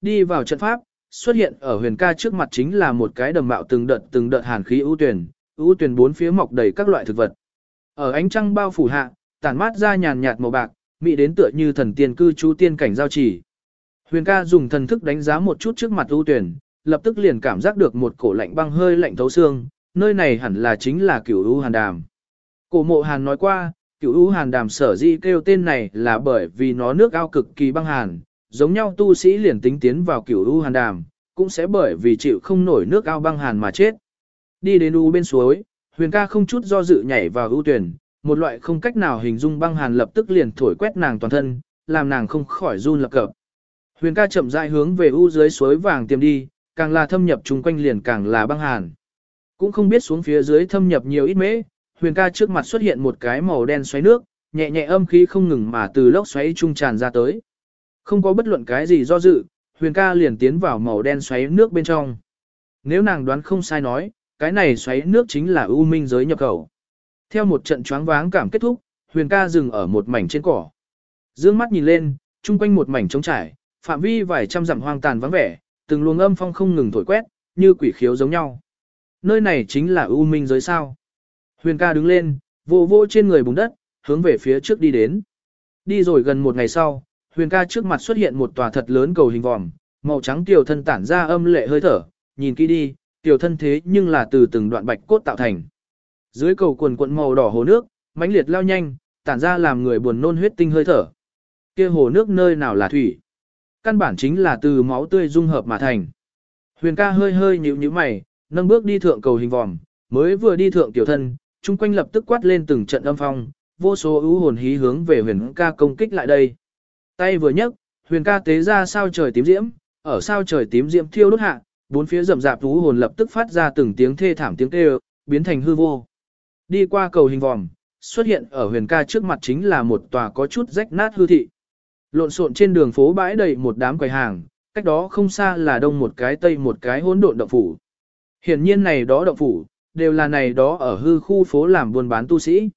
Đi vào trận pháp, xuất hiện ở huyền ca trước mặt chính là một cái đầm mạo từng đợt từng đợt hàn khí ưu tuyển, ưu tuyển bốn phía mọc đầy các loại thực vật. Ở ánh trăng bao phủ hạ, tản mát ra nhàn nhạt màu bạc, mỹ đến tựa như thần tiên cư trú tiên cảnh giao chỉ. Huyền ca dùng thần thức đánh giá một chút trước mặt ưu tuyển, lập tức liền cảm giác được một cổ lạnh băng hơi lạnh thấu xương, nơi này hẳn là chính là cửu ưu hàn đàm. Cổ mộ hàn nói qua, cửu ưu hàn đàm sở di kêu tên này là bởi vì nó nước ao cực kỳ băng hàn, giống nhau tu sĩ liền tính tiến vào cửu u hàn đàm, cũng sẽ bởi vì chịu không nổi nước ao băng hàn mà chết. Đi đến u bên suối, huyền ca không chút do dự nhảy vào ưu tuyển, một loại không cách nào hình dung băng hàn lập tức liền thổi quét nàng toàn thân, làm nàng không khỏi run lập cập. Huyền ca chậm rãi hướng về u dưới suối vàng tiềm đi, càng là thâm nhập chung quanh liền càng là băng hàn. Cũng không biết xuống phía dưới thâm nhập nhiều ít mễ, huyền ca trước mặt xuất hiện một cái màu đen xoáy nước, nhẹ nhẹ âm khí không ngừng mà từ lốc xoáy trung tràn ra tới. Không có bất luận cái gì do dự, huyền ca liền tiến vào màu đen xoáy nước bên trong. Nếu nàng đoán không sai nói, cái này xoáy nước chính là ưu minh giới nhập khẩu. Theo một trận choáng váng cảm kết thúc, huyền ca dừng ở một mảnh trên cỏ. Dương mắt nhìn lên, chung quanh một mảnh trống trải, phạm vi vài trăm dặm hoang tàn vắng vẻ, từng luồng âm phong không ngừng thổi quét, như quỷ khiếu giống nhau. Nơi này chính là ưu minh giới sao. Huyền ca đứng lên, vô vô trên người bùn đất, hướng về phía trước đi đến. Đi rồi gần một ngày sau, huyền ca trước mặt xuất hiện một tòa thật lớn cầu hình vòm, màu trắng tiểu thân tản ra âm lệ hơi thở, nhìn kỹ đi, tiểu thân thế nhưng là từ từng đoạn bạch cốt tạo thành. Dưới cầu quần quận màu đỏ hồ nước, mãnh liệt lao nhanh, tản ra làm người buồn nôn huyết tinh hơi thở. Kia hồ nước nơi nào là thủy? Căn bản chính là từ máu tươi dung hợp mà thành. Huyền ca hơi hơi nhíu nhíu mày, nâng bước đi thượng cầu hình vòm, mới vừa đi thượng tiểu thân, chung quanh lập tức quát lên từng trận âm phong, vô số ưu hồn hí hướng về huyền ca công kích lại đây. Tay vừa nhấc, huyền ca tế ra sao trời tím diễm, ở sao trời tím diễm thiêu đốt hạ, bốn phía rậm rạp thú hồn lập tức phát ra từng tiếng thê thảm tiếng kêu, biến thành hư vô. Đi qua cầu hình vòm, xuất hiện ở huyền ca trước mặt chính là một tòa có chút rách nát hư thị. Lộn xộn trên đường phố bãi đầy một đám quầy hàng, cách đó không xa là đông một cái tây một cái hỗn độn động phủ. Hiển nhiên này đó động phủ, đều là này đó ở hư khu phố làm buôn bán tu sĩ.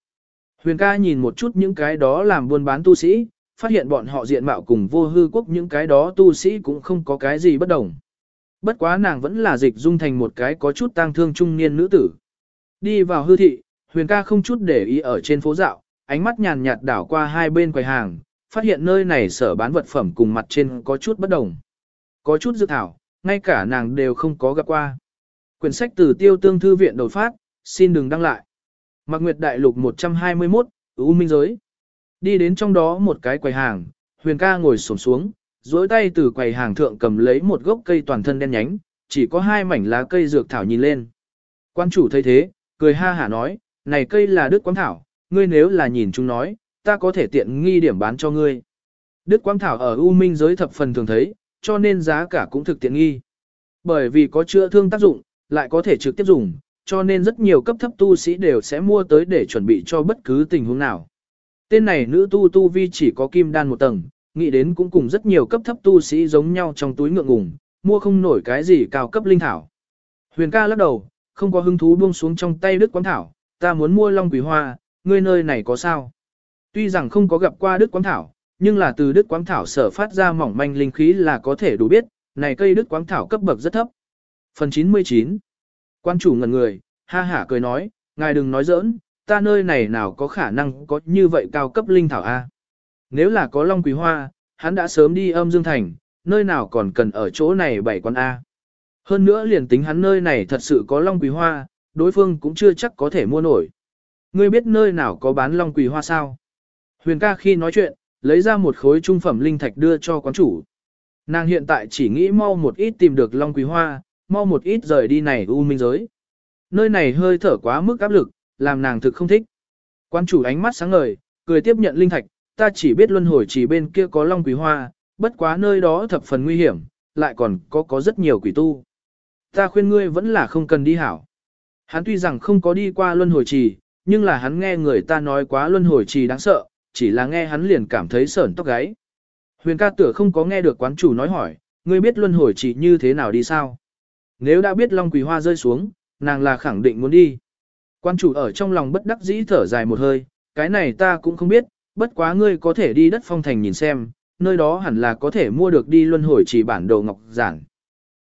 Huyền ca nhìn một chút những cái đó làm buôn bán tu sĩ, phát hiện bọn họ diện mạo cùng vô hư quốc những cái đó tu sĩ cũng không có cái gì bất đồng. Bất quá nàng vẫn là dịch dung thành một cái có chút tang thương trung niên nữ tử. Đi vào hư thị, huyền ca không chút để ý ở trên phố dạo, ánh mắt nhàn nhạt đảo qua hai bên quầy hàng, phát hiện nơi này sở bán vật phẩm cùng mặt trên có chút bất đồng. Có chút dự thảo, ngay cả nàng đều không có gặp qua. Quyển sách từ tiêu tương thư viện đột phát, xin đừng đăng lại. Mạc Nguyệt Đại Lục 121, U Minh Giới. Đi đến trong đó một cái quầy hàng, huyền ca ngồi xổm xuống, duỗi tay từ quầy hàng thượng cầm lấy một gốc cây toàn thân đen nhánh, chỉ có hai mảnh lá cây dược thảo nhìn lên. Quan chủ thấy thế, cười ha hả nói, này cây là đức quang thảo, ngươi nếu là nhìn chúng nói, ta có thể tiện nghi điểm bán cho ngươi. Đức quang thảo ở U Minh giới thập phần thường thấy, cho nên giá cả cũng thực tiện nghi. Bởi vì có chữa thương tác dụng, lại có thể trực tiếp dùng, cho nên rất nhiều cấp thấp tu sĩ đều sẽ mua tới để chuẩn bị cho bất cứ tình huống nào. Tên này nữ tu tu vi chỉ có kim đan một tầng, nghĩ đến cũng cùng rất nhiều cấp thấp tu sĩ giống nhau trong túi ngượng ngùng, mua không nổi cái gì cao cấp linh thảo. Huyền ca lắc đầu, không có hứng thú buông xuống trong tay Đức Quang Thảo, ta muốn mua Long Quỷ Hoa, ngươi nơi này có sao? Tuy rằng không có gặp qua Đức Quang Thảo, nhưng là từ Đức Quang Thảo sở phát ra mỏng manh linh khí là có thể đủ biết, này cây Đức Quang Thảo cấp bậc rất thấp. Phần 99 Quan chủ ngẩn người, ha hả cười nói, ngài đừng nói giỡn, ta nơi này nào có khả năng có như vậy cao cấp linh thảo A. Nếu là có Long Quý Hoa, hắn đã sớm đi âm dương thành, nơi nào còn cần ở chỗ này bảy con A. Hơn nữa liền tính hắn nơi này thật sự có Long Quý Hoa, đối phương cũng chưa chắc có thể mua nổi. Ngươi biết nơi nào có bán Long Quý Hoa sao? Huyền ca khi nói chuyện, lấy ra một khối trung phẩm linh thạch đưa cho quán chủ. Nàng hiện tại chỉ nghĩ mau một ít tìm được Long Quý Hoa, mau một ít rời đi này u minh giới. Nơi này hơi thở quá mức áp lực, làm nàng thực không thích. Quan chủ ánh mắt sáng ngời, cười tiếp nhận linh thạch, ta chỉ biết luân hồi chỉ bên kia có long quỷ hoa, bất quá nơi đó thập phần nguy hiểm, lại còn có có rất nhiều quỷ tu. Ta khuyên ngươi vẫn là không cần đi hảo. Hắn tuy rằng không có đi qua luân hồi trì, nhưng là hắn nghe người ta nói quá luân hồi trì đáng sợ, chỉ là nghe hắn liền cảm thấy sởn tóc gáy. Huyền ca tửa không có nghe được quán chủ nói hỏi, ngươi biết luân hồi trì như thế nào đi sao? Nếu đã biết Long Quỳ Hoa rơi xuống, nàng là khẳng định muốn đi. Quan chủ ở trong lòng bất đắc dĩ thở dài một hơi, cái này ta cũng không biết, bất quá ngươi có thể đi đất phong thành nhìn xem, nơi đó hẳn là có thể mua được đi luân hồi chỉ bản đồ ngọc giản.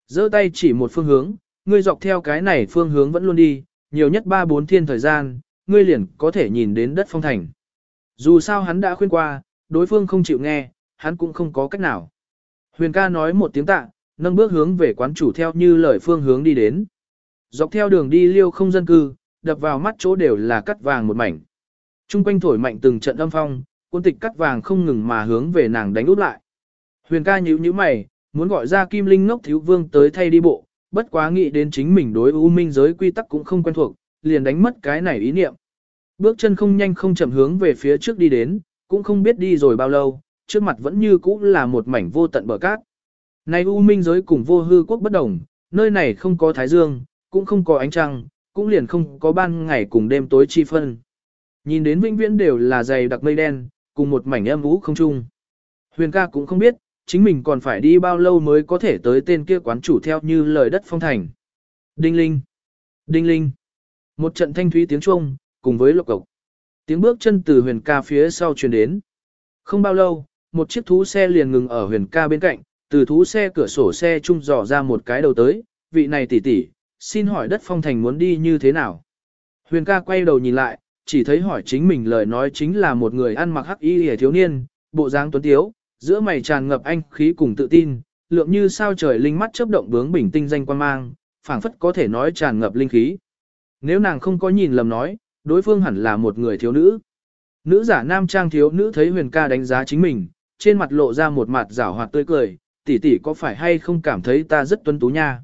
giơ tay chỉ một phương hướng, ngươi dọc theo cái này phương hướng vẫn luôn đi, nhiều nhất 3-4 thiên thời gian, ngươi liền có thể nhìn đến đất phong thành. Dù sao hắn đã khuyên qua, đối phương không chịu nghe, hắn cũng không có cách nào. Huyền ca nói một tiếng tạ, nâng bước hướng về quán chủ theo như lời phương hướng đi đến. Dọc theo đường đi liêu không dân cư, đập vào mắt chỗ đều là cắt vàng một mảnh. Trung quanh thổi mạnh từng trận âm phong, quân tịch cắt vàng không ngừng mà hướng về nàng đánh úp lại. Huyền ca nhíu nhíu mày, muốn gọi ra Kim Linh ngốc thiếu vương tới thay đi bộ, bất quá nghĩ đến chính mình đối ưu minh giới quy tắc cũng không quen thuộc, liền đánh mất cái này ý niệm. Bước chân không nhanh không chậm hướng về phía trước đi đến, cũng không biết đi rồi bao lâu, trước mặt vẫn như cũ là một mảnh vô tận bờ cát. Này U Minh giới cùng vô hư quốc bất đồng, nơi này không có thái dương, cũng không có ánh trăng, cũng liền không có ban ngày cùng đêm tối chi phân. Nhìn đến vĩnh viễn đều là dày đặc mây đen, cùng một mảnh âm vũ không trung. Huyền ca cũng không biết, chính mình còn phải đi bao lâu mới có thể tới tên kia quán chủ theo như lời đất phong thành. Đinh linh, đinh linh. Một trận thanh thúy tiếng chuông, cùng với lộc cộc. Tiếng bước chân từ huyền ca phía sau truyền đến. Không bao lâu, một chiếc thú xe liền ngừng ở huyền ca bên cạnh, từ thú xe cửa sổ xe trung dò ra một cái đầu tới, vị này tỷ tỷ, xin hỏi đất phong thành muốn đi như thế nào? Huyền ca quay đầu nhìn lại, chỉ thấy hỏi chính mình lời nói chính là một người ăn mặc hắc y hề thiếu niên, bộ dáng tuấn tiếu, giữa mày tràn ngập anh khí cùng tự tin, lượng như sao trời linh mắt chớp động bướng bình tinh danh quan mang, phảng phất có thể nói tràn ngập linh khí. Nếu nàng không có nhìn lầm nói, đối phương hẳn là một người thiếu nữ. Nữ giả nam trang thiếu nữ thấy huyền ca đánh giá chính mình, trên mặt lộ ra một mặt rảo hoạt tươi cười, tỷ tỷ có phải hay không cảm thấy ta rất tuấn tú nha.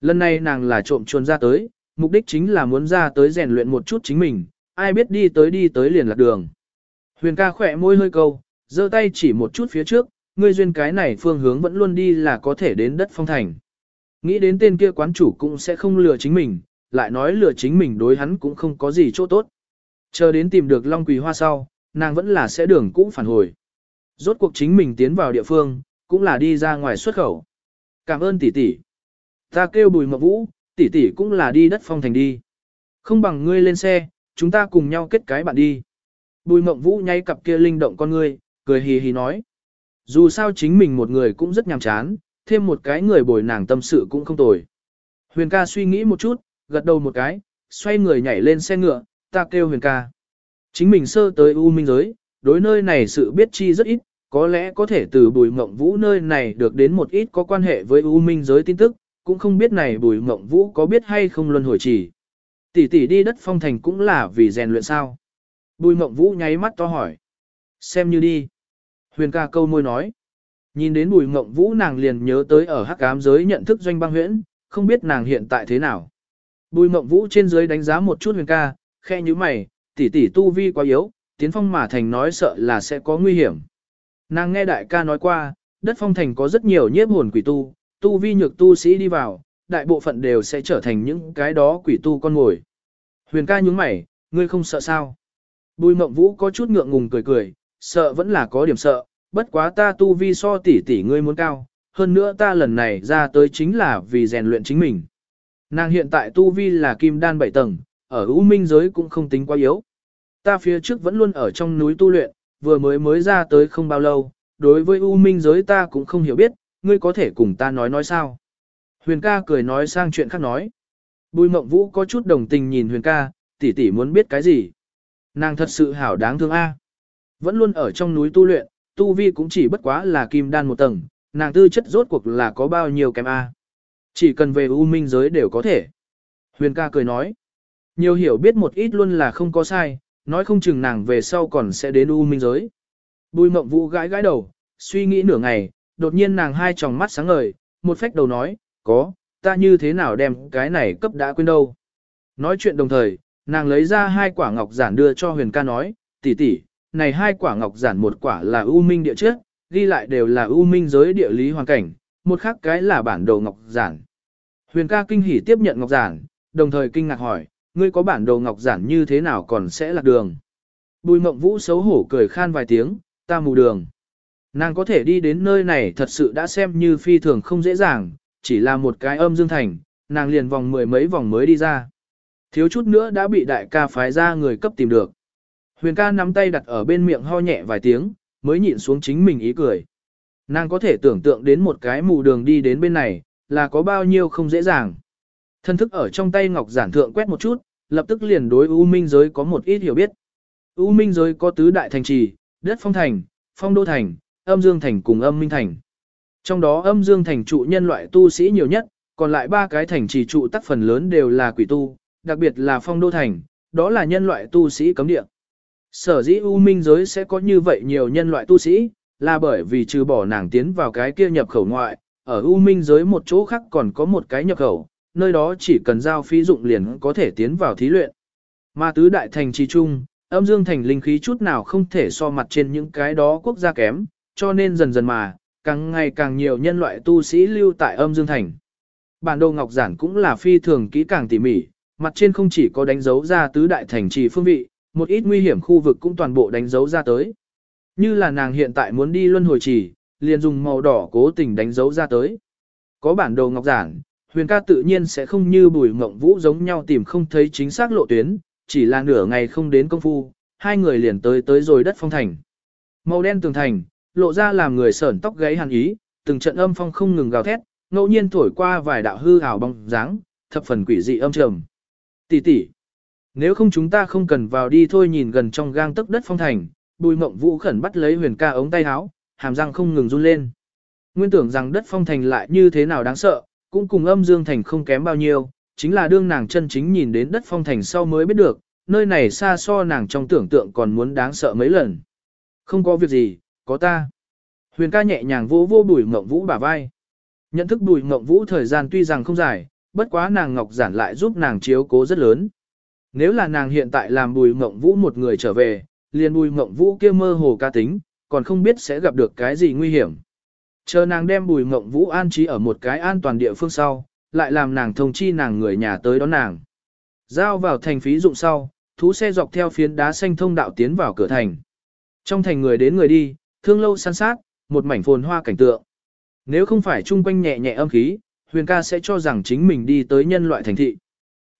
Lần này nàng là trộm chuồn ra tới, mục đích chính là muốn ra tới rèn luyện một chút chính mình, ai biết đi tới đi tới liền lạc đường. Huyền ca khỏe môi hơi câu, giơ tay chỉ một chút phía trước, ngươi duyên cái này phương hướng vẫn luôn đi là có thể đến đất phong thành. Nghĩ đến tên kia quán chủ cũng sẽ không lừa chính mình, lại nói lừa chính mình đối hắn cũng không có gì chỗ tốt. Chờ đến tìm được Long Quỳ Hoa sau, nàng vẫn là sẽ đường cũ phản hồi. Rốt cuộc chính mình tiến vào địa phương, cũng là đi ra ngoài xuất khẩu. Cảm ơn tỷ tỷ. Ta kêu bùi mập vũ, tỷ tỷ cũng là đi đất phong thành đi. Không bằng ngươi lên xe, chúng ta cùng nhau kết cái bạn đi. Bùi mộng vũ nháy cặp kia linh động con ngươi, cười hì hì nói. Dù sao chính mình một người cũng rất nhàm chán, thêm một cái người bồi nàng tâm sự cũng không tồi. Huyền ca suy nghĩ một chút, gật đầu một cái, xoay người nhảy lên xe ngựa, ta kêu huyền ca. Chính mình sơ tới U Minh giới, đối nơi này sự biết chi rất ít, có lẽ có thể từ bùi mộng vũ nơi này được đến một ít có quan hệ với U Minh giới tin tức, cũng không biết này bùi mộng vũ có biết hay không luân hồi chỉ. Tỷ tỷ đi đất phong thành cũng là vì rèn luyện sao. Bùi mộng vũ nháy mắt to hỏi. Xem như đi. Huyền ca câu môi nói. Nhìn đến bùi mộng vũ nàng liền nhớ tới ở hắc ám giới nhận thức doanh băng huyễn, không biết nàng hiện tại thế nào. Bùi mộng vũ trên dưới đánh giá một chút huyền ca, khe như mày, tỷ tỷ tu vi quá yếu, tiến phong mà thành nói sợ là sẽ có nguy hiểm. Nàng nghe đại ca nói qua, đất phong thành có rất nhiều nhiếp hồn quỷ tu, tu vi nhược tu sĩ đi vào, đại bộ phận đều sẽ trở thành những cái đó quỷ tu con ngồi. Huyền ca nhúng mày, ngươi không sợ sao? Bùi mộng vũ có chút ngượng ngùng cười cười, sợ vẫn là có điểm sợ, bất quá ta tu vi so tỷ tỷ ngươi muốn cao, hơn nữa ta lần này ra tới chính là vì rèn luyện chính mình. Nàng hiện tại tu vi là kim đan bảy tầng, ở U Minh giới cũng không tính quá yếu. Ta phía trước vẫn luôn ở trong núi tu luyện, vừa mới mới ra tới không bao lâu, đối với U Minh giới ta cũng không hiểu biết, ngươi có thể cùng ta nói nói sao. Huyền ca cười nói sang chuyện khác nói. Bùi mộng vũ có chút đồng tình nhìn huyền ca, tỷ tỷ muốn biết cái gì. Nàng thật sự hảo đáng thương a. Vẫn luôn ở trong núi tu luyện, tu vi cũng chỉ bất quá là kim đan một tầng, nàng tư chất rốt cuộc là có bao nhiêu kém a. Chỉ cần về U Minh giới đều có thể. Huyền ca cười nói. Nhiều hiểu biết một ít luôn là không có sai, nói không chừng nàng về sau còn sẽ đến U Minh giới. Bùi mộng vũ gãi gãi đầu, suy nghĩ nửa ngày, đột nhiên nàng hai tròng mắt sáng ngời, một phách đầu nói, có, ta như thế nào đem cái này cấp đã quên đâu. Nói chuyện đồng thời, nàng lấy ra hai quả ngọc giản đưa cho huyền ca nói, tỷ tỷ, này hai quả ngọc giản một quả là U Minh địa trước, ghi lại đều là U Minh giới địa lý hoàn cảnh, một khác cái là bản đồ ngọc giản. Huyền ca kinh hỉ tiếp nhận ngọc giản, đồng thời kinh ngạc hỏi, ngươi có bản đồ ngọc giản như thế nào còn sẽ lạc đường. Bùi mộng vũ xấu hổ cười khan vài tiếng, ta mù đường. Nàng có thể đi đến nơi này thật sự đã xem như phi thường không dễ dàng, chỉ là một cái âm dương thành, nàng liền vòng mười mấy vòng mới đi ra. Thiếu chút nữa đã bị đại ca phái ra người cấp tìm được. Huyền ca nắm tay đặt ở bên miệng ho nhẹ vài tiếng, mới nhịn xuống chính mình ý cười. Nàng có thể tưởng tượng đến một cái mù đường đi đến bên này, là có bao nhiêu không dễ dàng. Thân thức ở trong tay Ngọc Giản Thượng quét một chút, lập tức liền đối U Minh giới có một ít hiểu biết. U Minh giới có tứ đại thành trì, đất phong thành, phong đô thành, âm dương thành cùng âm minh thành. Trong đó âm dương thành trụ nhân loại tu sĩ nhiều nhất, còn lại ba cái thành trì trụ tắc phần lớn đều là quỷ tu, đặc biệt là phong đô thành, đó là nhân loại tu sĩ cấm địa. Sở dĩ U Minh giới sẽ có như vậy nhiều nhân loại tu sĩ, là bởi vì trừ bỏ nàng tiến vào cái kia nhập khẩu ngoại, ở U Minh giới một chỗ khác còn có một cái nhập khẩu, nơi đó chỉ cần giao phí dụng liền có thể tiến vào thí luyện. Mà tứ đại thành trì chung, âm dương thành linh khí chút nào không thể so mặt trên những cái đó quốc gia kém, cho nên dần dần mà, càng ngày càng nhiều nhân loại tu sĩ lưu tại âm dương thành. Bản đồ ngọc giản cũng là phi thường kỹ càng tỉ mỉ, mặt trên không chỉ có đánh dấu ra tứ đại thành trì phương vị, một ít nguy hiểm khu vực cũng toàn bộ đánh dấu ra tới. Như là nàng hiện tại muốn đi luân hồi trì, liền dùng màu đỏ cố tình đánh dấu ra tới. Có bản đồ ngọc giản, huyền ca tự nhiên sẽ không như bùi mộng vũ giống nhau tìm không thấy chính xác lộ tuyến, chỉ là nửa ngày không đến công phu, hai người liền tới tới rồi đất phong thành. Màu đen tường thành, lộ ra làm người sởn tóc gáy hàn ý, từng trận âm phong không ngừng gào thét, ngẫu nhiên thổi qua vài đạo hư ảo bóng dáng, thập phần quỷ dị âm trầm. Tỷ tỷ, nếu không chúng ta không cần vào đi thôi nhìn gần trong gang tấc đất phong thành, bùi mộng vũ khẩn bắt lấy huyền ca ống tay áo, hàm răng không ngừng run lên. Nguyên tưởng rằng đất phong thành lại như thế nào đáng sợ, cũng cùng âm dương thành không kém bao nhiêu, chính là đương nàng chân chính nhìn đến đất phong thành sau mới biết được, nơi này xa so nàng trong tưởng tượng còn muốn đáng sợ mấy lần. Không có việc gì, có ta. Huyền ca nhẹ nhàng vỗ vô bùi mộng vũ bả vai. Nhận thức bùi mộng vũ thời gian tuy rằng không dài, bất quá nàng ngọc giản lại giúp nàng chiếu cố rất lớn. Nếu là nàng hiện tại làm bùi mộng vũ một người trở về, liền bùi mộng vũ kia mơ hồ ca tính, còn không biết sẽ gặp được cái gì nguy hiểm. Chờ nàng đem bùi mộng vũ an trí ở một cái an toàn địa phương sau, lại làm nàng thông chi nàng người nhà tới đón nàng. Giao vào thành phí dụng sau, thú xe dọc theo phiến đá xanh thông đạo tiến vào cửa thành. Trong thành người đến người đi, thương lâu san sát, một mảnh phồn hoa cảnh tượng. Nếu không phải chung quanh nhẹ nhẹ âm khí, huyền ca sẽ cho rằng chính mình đi tới nhân loại thành thị.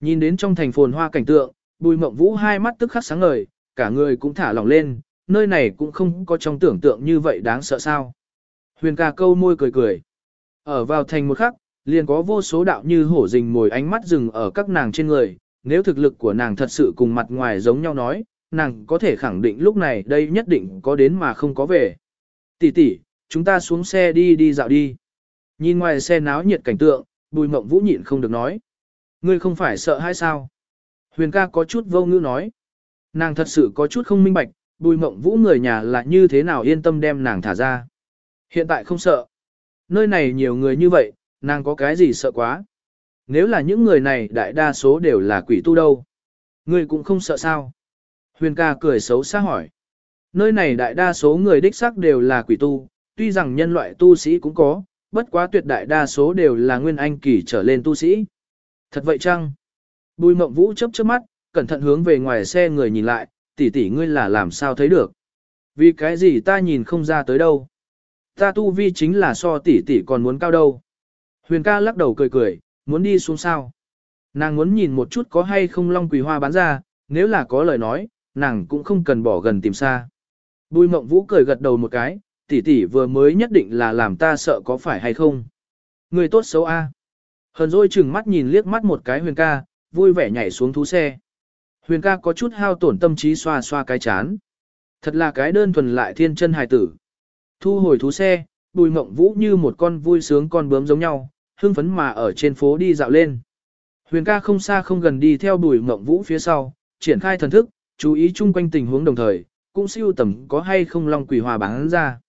Nhìn đến trong thành phồn hoa cảnh tượng, bùi mộng vũ hai mắt tức khắc sáng ngời, cả người cũng thả lỏng lên, nơi này cũng không có trong tưởng tượng như vậy đáng sợ sao. Huyền ca câu môi cười cười. Ở vào thành một khắc, liền có vô số đạo như hổ rình mồi ánh mắt rừng ở các nàng trên người, nếu thực lực của nàng thật sự cùng mặt ngoài giống nhau nói, nàng có thể khẳng định lúc này đây nhất định có đến mà không có về. Tỷ tỷ, chúng ta xuống xe đi đi dạo đi. Nhìn ngoài xe náo nhiệt cảnh tượng, bùi mộng vũ nhịn không được nói. Ngươi không phải sợ hay sao? Huyền ca có chút vô ngữ nói. Nàng thật sự có chút không minh bạch, bùi mộng vũ người nhà là như thế nào yên tâm đem nàng thả ra. Hiện tại không sợ. Nơi này nhiều người như vậy, nàng có cái gì sợ quá. Nếu là những người này đại đa số đều là quỷ tu đâu. Ngươi cũng không sợ sao. Huyền ca cười xấu xa hỏi. Nơi này đại đa số người đích xác đều là quỷ tu, tuy rằng nhân loại tu sĩ cũng có, bất quá tuyệt đại đa số đều là nguyên anh kỳ trở lên tu sĩ. Thật vậy chăng? Bùi mộng vũ chấp chớp mắt, cẩn thận hướng về ngoài xe người nhìn lại, tỷ tỷ ngươi là làm sao thấy được? Vì cái gì ta nhìn không ra tới đâu? Ta tu vi chính là so tỷ tỷ còn muốn cao đâu. Huyền ca lắc đầu cười cười, muốn đi xuống sao? Nàng muốn nhìn một chút có hay không long quỳ hoa bán ra, nếu là có lời nói, nàng cũng không cần bỏ gần tìm xa. Bùi mộng vũ cười gật đầu một cái, tỷ tỷ vừa mới nhất định là làm ta sợ có phải hay không. Người tốt xấu a. Hờn dôi chừng mắt nhìn liếc mắt một cái huyền ca, vui vẻ nhảy xuống thú xe. Huyền ca có chút hao tổn tâm trí xoa xoa cái chán. Thật là cái đơn thuần lại thiên chân hài tử. Thu hồi thú xe, bùi mộng vũ như một con vui sướng con bướm giống nhau, hưng phấn mà ở trên phố đi dạo lên. Huyền ca không xa không gần đi theo bùi mộng vũ phía sau, triển khai thần thức, chú ý chung quanh tình huống đồng thời, cũng siêu tầm có hay không long quỷ hòa bán ra.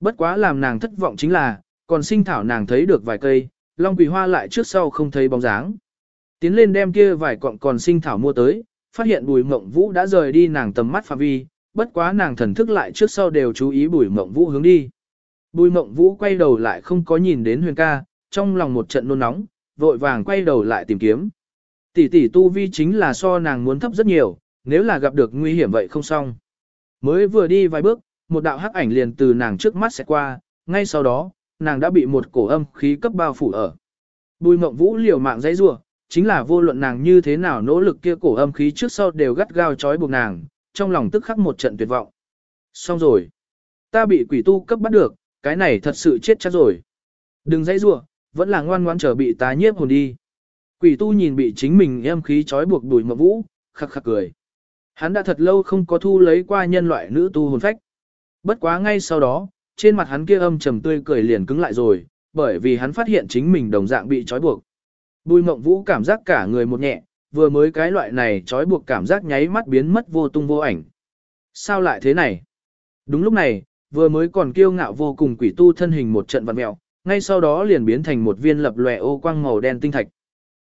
Bất quá làm nàng thất vọng chính là, còn sinh thảo nàng thấy được vài cây, long quỷ hoa lại trước sau không thấy bóng dáng. Tiến lên đem kia vài cọng còn sinh thảo mua tới, phát hiện bùi mộng vũ đã rời đi nàng tầm mắt phạm vi, bất quá nàng thần thức lại trước sau đều chú ý bùi mộng vũ hướng đi. Bùi mộng vũ quay đầu lại không có nhìn đến huyền ca, trong lòng một trận nôn nóng, vội vàng quay đầu lại tìm kiếm. Tỷ tỷ tu vi chính là so nàng muốn thấp rất nhiều, nếu là gặp được nguy hiểm vậy không xong. Mới vừa đi vài bước, một đạo hắc ảnh liền từ nàng trước mắt sẽ qua, ngay sau đó, nàng đã bị một cổ âm khí cấp bao phủ ở. Bùi mộng vũ liều mạng dãy rủa chính là vô luận nàng như thế nào nỗ lực kia cổ âm khí trước sau đều gắt gao trói buộc nàng, trong lòng tức khắc một trận tuyệt vọng. Xong rồi. Ta bị quỷ tu cấp bắt được, cái này thật sự chết chắc rồi. Đừng dãy rủa, vẫn là ngoan ngoan chờ bị ta nhiếp hồn đi. Quỷ tu nhìn bị chính mình em khí trói buộc đùi mộng vũ, khắc khắc cười. Hắn đã thật lâu không có thu lấy qua nhân loại nữ tu hồn phách. Bất quá ngay sau đó, trên mặt hắn kia âm trầm tươi cười liền cứng lại rồi, bởi vì hắn phát hiện chính mình đồng dạng bị trói buộc. Bùi mộng vũ cảm giác cả người một nhẹ, vừa mới cái loại này trói buộc cảm giác nháy mắt biến mất vô tung vô ảnh. Sao lại thế này? Đúng lúc này, vừa mới còn kiêu ngạo vô cùng quỷ tu thân hình một trận vặn mẹo, ngay sau đó liền biến thành một viên lập lòe ô quang màu đen tinh thạch.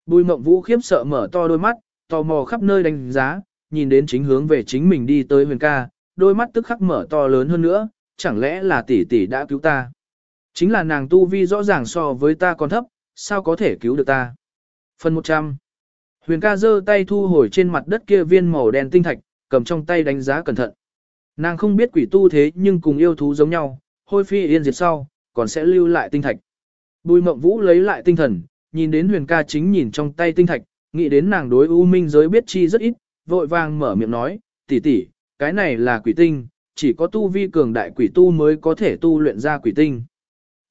Bùi mộng vũ khiếp sợ mở to đôi mắt, tò mò khắp nơi đánh giá, nhìn đến chính hướng về chính mình đi tới huyền ca, đôi mắt tức khắc mở to lớn hơn nữa, chẳng lẽ là tỷ tỷ đã cứu ta. Chính là nàng tu vi rõ ràng so với ta còn thấp, sao có thể cứu được ta. Phần 100 Huyền ca giơ tay thu hồi trên mặt đất kia viên màu đen tinh thạch, cầm trong tay đánh giá cẩn thận. Nàng không biết quỷ tu thế nhưng cùng yêu thú giống nhau, hôi phi yên diệt sau, còn sẽ lưu lại tinh thạch. Bùi mộng vũ lấy lại tinh thần, nhìn đến huyền ca chính nhìn trong tay tinh thạch, nghĩ đến nàng đối u minh giới biết chi rất ít, vội vàng mở miệng nói, tỷ tỷ, cái này là quỷ tinh, chỉ có tu vi cường đại quỷ tu mới có thể tu luyện ra quỷ tinh.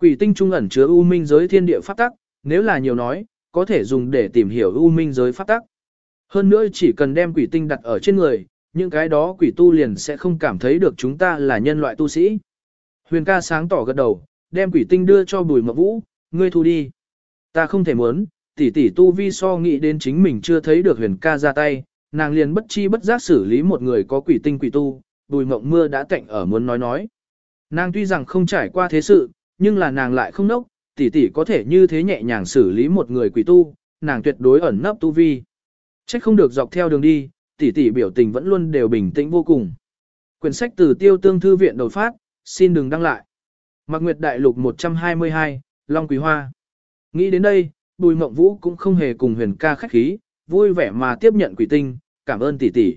Quỷ tinh trung ẩn chứa u minh giới thiên địa pháp tắc, nếu là nhiều nói, có thể dùng để tìm hiểu u minh giới pháp tắc. Hơn nữa chỉ cần đem quỷ tinh đặt ở trên người, những cái đó quỷ tu liền sẽ không cảm thấy được chúng ta là nhân loại tu sĩ. Huyền ca sáng tỏ gật đầu, đem quỷ tinh đưa cho bùi mộng vũ, ngươi thu đi. Ta không thể muốn, tỷ tỷ tu vi so nghĩ đến chính mình chưa thấy được huyền ca ra tay, nàng liền bất chi bất giác xử lý một người có quỷ tinh quỷ tu, bùi mộng mưa đã cạnh ở muốn nói nói. Nàng tuy rằng không trải qua thế sự, nhưng là nàng lại không nốc, tỷ tỷ có thể như thế nhẹ nhàng xử lý một người quỷ tu, nàng tuyệt đối ẩn nấp tu vi. Trách không được dọc theo đường đi, tỷ tỷ biểu tình vẫn luôn đều bình tĩnh vô cùng. Quyển sách từ tiêu tương thư viện đột phát, xin đừng đăng lại. Mạc Nguyệt Đại Lục 122, Long Quý Hoa. Nghĩ đến đây, Bùi Mộng Vũ cũng không hề cùng huyền ca khách khí, vui vẻ mà tiếp nhận quỷ tinh, cảm ơn tỷ tỷ.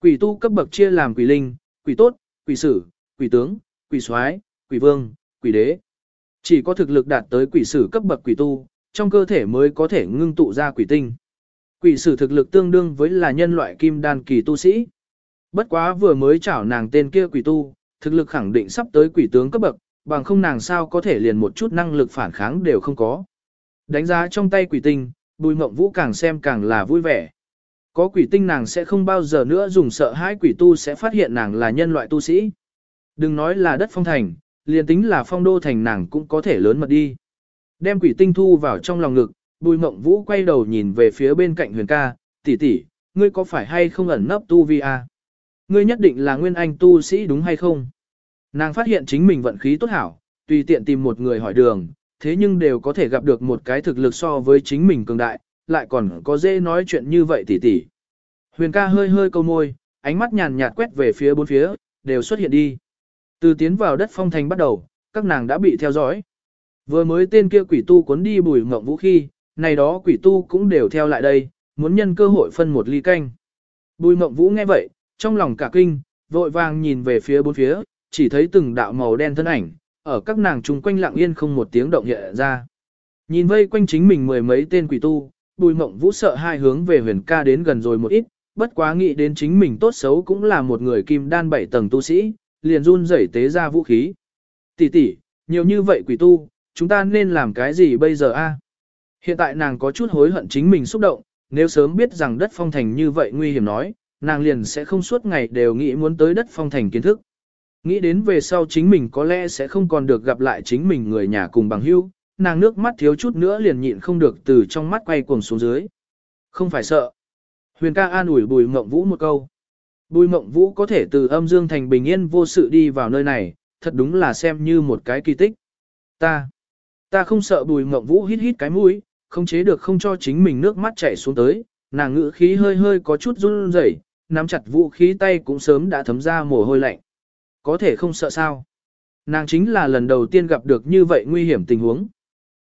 Quỷ tu cấp bậc chia làm quỷ linh, quỷ tốt, quỷ sử, quỷ tướng, quỷ soái, quỷ vương, quỷ đế. Chỉ có thực lực đạt tới quỷ sử cấp bậc quỷ tu, trong cơ thể mới có thể ngưng tụ ra quỷ tinh. Quỷ sử thực lực tương đương với là nhân loại kim đan kỳ tu sĩ. Bất quá vừa mới chảo nàng tên kia quỷ tu, thực lực khẳng định sắp tới quỷ tướng cấp bậc, bằng không nàng sao có thể liền một chút năng lực phản kháng đều không có. Đánh giá trong tay quỷ tinh, bùi mộng vũ càng xem càng là vui vẻ. Có quỷ tinh nàng sẽ không bao giờ nữa dùng sợ hãi quỷ tu sẽ phát hiện nàng là nhân loại tu sĩ. Đừng nói là đất phong thành, liền tính là phong đô thành nàng cũng có thể lớn mật đi. Đem quỷ tinh thu vào trong lòng ngực, bùi mộng vũ quay đầu nhìn về phía bên cạnh huyền ca, tỷ tỷ, ngươi có phải hay không ẩn nấp tu vi a? Ngươi nhất định là nguyên anh tu sĩ đúng hay không? Nàng phát hiện chính mình vận khí tốt hảo, tùy tiện tìm một người hỏi đường, thế nhưng đều có thể gặp được một cái thực lực so với chính mình cường đại, lại còn có dễ nói chuyện như vậy tỷ tỷ. Huyền ca hơi hơi câu môi, ánh mắt nhàn nhạt quét về phía bốn phía, đều xuất hiện đi. Từ tiến vào đất phong thành bắt đầu, các nàng đã bị theo dõi. Vừa mới tên kia quỷ tu cuốn đi bùi ngộng vũ khi, này đó quỷ tu cũng đều theo lại đây, muốn nhân cơ hội phân một ly canh. Bùi ngộng vũ nghe vậy, trong lòng cả kinh, vội vàng nhìn về phía bốn phía, chỉ thấy từng đạo màu đen thân ảnh, ở các nàng chung quanh lặng yên không một tiếng động hiện ra. Nhìn vây quanh chính mình mười mấy tên quỷ tu, bùi mộng vũ sợ hai hướng về huyền ca đến gần rồi một ít, bất quá nghĩ đến chính mình tốt xấu cũng là một người kim đan bảy tầng tu sĩ, liền run rẩy tế ra vũ khí. Tỷ tỷ, nhiều như vậy quỷ tu, chúng ta nên làm cái gì bây giờ a? Hiện tại nàng có chút hối hận chính mình xúc động, nếu sớm biết rằng đất phong thành như vậy nguy hiểm nói, nàng liền sẽ không suốt ngày đều nghĩ muốn tới đất phong thành kiến thức. Nghĩ đến về sau chính mình có lẽ sẽ không còn được gặp lại chính mình người nhà cùng bằng hữu, nàng nước mắt thiếu chút nữa liền nhịn không được từ trong mắt quay cuồng xuống dưới. Không phải sợ. Huyền ca an ủi bùi mộng vũ một câu. Bùi mộng vũ có thể từ âm dương thành bình yên vô sự đi vào nơi này, thật đúng là xem như một cái kỳ tích. Ta, ta không sợ bùi mộng vũ hít hít cái mũi, không chế được không cho chính mình nước mắt chảy xuống tới, nàng ngữ khí hơi hơi có chút run rẩy, nắm chặt vũ khí tay cũng sớm đã thấm ra mồ hôi lạnh. Có thể không sợ sao. Nàng chính là lần đầu tiên gặp được như vậy nguy hiểm tình huống.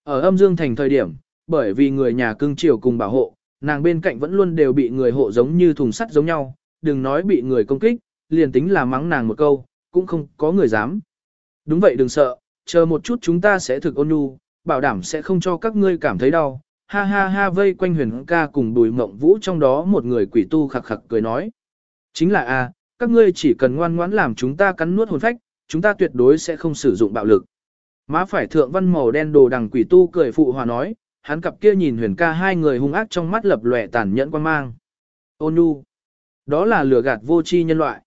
Ở âm dương thành thời điểm, bởi vì người nhà cưng chiều cùng bảo hộ, nàng bên cạnh vẫn luôn đều bị người hộ giống như thùng sắt giống nhau, đừng nói bị người công kích, liền tính là mắng nàng một câu, cũng không có người dám. Đúng vậy đừng sợ, chờ một chút chúng ta sẽ thực ôn nhu, bảo đảm sẽ không cho các ngươi cảm thấy đau. Ha ha ha vây quanh huyền ca cùng đùi mộng vũ trong đó một người quỷ tu khặc khặc cười nói. Chính là a, các ngươi chỉ cần ngoan ngoãn làm chúng ta cắn nuốt hồn phách, chúng ta tuyệt đối sẽ không sử dụng bạo lực. Má phải thượng văn màu đen đồ đằng quỷ tu cười phụ hòa nói, hắn cặp kia nhìn huyền ca hai người hung ác trong mắt lập lòe tàn nhẫn quan mang. Ôn nhu. Đó là lửa gạt vô tri nhân loại.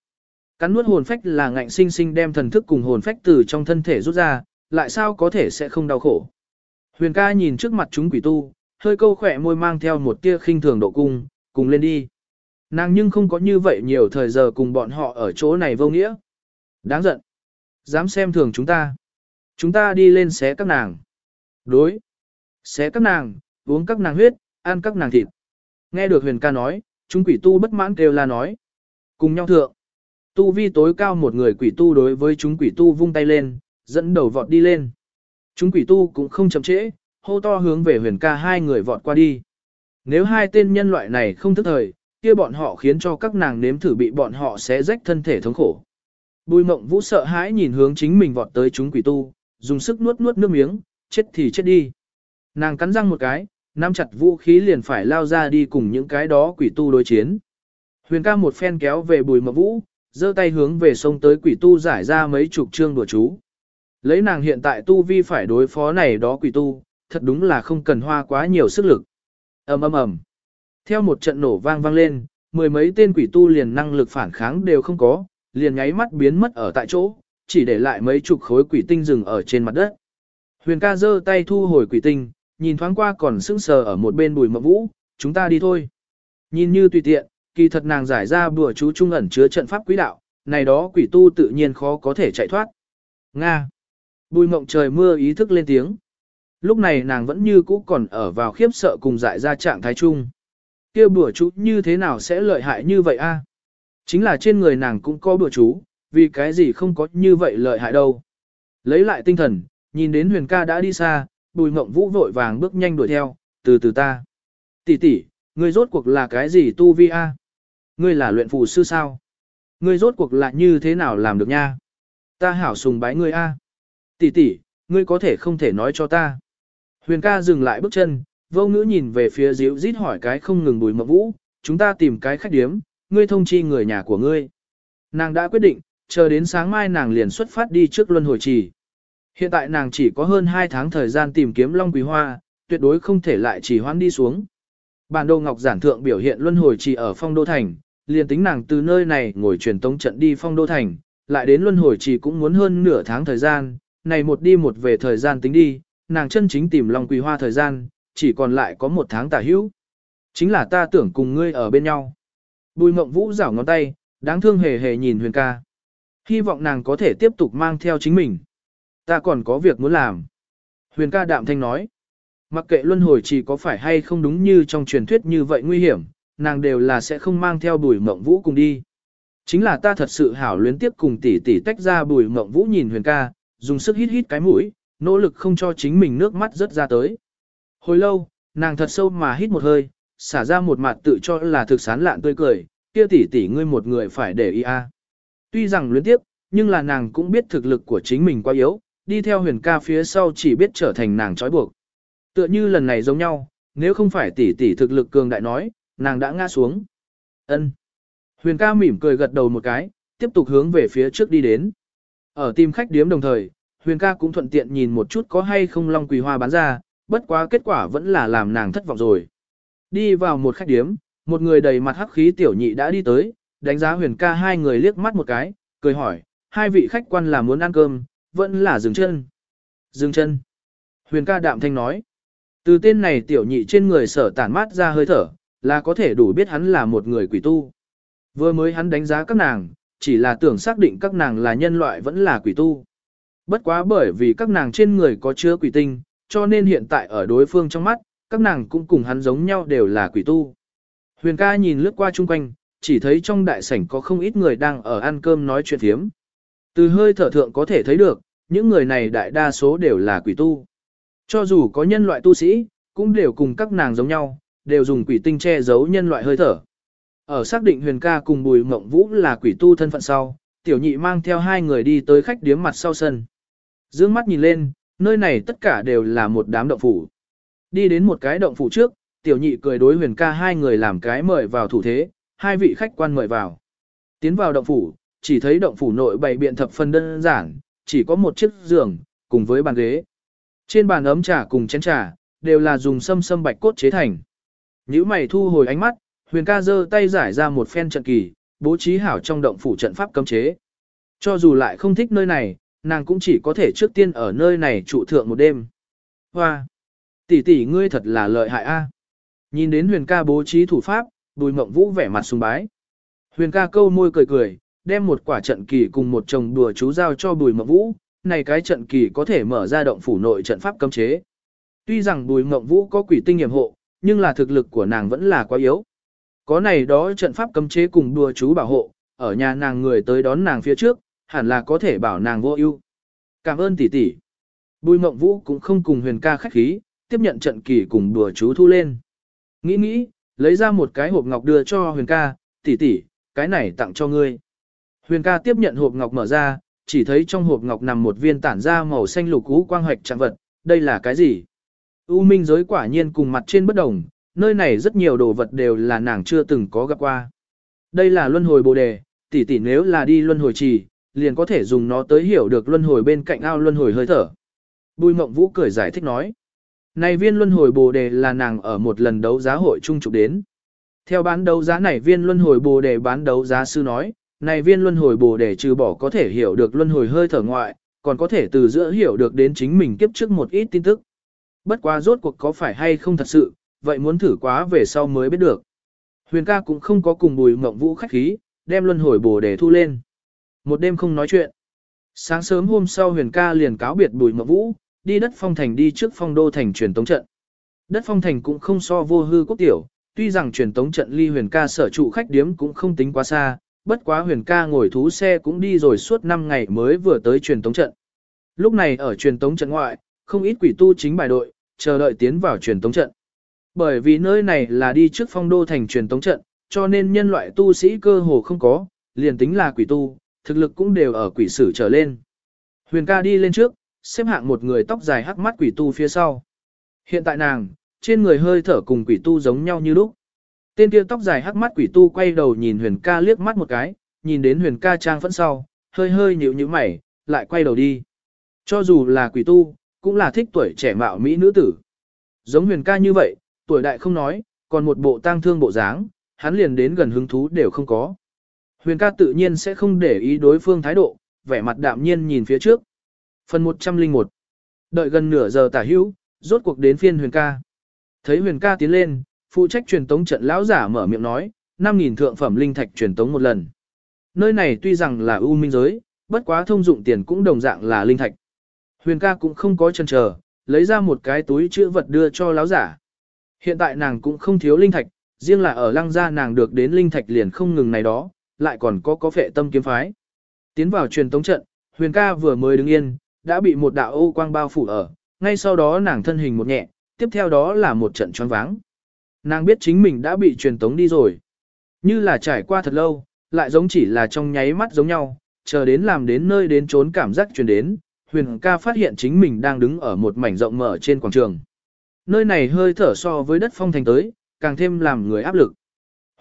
Cắn nuốt hồn phách là ngạnh sinh sinh đem thần thức cùng hồn phách từ trong thân thể rút ra, lại sao có thể sẽ không đau khổ. Huyền ca nhìn trước mặt chúng quỷ tu, hơi câu khỏe môi mang theo một tia khinh thường độ cung, cùng lên đi. Nàng nhưng không có như vậy nhiều thời giờ cùng bọn họ ở chỗ này vô nghĩa. Đáng giận. Dám xem thường chúng ta. Chúng ta đi lên xé các nàng. Đối. Xé các nàng, uống các nàng huyết, ăn các nàng thịt. Nghe được huyền ca nói, chúng quỷ tu bất mãn kêu la nói. Cùng nhau thượng. Tu vi tối cao một người quỷ tu đối với chúng quỷ tu vung tay lên, dẫn đầu vọt đi lên. Chúng quỷ tu cũng không chậm trễ, hô to hướng về huyền ca hai người vọt qua đi. Nếu hai tên nhân loại này không thức thời, kia bọn họ khiến cho các nàng nếm thử bị bọn họ xé rách thân thể thống khổ. Bùi mộng vũ sợ hãi nhìn hướng chính mình vọt tới chúng quỷ tu, dùng sức nuốt nuốt nước miếng, chết thì chết đi. Nàng cắn răng một cái, nắm chặt vũ khí liền phải lao ra đi cùng những cái đó quỷ tu đối chiến. Huyền ca một phen kéo về bùi mộng vũ, giơ tay hướng về sông tới quỷ tu giải ra mấy chục chương đùa chú. Lấy nàng hiện tại tu vi phải đối phó này đó quỷ tu, thật đúng là không cần hoa quá nhiều sức lực. ầm ầm ầm. Theo một trận nổ vang vang lên, mười mấy tên quỷ tu liền năng lực phản kháng đều không có, liền nháy mắt biến mất ở tại chỗ, chỉ để lại mấy chục khối quỷ tinh rừng ở trên mặt đất. Huyền ca giơ tay thu hồi quỷ tinh, nhìn thoáng qua còn sững sờ ở một bên bùi mộng vũ, chúng ta đi thôi. Nhìn như tùy tiện, kỳ thật nàng giải ra bùa chú trung ẩn chứa trận pháp quỷ đạo, này đó quỷ tu tự nhiên khó có thể chạy thoát. Nga. Bùi mộng trời mưa ý thức lên tiếng. Lúc này nàng vẫn như cũ còn ở vào khiếp sợ cùng dại ra trạng thái chung kia bùa chú như thế nào sẽ lợi hại như vậy a? Chính là trên người nàng cũng có bùa chú, vì cái gì không có như vậy lợi hại đâu. Lấy lại tinh thần, nhìn đến huyền ca đã đi xa, bùi mộng vũ vội vàng bước nhanh đuổi theo, từ từ ta. Tỷ tỷ, ngươi rốt cuộc là cái gì tu vi a? Ngươi là luyện phù sư sao? Ngươi rốt cuộc là như thế nào làm được nha? Ta hảo sùng bái ngươi a. Tỷ tỷ, ngươi có thể không thể nói cho ta. Huyền ca dừng lại bước chân, vô ngữ nhìn về phía díu rít hỏi cái không ngừng bùi mộng vũ, chúng ta tìm cái khách điếm, ngươi thông chi người nhà của ngươi. Nàng đã quyết định, chờ đến sáng mai nàng liền xuất phát đi trước luân hồi trì. Hiện tại nàng chỉ có hơn 2 tháng thời gian tìm kiếm Long Quý Hoa, tuyệt đối không thể lại chỉ hoãn đi xuống. Bản đồ ngọc giản thượng biểu hiện luân hồi trì ở phong đô thành, liền tính nàng từ nơi này ngồi truyền tống trận đi phong đô thành, lại đến luân hồi trì cũng muốn hơn nửa tháng thời gian, này một đi một về thời gian tính đi, nàng chân chính tìm Long Quý Hoa thời gian, chỉ còn lại có một tháng tả hữu. Chính là ta tưởng cùng ngươi ở bên nhau. Bùi mộng vũ rảo ngón tay, đáng thương hề hề nhìn huyền ca. Hy vọng nàng có thể tiếp tục mang theo chính mình. Ta còn có việc muốn làm. Huyền ca đạm thanh nói. Mặc kệ luân hồi chỉ có phải hay không đúng như trong truyền thuyết như vậy nguy hiểm, nàng đều là sẽ không mang theo bùi mộng vũ cùng đi. Chính là ta thật sự hảo luyến tiếp cùng tỷ tỷ tách ra bùi mộng vũ nhìn huyền ca, dùng sức hít hít cái mũi, nỗ lực không cho chính mình nước mắt rớt ra tới. Hồi lâu, nàng thật sâu mà hít một hơi, xả ra một mặt tự cho là thực sán lạn tươi cười, kia tỷ tỷ ngươi một người phải để ý a. Tuy rằng luyến tiếp, nhưng là nàng cũng biết thực lực của chính mình quá yếu, đi theo huyền ca phía sau chỉ biết trở thành nàng trói buộc. Tựa như lần này giống nhau, nếu không phải tỷ tỷ thực lực cường đại nói, nàng đã ngã xuống. Ân. Huyền ca mỉm cười gật đầu một cái, tiếp tục hướng về phía trước đi đến. Ở tìm khách điếm đồng thời, huyền ca cũng thuận tiện nhìn một chút có hay không long quỳ hoa bán ra, bất quá kết quả vẫn là làm nàng thất vọng rồi. Đi vào một khách điếm, một người đầy mặt hắc khí tiểu nhị đã đi tới, đánh giá huyền ca hai người liếc mắt một cái, cười hỏi, hai vị khách quan là muốn ăn cơm, vẫn là dừng chân. Dừng chân. Huyền ca đạm thanh nói. Từ tên này tiểu nhị trên người sở tản mát ra hơi thở, là có thể đủ biết hắn là một người quỷ tu. Vừa mới hắn đánh giá các nàng, chỉ là tưởng xác định các nàng là nhân loại vẫn là quỷ tu. Bất quá bởi vì các nàng trên người có chứa quỷ tinh, cho nên hiện tại ở đối phương trong mắt, các nàng cũng cùng hắn giống nhau đều là quỷ tu. Huyền ca nhìn lướt qua chung quanh, chỉ thấy trong đại sảnh có không ít người đang ở ăn cơm nói chuyện thiếm. Từ hơi thở thượng có thể thấy được, những người này đại đa số đều là quỷ tu. Cho dù có nhân loại tu sĩ, cũng đều cùng các nàng giống nhau, đều dùng quỷ tinh che giấu nhân loại hơi thở. Ở xác định huyền ca cùng bùi mộng vũ là quỷ tu thân phận sau, tiểu nhị mang theo hai người đi tới khách điếm mặt sau sân. Dương mắt nhìn lên, nơi này tất cả đều là một đám động phủ. Đi đến một cái động phủ trước, tiểu nhị cười đối huyền ca hai người làm cái mời vào thủ thế, hai vị khách quan mời vào. Tiến vào động phủ, chỉ thấy động phủ nội bày biện thập phần đơn giản, chỉ có một chiếc giường, cùng với bàn ghế. Trên bàn ấm trà cùng chén trà, đều là dùng sâm sâm bạch cốt chế thành. Nhữ mày thu hồi ánh mắt, huyền ca giơ tay giải ra một phen trận kỳ, bố trí hảo trong động phủ trận pháp cấm chế. Cho dù lại không thích nơi này, nàng cũng chỉ có thể trước tiên ở nơi này trụ thượng một đêm. Hoa! Tỷ tỷ ngươi thật là lợi hại a. Nhìn đến huyền ca bố trí thủ pháp, bùi mộng vũ vẻ mặt sùng bái. Huyền ca câu môi cười cười, đem một quả trận kỳ cùng một chồng đùa chú giao cho bùi mộng vũ, này cái trận kỳ có thể mở ra động phủ nội trận pháp cấm chế. Tuy rằng bùi mộng vũ có quỷ tinh nghiệm hộ, nhưng là thực lực của nàng vẫn là quá yếu. Có này đó trận pháp cấm chế cùng đùa chú bảo hộ, ở nhà nàng người tới đón nàng phía trước, hẳn là có thể bảo nàng vô ưu. Cảm ơn tỷ tỷ. Bùi mộng vũ cũng không cùng huyền ca khách khí, tiếp nhận trận kỳ cùng đùa chú thu lên. Nghĩ nghĩ, lấy ra một cái hộp ngọc đưa cho huyền ca, tỷ tỷ, cái này tặng cho ngươi. Huyền ca tiếp nhận hộp ngọc mở ra, chỉ thấy trong hộp ngọc nằm một viên tản ra màu xanh lục cú quang hoạch trạng vật, đây là cái gì? U minh giới quả nhiên cùng mặt trên bất đồng, nơi này rất nhiều đồ vật đều là nàng chưa từng có gặp qua. Đây là luân hồi bồ đề, tỷ tỷ nếu là đi luân hồi trì, liền có thể dùng nó tới hiểu được luân hồi bên cạnh ao luân hồi hơi thở. Bùi mộng vũ cười giải thích nói. Này viên luân hồi bồ đề là nàng ở một lần đấu giá hội trung trục đến. Theo bán đấu giá này viên luân hồi bồ đề bán đấu giá sư nói, này viên luân hồi bồ đề trừ bỏ có thể hiểu được luân hồi hơi thở ngoại, còn có thể từ giữa hiểu được đến chính mình kiếp trước một ít tin tức. Bất quá rốt cuộc có phải hay không thật sự, vậy muốn thử quá về sau mới biết được. Huyền ca cũng không có cùng bùi mộng vũ khách khí, đem luân hồi bồ đề thu lên. Một đêm không nói chuyện. Sáng sớm hôm sau huyền ca liền cáo biệt bùi mộng vũ, đi đất phong thành đi trước phong đô thành truyền tống trận. Đất phong thành cũng không so vô hư quốc tiểu, tuy rằng truyền tống trận ly huyền ca sở trụ khách điếm cũng không tính quá xa, bất quá huyền ca ngồi thú xe cũng đi rồi suốt 5 ngày mới vừa tới truyền tống trận. Lúc này ở truyền tống trận ngoại, không ít quỷ tu chính bài đội, chờ đợi tiến vào truyền tống trận. Bởi vì nơi này là đi trước phong đô thành truyền tống trận, cho nên nhân loại tu sĩ cơ hồ không có, liền tính là quỷ tu, thực lực cũng đều ở quỷ sử trở lên. Huyền ca đi lên trước, xếp hạng một người tóc dài hắc mắt quỷ tu phía sau. Hiện tại nàng, trên người hơi thở cùng quỷ tu giống nhau như lúc. Tên kia tóc dài hắc mắt quỷ tu quay đầu nhìn huyền ca liếc mắt một cái, nhìn đến huyền ca trang phẫn sau, hơi hơi nhíu nhíu mày, lại quay đầu đi. Cho dù là quỷ tu, cũng là thích tuổi trẻ mạo mỹ nữ tử. Giống huyền ca như vậy, tuổi đại không nói, còn một bộ tang thương bộ dáng, hắn liền đến gần hứng thú đều không có. Huyền ca tự nhiên sẽ không để ý đối phương thái độ, vẻ mặt đạm nhiên nhìn phía trước. Phần 101 Đợi gần nửa giờ tả hữu, rốt cuộc đến phiên huyền ca. Thấy huyền ca tiến lên, phụ trách truyền tống trận lão giả mở miệng nói, 5.000 thượng phẩm linh thạch truyền tống một lần. Nơi này tuy rằng là ưu minh giới, bất quá thông dụng tiền cũng đồng dạng là linh thạch. Huyền ca cũng không có chân chờ, lấy ra một cái túi chữ vật đưa cho lão giả. Hiện tại nàng cũng không thiếu linh thạch, riêng là ở lăng gia nàng được đến linh thạch liền không ngừng này đó, lại còn có có phệ tâm kiếm phái. Tiến vào truyền tống trận, huyền ca vừa mới đứng yên, đã bị một đạo ô quang bao phủ ở, ngay sau đó nàng thân hình một nhẹ, tiếp theo đó là một trận choáng váng. Nàng biết chính mình đã bị truyền tống đi rồi. Như là trải qua thật lâu, lại giống chỉ là trong nháy mắt giống nhau, chờ đến làm đến nơi đến trốn cảm giác truyền đến, huyền ca phát hiện chính mình đang đứng ở một mảnh rộng mở trên quảng trường. Nơi này hơi thở so với đất phong thành tới, càng thêm làm người áp lực.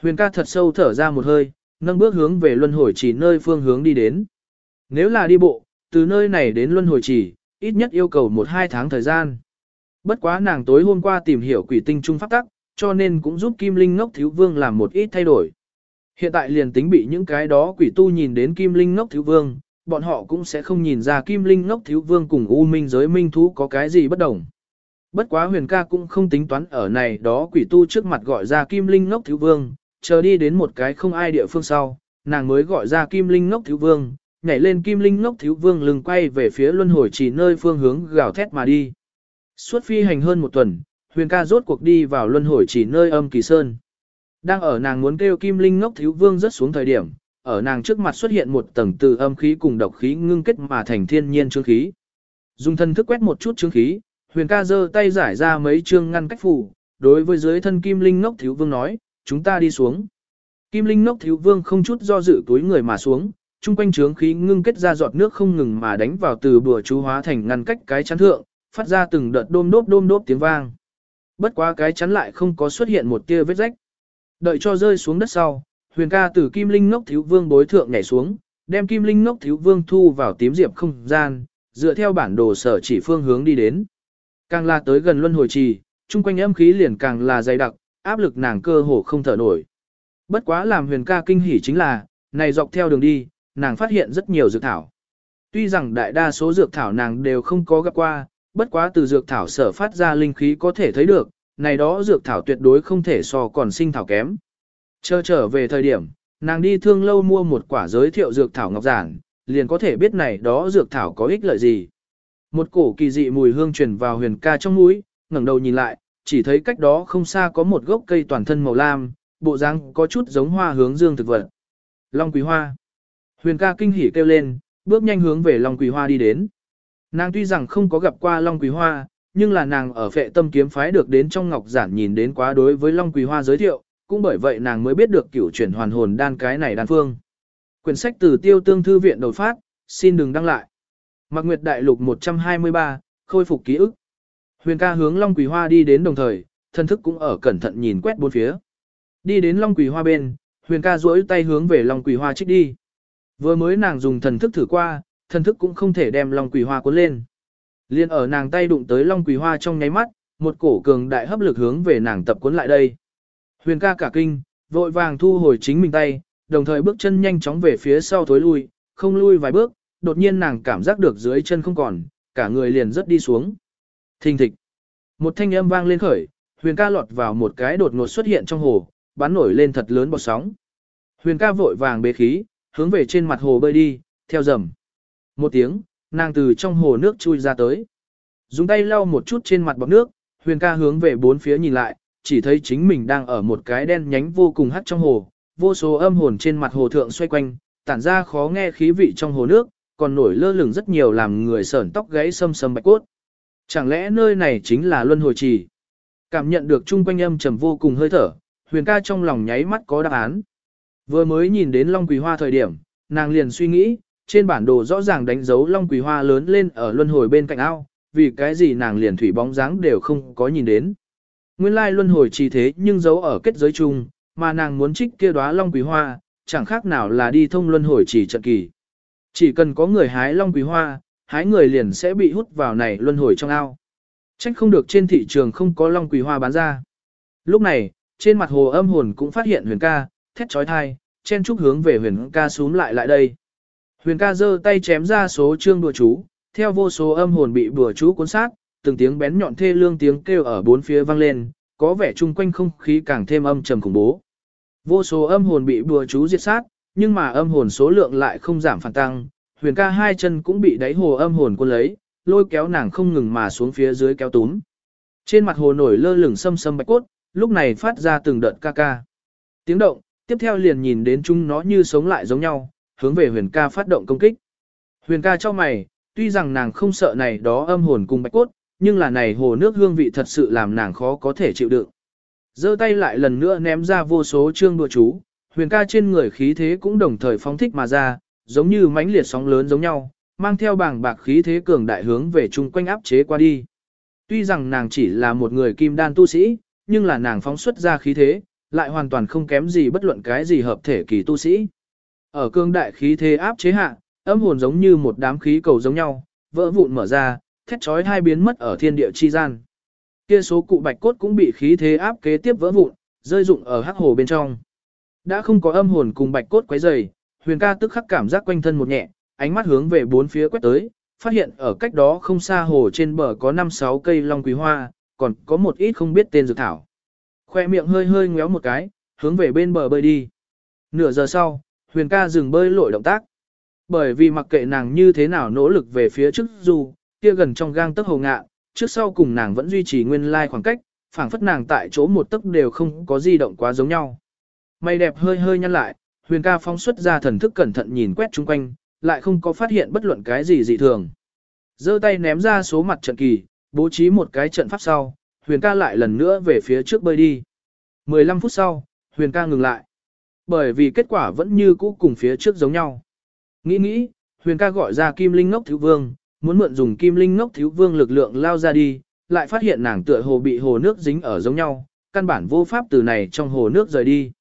Huyền ca thật sâu thở ra một hơi, nâng bước hướng về luân hồi chỉ nơi phương hướng đi đến. Nếu là đi bộ, từ nơi này đến luân hồi chỉ, ít nhất yêu cầu 1-2 tháng thời gian. Bất quá nàng tối hôm qua tìm hiểu quỷ tinh trung pháp tắc, cho nên cũng giúp Kim Linh Ngốc Thiếu Vương làm một ít thay đổi. Hiện tại liền tính bị những cái đó quỷ tu nhìn đến Kim Linh Ngốc Thiếu Vương, bọn họ cũng sẽ không nhìn ra Kim Linh Ngốc Thiếu Vương cùng U Minh giới minh thú có cái gì bất đồng. Bất quá huyền ca cũng không tính toán ở này đó quỷ tu trước mặt gọi ra Kim Linh Ngốc Thiếu Vương, chờ đi đến một cái không ai địa phương sau, nàng mới gọi ra Kim Linh Ngốc Thiếu Vương, nhảy lên Kim Linh Ngốc Thiếu Vương lưng quay về phía luân hồi chỉ nơi phương hướng gào thét mà đi. Suốt phi hành hơn một tuần, huyền ca rốt cuộc đi vào luân hồi chỉ nơi âm kỳ sơn. Đang ở nàng muốn kêu Kim Linh Ngốc Thiếu Vương rất xuống thời điểm, ở nàng trước mặt xuất hiện một tầng từ âm khí cùng độc khí ngưng kết mà thành thiên nhiên chương khí. Dùng thân thức quét một chút chương khí, huyền ca giơ tay giải ra mấy chương ngăn cách phủ, đối với dưới thân Kim Linh Ngốc Thiếu Vương nói, chúng ta đi xuống. Kim Linh Nốc Thiếu Vương không chút do dự túi người mà xuống, chung quanh trướng khí ngưng kết ra giọt nước không ngừng mà đánh vào từ bùa chú hóa thành ngăn cách cái chắn thượng, phát ra từng đợt đôm đốp đôm đốp tiếng vang. Bất quá cái chắn lại không có xuất hiện một tia vết rách. Đợi cho rơi xuống đất sau, huyền ca từ Kim Linh Ngốc Thiếu Vương bối thượng nhảy xuống, đem Kim Linh Ngốc Thiếu Vương thu vào tím diệp không gian, dựa theo bản đồ sở chỉ phương hướng đi đến. Càng là tới gần luân hồi trì, chung quanh âm khí liền càng là dày đặc, áp lực nàng cơ hồ không thở nổi. Bất quá làm huyền ca kinh hỉ chính là, này dọc theo đường đi, nàng phát hiện rất nhiều dược thảo. Tuy rằng đại đa số dược thảo nàng đều không có gặp qua, bất quá từ dược thảo sở phát ra linh khí có thể thấy được, này đó dược thảo tuyệt đối không thể so còn sinh thảo kém. Chờ trở về thời điểm, nàng đi thương lâu mua một quả giới thiệu dược thảo ngọc giản, liền có thể biết này đó dược thảo có ích lợi gì. Một cổ kỳ dị mùi hương truyền vào huyền ca trong mũi, ngẩng đầu nhìn lại, chỉ thấy cách đó không xa có một gốc cây toàn thân màu lam, bộ dáng có chút giống hoa hướng dương thực vật. Long quý hoa. Huyền ca kinh hỉ kêu lên, bước nhanh hướng về Long quý hoa đi đến. Nàng tuy rằng không có gặp qua Long quý hoa, nhưng là nàng ở phệ tâm kiếm phái được đến trong ngọc giản nhìn đến quá đối với Long quý hoa giới thiệu, cũng bởi vậy nàng mới biết được cửu chuyển hoàn hồn đan cái này đan phương. Quyển sách từ tiêu tương thư viện đột phát, xin đừng đăng lại. Mạc Nguyệt Đại Lục 123, khôi phục ký ức. Huyền ca hướng Long Quỳ Hoa đi đến đồng thời, thân thức cũng ở cẩn thận nhìn quét bốn phía. Đi đến Long Quỳ Hoa bên, Huyền ca duỗi tay hướng về Long Quỳ Hoa trích đi. Vừa mới nàng dùng thần thức thử qua, thần thức cũng không thể đem Long Quỳ Hoa cuốn lên. Liên ở nàng tay đụng tới Long Quỳ Hoa trong nháy mắt, một cổ cường đại hấp lực hướng về nàng tập cuốn lại đây. Huyền ca cả kinh, vội vàng thu hồi chính mình tay, đồng thời bước chân nhanh chóng về phía sau thối lui, không lui vài bước, đột nhiên nàng cảm giác được dưới chân không còn, cả người liền rất đi xuống. Thình thịch. Một thanh âm vang lên khởi, huyền ca lọt vào một cái đột ngột xuất hiện trong hồ, bắn nổi lên thật lớn bọt sóng. Huyền ca vội vàng bế khí, hướng về trên mặt hồ bơi đi, theo dầm. Một tiếng, nàng từ trong hồ nước chui ra tới. Dùng tay lau một chút trên mặt bọt nước, huyền ca hướng về bốn phía nhìn lại, chỉ thấy chính mình đang ở một cái đen nhánh vô cùng hắt trong hồ, vô số âm hồn trên mặt hồ thượng xoay quanh, tản ra khó nghe khí vị trong hồ nước, còn nổi lơ lửng rất nhiều làm người sởn tóc gáy sâm sâm bạch cốt. Chẳng lẽ nơi này chính là luân hồi trì? Cảm nhận được chung quanh âm trầm vô cùng hơi thở, huyền ca trong lòng nháy mắt có đáp án. Vừa mới nhìn đến Long Quỳ Hoa thời điểm, nàng liền suy nghĩ, trên bản đồ rõ ràng đánh dấu Long Quỳ Hoa lớn lên ở luân hồi bên cạnh ao, vì cái gì nàng liền thủy bóng dáng đều không có nhìn đến. Nguyên lai luân hồi trì thế nhưng giấu ở kết giới chung, mà nàng muốn trích kia đóa Long Quỳ Hoa, chẳng khác nào là đi thông luân hồi trì trận kỳ. Chỉ cần có người hái Long Quỳ Hoa, hái người liền sẽ bị hút vào này luân hồi trong ao. Trách không được trên thị trường không có long quỳ hoa bán ra. Lúc này, trên mặt hồ âm hồn cũng phát hiện huyền ca, thét trói thai, chen chúc hướng về huyền ca xuống lại lại đây. Huyền ca giơ tay chém ra số chương đùa chú, theo vô số âm hồn bị bùa chú cuốn sát, từng tiếng bén nhọn thê lương tiếng kêu ở bốn phía vang lên, có vẻ chung quanh không khí càng thêm âm trầm khủng bố. Vô số âm hồn bị bùa chú diệt sát, nhưng mà âm hồn số lượng lại không giảm phản tăng, huyền ca hai chân cũng bị đáy hồ âm hồn quân lấy, lôi kéo nàng không ngừng mà xuống phía dưới kéo túm. Trên mặt hồ nổi lơ lửng sâm sâm bạch cốt, lúc này phát ra từng đợt ca ca. Tiếng động, tiếp theo liền nhìn đến chúng nó như sống lại giống nhau, hướng về huyền ca phát động công kích. Huyền ca cho mày, tuy rằng nàng không sợ này đó âm hồn cùng bạch cốt, nhưng là này hồ nước hương vị thật sự làm nàng khó có thể chịu đựng. giơ tay lại lần nữa ném ra vô số chương đùa chú, huyền ca trên người khí thế cũng đồng thời phóng thích mà ra, giống như mãnh liệt sóng lớn giống nhau, mang theo bảng bạc khí thế cường đại hướng về chung quanh áp chế qua đi. Tuy rằng nàng chỉ là một người kim đan tu sĩ, nhưng là nàng phóng xuất ra khí thế, lại hoàn toàn không kém gì bất luận cái gì hợp thể kỳ tu sĩ. Ở cương đại khí thế áp chế hạ, âm hồn giống như một đám khí cầu giống nhau, vỡ vụn mở ra, thét chói hai biến mất ở thiên địa chi gian. Kia số cụ bạch cốt cũng bị khí thế áp kế tiếp vỡ vụn, rơi rụng ở hắc hồ bên trong. Đã không có âm hồn cùng bạch cốt quấy rầy, Huyền ca tức khắc cảm giác quanh thân một nhẹ, ánh mắt hướng về bốn phía quét tới, phát hiện ở cách đó không xa hồ trên bờ có 5-6 cây long quý hoa, còn có một ít không biết tên dược thảo. Khoe miệng hơi hơi ngéo một cái, hướng về bên bờ bơi đi. Nửa giờ sau, huyền ca dừng bơi lội động tác. Bởi vì mặc kệ nàng như thế nào nỗ lực về phía trước dù, kia gần trong gang tấc hồ ngạ, trước sau cùng nàng vẫn duy trì nguyên lai khoảng cách, phảng phất nàng tại chỗ một tấc đều không có di động quá giống nhau. Mây đẹp hơi hơi nhăn lại, Huyền ca phóng xuất ra thần thức cẩn thận nhìn quét chung quanh, lại không có phát hiện bất luận cái gì dị thường. giơ tay ném ra số mặt trận kỳ, bố trí một cái trận pháp sau, huyền ca lại lần nữa về phía trước bơi đi. 15 phút sau, huyền ca ngừng lại. Bởi vì kết quả vẫn như cũ cùng phía trước giống nhau. Nghĩ nghĩ, huyền ca gọi ra kim linh ngốc thiếu vương, muốn mượn dùng kim linh ngốc thiếu vương lực lượng lao ra đi, lại phát hiện nàng tựa hồ bị hồ nước dính ở giống nhau, căn bản vô pháp từ này trong hồ nước rời đi.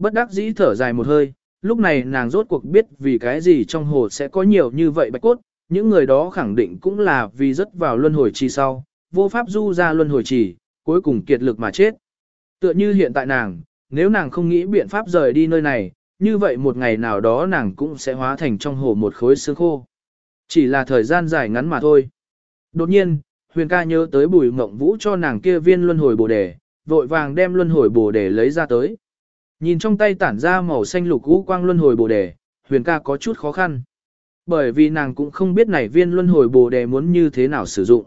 Bất đắc dĩ thở dài một hơi, lúc này nàng rốt cuộc biết vì cái gì trong hồ sẽ có nhiều như vậy bạch cốt, những người đó khẳng định cũng là vì rất vào luân hồi trì sau, vô pháp du ra luân hồi trì, cuối cùng kiệt lực mà chết. Tựa như hiện tại nàng, nếu nàng không nghĩ biện pháp rời đi nơi này, như vậy một ngày nào đó nàng cũng sẽ hóa thành trong hồ một khối xương khô. Chỉ là thời gian dài ngắn mà thôi. Đột nhiên, Huyền ca nhớ tới bùi mộng vũ cho nàng kia viên luân hồi bồ đề, vội vàng đem luân hồi bồ đề lấy ra tới. Nhìn trong tay tản ra màu xanh lục ngũ quang luân hồi bồ đề, Huyền ca có chút khó khăn. Bởi vì nàng cũng không biết này viên luân hồi bồ đề muốn như thế nào sử dụng.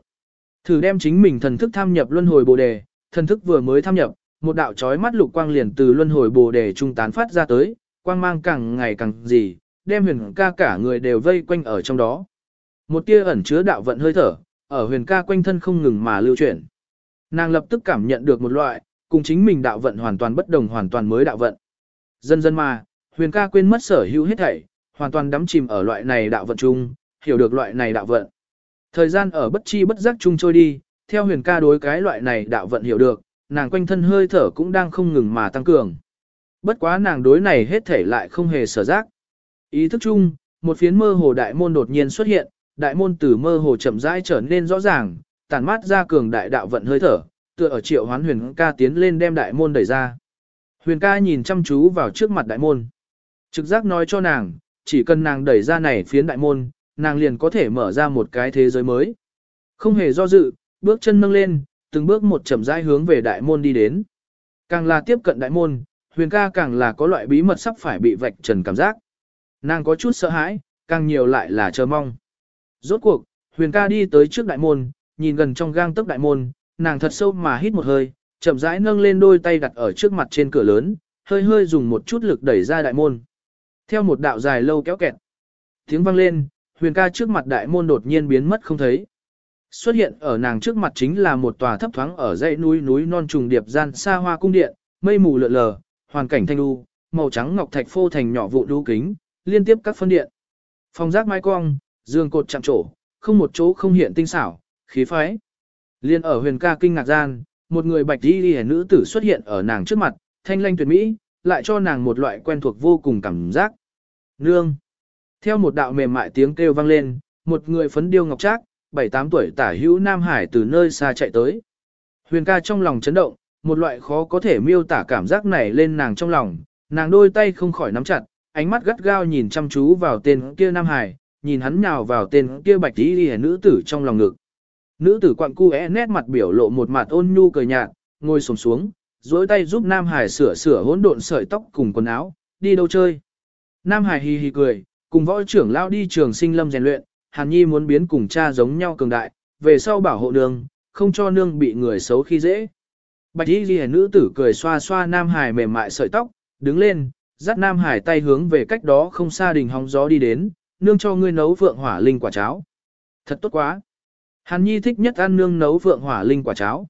Thử đem chính mình thần thức tham nhập luân hồi bồ đề, thần thức vừa mới tham nhập, một đạo chói mắt lục quang liền từ luân hồi bồ đề trung tán phát ra tới, quang mang càng ngày càng gì, đem huyền ca cả người đều vây quanh ở trong đó. Một tia ẩn chứa đạo vận hơi thở, ở huyền ca quanh thân không ngừng mà lưu chuyển. Nàng lập tức cảm nhận được một loại, cùng chính mình đạo vận hoàn toàn bất đồng hoàn toàn mới đạo vận. Dần dần mà, huyền ca quên mất sở hữu hết thảy, hoàn toàn đắm chìm ở loại này đạo vận chung, hiểu được loại này đạo vận. Thời gian ở bất chi bất giác chung trôi đi, theo huyền ca đối cái loại này đạo vận hiểu được, nàng quanh thân hơi thở cũng đang không ngừng mà tăng cường. Bất quá nàng đối này hết thể lại không hề sở giác. Ý thức chung, một phiến mơ hồ đại môn đột nhiên xuất hiện, đại môn từ mơ hồ chậm rãi trở nên rõ ràng, tản mát ra cường đại đạo vận hơi thở, tựa ở triệu hoán huyền ca tiến lên đem đại môn đẩy ra. Huyền ca nhìn chăm chú vào trước mặt đại môn. Trực giác nói cho nàng, chỉ cần nàng đẩy ra này phiến đại môn, nàng liền có thể mở ra một cái thế giới mới. Không hề do dự, bước chân nâng lên, từng bước một chậm rãi hướng về đại môn đi đến. Càng là tiếp cận đại môn, huyền ca càng là có loại bí mật sắp phải bị vạch trần cảm giác. Nàng có chút sợ hãi, càng nhiều lại là chờ mong. Rốt cuộc, huyền ca đi tới trước đại môn, nhìn gần trong gang tấc đại môn, nàng thật sâu mà hít một hơi, chậm rãi nâng lên đôi tay đặt ở trước mặt trên cửa lớn, hơi hơi dùng một chút lực đẩy ra đại môn. Theo một đạo dài lâu kéo kẹt, tiếng vang lên, huyền ca trước mặt đại môn đột nhiên biến mất không thấy. Xuất hiện ở nàng trước mặt chính là một tòa thấp thoáng ở dãy núi núi non trùng điệp gian xa hoa cung điện, mây mù lượn lờ, hoàn cảnh thanh u, màu trắng ngọc thạch phô thành nhỏ vụ đu kính, liên tiếp các phân điện. Phòng rác mái cong, giường cột chạm trổ, không một chỗ không hiện tinh xảo, khí phái. Liên ở huyền ca kinh ngạc gian, một người bạch đi đi nữ tử xuất hiện ở nàng trước mặt, thanh lanh tuyệt mỹ, lại cho nàng một loại quen thuộc vô cùng cảm giác. Nương. Theo một đạo mềm mại tiếng kêu vang lên, một người phấn điêu ngọc trác, 7-8 tuổi tả hữu Nam Hải từ nơi xa chạy tới. Huyền ca trong lòng chấn động, một loại khó có thể miêu tả cảm giác này lên nàng trong lòng, nàng đôi tay không khỏi nắm chặt, ánh mắt gắt gao nhìn chăm chú vào tên kia Nam Hải, nhìn hắn nhào vào tên kia bạch tí đi nữ tử trong lòng ngực. Nữ tử quặng cu é nét mặt biểu lộ một mặt ôn nhu cười nhạt, ngồi xổm xuống, duỗi tay giúp Nam Hải sửa sửa hỗn độn sợi tóc cùng quần áo, đi đâu chơi. Nam Hải hì hì cười, cùng võ trưởng lao đi trường sinh lâm rèn luyện, Hàn Nhi muốn biến cùng cha giống nhau cường đại, về sau bảo hộ nương, không cho nương bị người xấu khi dễ. Bạch y ghi nữ tử cười xoa xoa Nam Hải mềm mại sợi tóc, đứng lên, dắt Nam Hải tay hướng về cách đó không xa đình hóng gió đi đến, nương cho ngươi nấu vượng hỏa linh quả cháo. Thật tốt quá. Hàn Nhi thích nhất ăn nương nấu vượng hỏa linh quả cháo.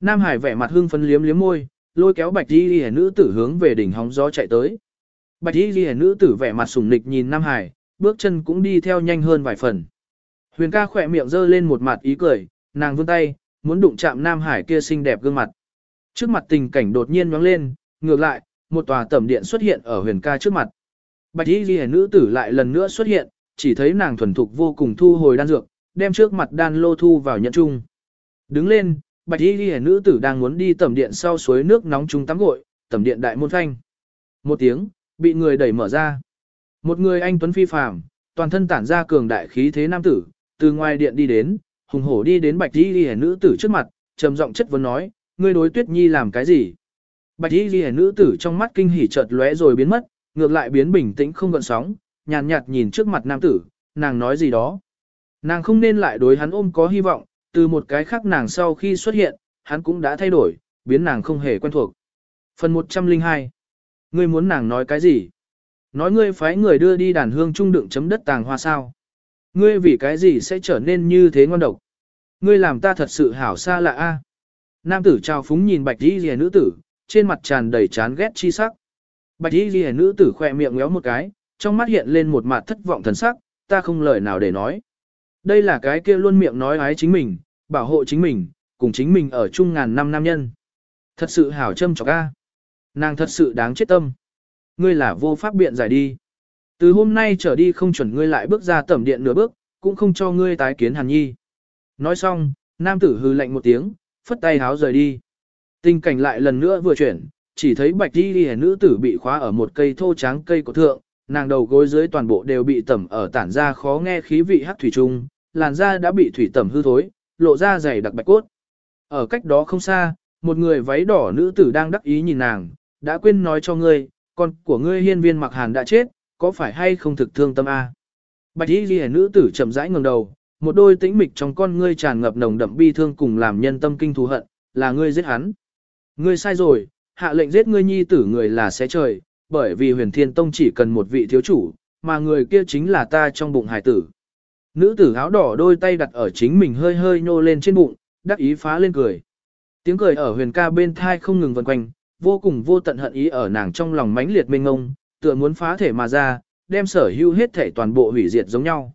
Nam Hải vẻ mặt hưng phấn liếm liếm môi, lôi kéo bạch y ghi nữ tử hướng về đỉnh hóng gió chạy tới. Bạch y ghi nữ tử vẻ mặt sùng nịch nhìn Nam Hải, bước chân cũng đi theo nhanh hơn vài phần. Huyền ca khỏe miệng giơ lên một mặt ý cười, nàng vươn tay, muốn đụng chạm Nam Hải kia xinh đẹp gương mặt. Trước mặt tình cảnh đột nhiên nhoáng lên, ngược lại, một tòa tẩm điện xuất hiện ở huyền ca trước mặt. Bạch y ghi nữ tử lại lần nữa xuất hiện, chỉ thấy nàng thuần thục vô cùng thu hồi đan dược, đem trước mặt đan lô thu vào nhận chung. Đứng lên, bạch y ghi nữ tử đang muốn đi tẩm điện sau suối nước nóng chung tắm gội, tẩm điện đại môn phanh. Một tiếng, bị người đẩy mở ra. Một người anh tuấn phi phàm, toàn thân tản ra cường đại khí thế nam tử, từ ngoài điện đi đến, hùng hổ đi đến bạch y ghi nữ tử trước mặt, trầm giọng chất vấn nói, ngươi đối tuyết nhi làm cái gì? Bạch y ghi nữ tử trong mắt kinh hỉ chợt lóe rồi biến mất, ngược lại biến bình tĩnh không gợn sóng, nhàn nhạt, nhạt nhìn trước mặt nam tử, nàng nói gì đó. Nàng không nên lại đối hắn ôm có hy vọng, từ một cái khác nàng sau khi xuất hiện, hắn cũng đã thay đổi, biến nàng không hề quen thuộc. Phần 102 Ngươi muốn nàng nói cái gì? Nói ngươi phái người đưa đi đàn hương trung đựng chấm đất tàng hoa sao? Ngươi vì cái gì sẽ trở nên như thế ngon độc? Ngươi làm ta thật sự hảo xa lạ a. Nam tử trao phúng nhìn bạch y rìa nữ tử, trên mặt tràn đầy chán ghét chi sắc. Bạch y rìa nữ tử khỏe miệng ngéo một cái, trong mắt hiện lên một mặt thất vọng thần sắc, ta không lời nào để nói. Đây là cái kia luôn miệng nói ái chính mình, bảo hộ chính mình, cùng chính mình ở chung ngàn năm nam nhân. Thật sự hảo châm chọc ca. Nàng thật sự đáng chết tâm. Ngươi là vô pháp biện giải đi. Từ hôm nay trở đi không chuẩn ngươi lại bước ra tẩm điện nửa bước, cũng không cho ngươi tái kiến Hàn Nhi. Nói xong, nam tử hư lạnh một tiếng, phất tay háo rời đi. Tình cảnh lại lần nữa vừa chuyển, chỉ thấy bạch đi đi nữ tử bị khóa ở một cây thô tráng cây của thượng, nàng đầu gối dưới toàn bộ đều bị tẩm ở tản ra khó nghe khí vị hắc thủy trung, làn da đã bị thủy tẩm hư thối, lộ ra dày đặc bạch cốt. Ở cách đó không xa, một người váy đỏ nữ tử đang đắc ý nhìn nàng, đã quên nói cho ngươi, con của ngươi hiên viên mặc hàn đã chết, có phải hay không thực thương tâm a? Bạch y ghi nữ tử chậm rãi ngẩng đầu, một đôi tĩnh mịch trong con ngươi tràn ngập nồng đậm bi thương cùng làm nhân tâm kinh thù hận, là ngươi giết hắn. Ngươi sai rồi, hạ lệnh giết ngươi nhi tử người là sẽ trời, bởi vì huyền thiên tông chỉ cần một vị thiếu chủ, mà người kia chính là ta trong bụng hải tử. Nữ tử áo đỏ đôi tay đặt ở chính mình hơi hơi nhô lên trên bụng, đắc ý phá lên cười. Tiếng cười ở huyền ca bên thai không ngừng vần quanh, vô cùng vô tận hận ý ở nàng trong lòng mãnh liệt mênh ngông, tựa muốn phá thể mà ra, đem sở hữu hết thể toàn bộ hủy diệt giống nhau.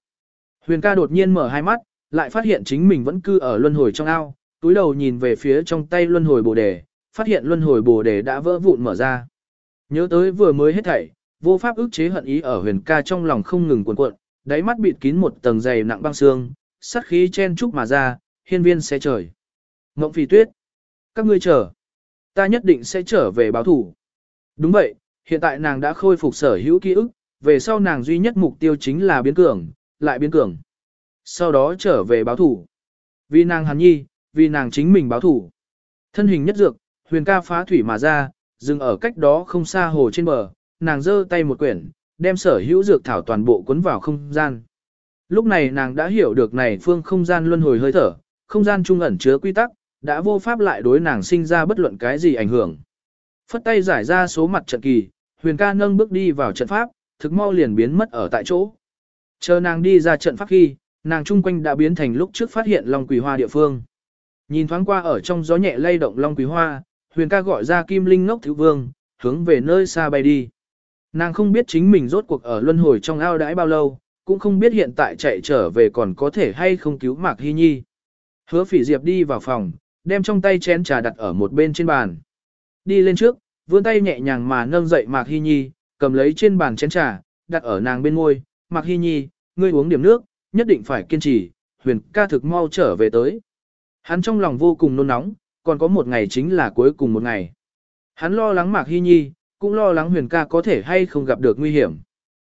Huyền ca đột nhiên mở hai mắt, lại phát hiện chính mình vẫn cư ở luân hồi trong ao, túi đầu nhìn về phía trong tay luân hồi bồ đề, phát hiện luân hồi bồ đề đã vỡ vụn mở ra. Nhớ tới vừa mới hết thảy, vô pháp ức chế hận ý ở huyền ca trong lòng không ngừng cuộn cuộn, đáy mắt bịt kín một tầng dày nặng băng xương, sát khí chen trúc mà ra, hiên viên sẽ trời. Ngộng phì tuyết. Các ngươi chờ. Ta nhất định sẽ trở về báo thủ. Đúng vậy, hiện tại nàng đã khôi phục sở hữu ký ức, về sau nàng duy nhất mục tiêu chính là biến cường, lại biến cường. Sau đó trở về báo thủ. Vì nàng hàn nhi, vì nàng chính mình báo thủ. Thân hình nhất dược, huyền ca phá thủy mà ra, dừng ở cách đó không xa hồ trên bờ, nàng giơ tay một quyển, đem sở hữu dược thảo toàn bộ cuốn vào không gian. Lúc này nàng đã hiểu được này phương không gian luân hồi hơi thở, không gian trung ẩn chứa quy tắc, đã vô pháp lại đối nàng sinh ra bất luận cái gì ảnh hưởng. Phất tay giải ra số mặt trận kỳ, huyền ca nâng bước đi vào trận pháp, thực mau liền biến mất ở tại chỗ. Chờ nàng đi ra trận pháp khi, nàng trung quanh đã biến thành lúc trước phát hiện Long Quỳ Hoa địa phương. Nhìn thoáng qua ở trong gió nhẹ lay động Long Quỳ Hoa, huyền ca gọi ra Kim Linh Ngốc Thiếu Vương, hướng về nơi xa bay đi. Nàng không biết chính mình rốt cuộc ở luân hồi trong ao đãi bao lâu, cũng không biết hiện tại chạy trở về còn có thể hay không cứu Mạc Hy Nhi. Hứa phỉ diệp đi vào phòng, đem trong tay chén trà đặt ở một bên trên bàn. Đi lên trước, vươn tay nhẹ nhàng mà nâng dậy Mạc Hy Nhi, cầm lấy trên bàn chén trà, đặt ở nàng bên môi. Mạc Hy Nhi, ngươi uống điểm nước, nhất định phải kiên trì, huyền ca thực mau trở về tới. Hắn trong lòng vô cùng nôn nóng, còn có một ngày chính là cuối cùng một ngày. Hắn lo lắng Mạc Hy Nhi, cũng lo lắng huyền ca có thể hay không gặp được nguy hiểm.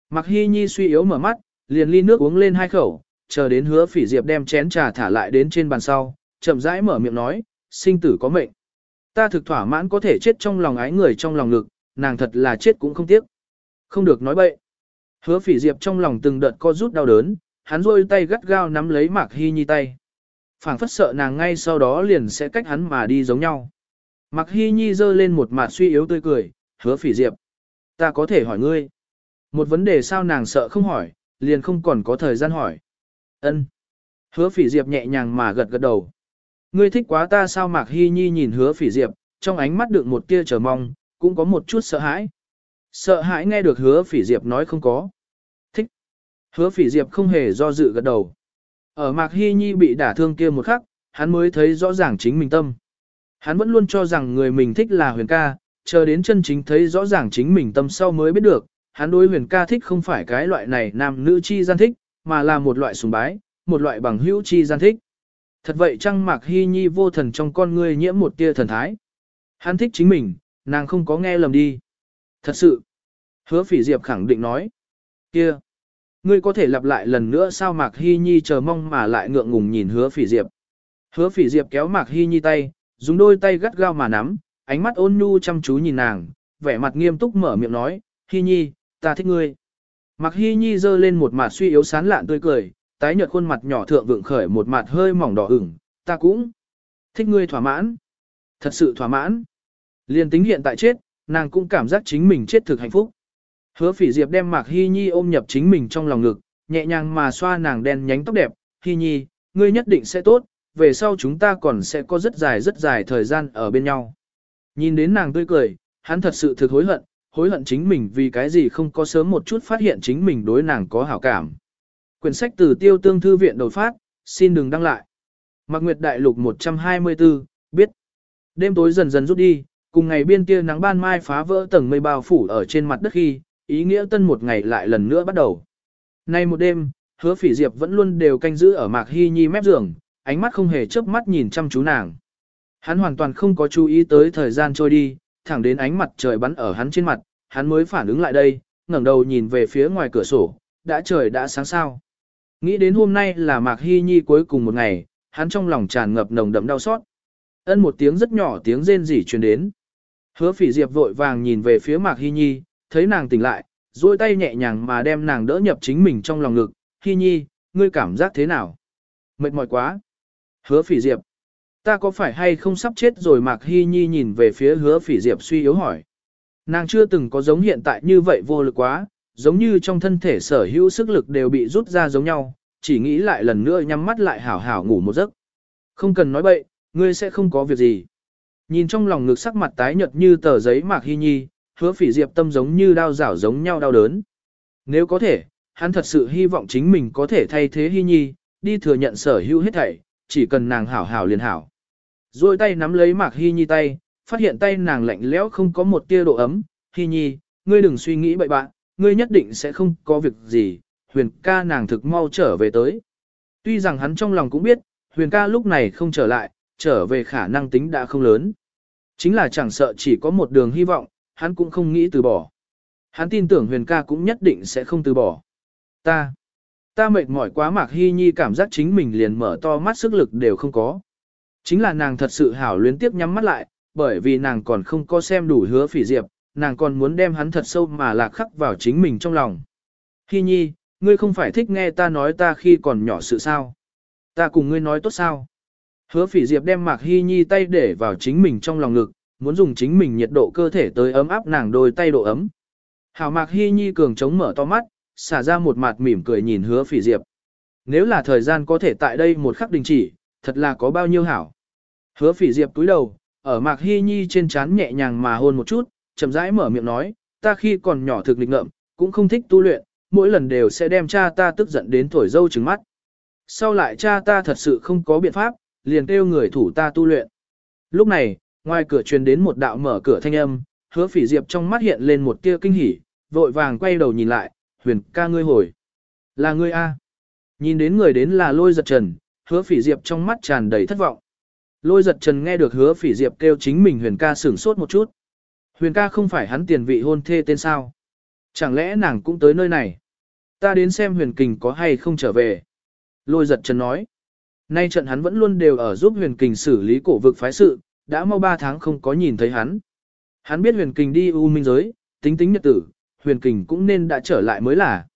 Mặc Hy Nhi suy yếu mở mắt, liền ly nước uống lên hai khẩu, chờ đến hứa phỉ diệp đem chén trà thả lại đến trên bàn sau, chậm rãi mở miệng nói, sinh tử có mệnh. Ta thực thỏa mãn có thể chết trong lòng ái người trong lòng ngực, nàng thật là chết cũng không tiếc. Không được nói bậy. Hứa phỉ diệp trong lòng từng đợt co rút đau đớn, hắn rôi tay gắt gao nắm lấy Mạc Hy Nhi tay. phảng phất sợ nàng ngay sau đó liền sẽ cách hắn mà đi giống nhau. Mạc Hy Nhi giơ lên một mặt suy yếu tươi cười, hứa phỉ diệp. Ta có thể hỏi ngươi. Một vấn đề sao nàng sợ không hỏi, liền không còn có thời gian hỏi. Ân. Hứa phỉ diệp nhẹ nhàng mà gật gật đầu. Ngươi thích quá ta sao Mạc Hy Nhi nhìn hứa phỉ diệp, trong ánh mắt đựng một tia chờ mong, cũng có một chút sợ hãi. Sợ hãi nghe được hứa phỉ diệp nói không có. Thích. Hứa phỉ diệp không hề do dự gật đầu. Ở Mạc Hy Nhi bị đả thương kia một khắc, hắn mới thấy rõ ràng chính mình tâm. Hắn vẫn luôn cho rằng người mình thích là huyền ca, chờ đến chân chính thấy rõ ràng chính mình tâm sau mới biết được, hắn đối huyền ca thích không phải cái loại này nam nữ chi gian thích, mà là một loại sùng bái, một loại bằng hữu chi gian thích. Thật vậy chăng Mạc Hy Nhi vô thần trong con ngươi nhiễm một tia thần thái. Hắn thích chính mình, nàng không có nghe lầm đi. Thật sự. Hứa phỉ diệp khẳng định nói. kia, Ngươi có thể lặp lại lần nữa sao Mạc Hy Nhi chờ mong mà lại ngượng ngùng nhìn hứa phỉ diệp. Hứa phỉ diệp kéo Mạc Hy Nhi tay, dùng đôi tay gắt gao mà nắm, ánh mắt ôn nhu chăm chú nhìn nàng, vẻ mặt nghiêm túc mở miệng nói, Hi Nhi, ta thích ngươi. Mặc Hi Nhi giơ lên một mặt suy yếu sán lạn tươi cười, tái nhợt khuôn mặt nhỏ thượng vượng khởi một mặt hơi mỏng đỏ ửng, ta cũng thích ngươi thỏa mãn. Thật sự thỏa mãn. Liên tính hiện tại chết, nàng cũng cảm giác chính mình chết thực hạnh phúc. Hứa phỉ diệp đem Mạc Hy Nhi ôm nhập chính mình trong lòng ngực, nhẹ nhàng mà xoa nàng đen nhánh tóc đẹp. Hy Nhi, ngươi nhất định sẽ tốt, về sau chúng ta còn sẽ có rất dài rất dài thời gian ở bên nhau. Nhìn đến nàng tươi cười, hắn thật sự thực hối hận, hối hận chính mình vì cái gì không có sớm một chút phát hiện chính mình đối nàng có hảo cảm. Quyển sách từ tiêu tương thư viện đột phát, xin đừng đăng lại. Mạc Nguyệt Đại Lục 124, biết. Đêm tối dần dần rút đi, cùng ngày biên tia nắng ban mai phá vỡ tầng mây bao phủ ở trên mặt đất khi, ý nghĩa tân một ngày lại lần nữa bắt đầu. Nay một đêm, Hứa phỉ diệp vẫn luôn đều canh giữ ở mạc hy nhi mép giường, ánh mắt không hề chớp mắt nhìn chăm chú nàng. Hắn hoàn toàn không có chú ý tới thời gian trôi đi, thẳng đến ánh mặt trời bắn ở hắn trên mặt, hắn mới phản ứng lại đây, ngẩng đầu nhìn về phía ngoài cửa sổ, đã trời đã sáng sao. Nghĩ đến hôm nay là Mạc Hy Nhi cuối cùng một ngày, hắn trong lòng tràn ngập nồng đậm đau xót. Ân một tiếng rất nhỏ tiếng rên rỉ truyền đến. Hứa phỉ diệp vội vàng nhìn về phía Mạc Hy Nhi, thấy nàng tỉnh lại, duỗi tay nhẹ nhàng mà đem nàng đỡ nhập chính mình trong lòng ngực. Hy Nhi, ngươi cảm giác thế nào? Mệt mỏi quá. Hứa phỉ diệp. Ta có phải hay không sắp chết rồi Mạc Hy Nhi nhìn về phía hứa phỉ diệp suy yếu hỏi. Nàng chưa từng có giống hiện tại như vậy vô lực quá, giống như trong thân thể sở hữu sức lực đều bị rút ra giống nhau, chỉ nghĩ lại lần nữa nhắm mắt lại hảo hảo ngủ một giấc. Không cần nói bậy, ngươi sẽ không có việc gì. Nhìn trong lòng ngực sắc mặt tái nhợt như tờ giấy Mạc Hy Nhi, hứa phỉ diệp tâm giống như đau rảo giống nhau đau đớn. Nếu có thể, hắn thật sự hy vọng chính mình có thể thay thế Hy Nhi, đi thừa nhận sở hữu hết thảy, chỉ cần nàng hảo hảo liền hảo. Rồi tay nắm lấy Mạc Hy Nhi tay, phát hiện tay nàng lạnh lẽo không có một tia độ ấm. Hy Nhi, ngươi đừng suy nghĩ bậy bạn, ngươi nhất định sẽ không có việc gì, huyền ca nàng thực mau trở về tới. Tuy rằng hắn trong lòng cũng biết, huyền ca lúc này không trở lại, trở về khả năng tính đã không lớn. Chính là chẳng sợ chỉ có một đường hy vọng, hắn cũng không nghĩ từ bỏ. Hắn tin tưởng huyền ca cũng nhất định sẽ không từ bỏ. Ta, ta mệt mỏi quá mạc hy nhi cảm giác chính mình liền mở to mắt sức lực đều không có. Chính là nàng thật sự hảo luyến tiếp nhắm mắt lại, bởi vì nàng còn không có xem đủ hứa phỉ diệp, nàng còn muốn đem hắn thật sâu mà lạc khắc vào chính mình trong lòng. Hi nhi, ngươi không phải thích nghe ta nói ta khi còn nhỏ sự sao? Ta cùng ngươi nói tốt sao? Hứa phỉ diệp đem mạc Hi nhi tay để vào chính mình trong lòng ngực, muốn dùng chính mình nhiệt độ cơ thể tới ấm áp nàng đôi tay độ ấm. Hảo mạc Hi nhi cường chống mở to mắt, xả ra một mặt mỉm cười nhìn hứa phỉ diệp. Nếu là thời gian có thể tại đây một khắc đình chỉ, thật là có bao nhiêu hảo. Hứa phỉ diệp túi đầu, ở mạc hy nhi trên trán nhẹ nhàng mà hôn một chút, chậm rãi mở miệng nói, ta khi còn nhỏ thực lịch ngợm, cũng không thích tu luyện, mỗi lần đều sẽ đem cha ta tức giận đến thổi dâu trứng mắt. Sau lại cha ta thật sự không có biện pháp, liền kêu người thủ ta tu luyện. Lúc này, ngoài cửa truyền đến một đạo mở cửa thanh âm, hứa phỉ diệp trong mắt hiện lên một tia kinh hỉ, vội vàng quay đầu nhìn lại, huyền ca ngươi hồi. Là ngươi A. Nhìn đến người đến là lôi giật trần, hứa phỉ diệp trong mắt tràn đầy thất vọng. Lôi giật trần nghe được hứa phỉ diệp kêu chính mình huyền ca sửng sốt một chút. Huyền ca không phải hắn tiền vị hôn thê tên sao. Chẳng lẽ nàng cũng tới nơi này? Ta đến xem huyền kình có hay không trở về. Lôi giật trần nói. Nay trận hắn vẫn luôn đều ở giúp huyền kình xử lý cổ vực phái sự, đã mau 3 tháng không có nhìn thấy hắn. Hắn biết huyền kình đi u minh giới, tính tính nhật tử, huyền kình cũng nên đã trở lại mới là.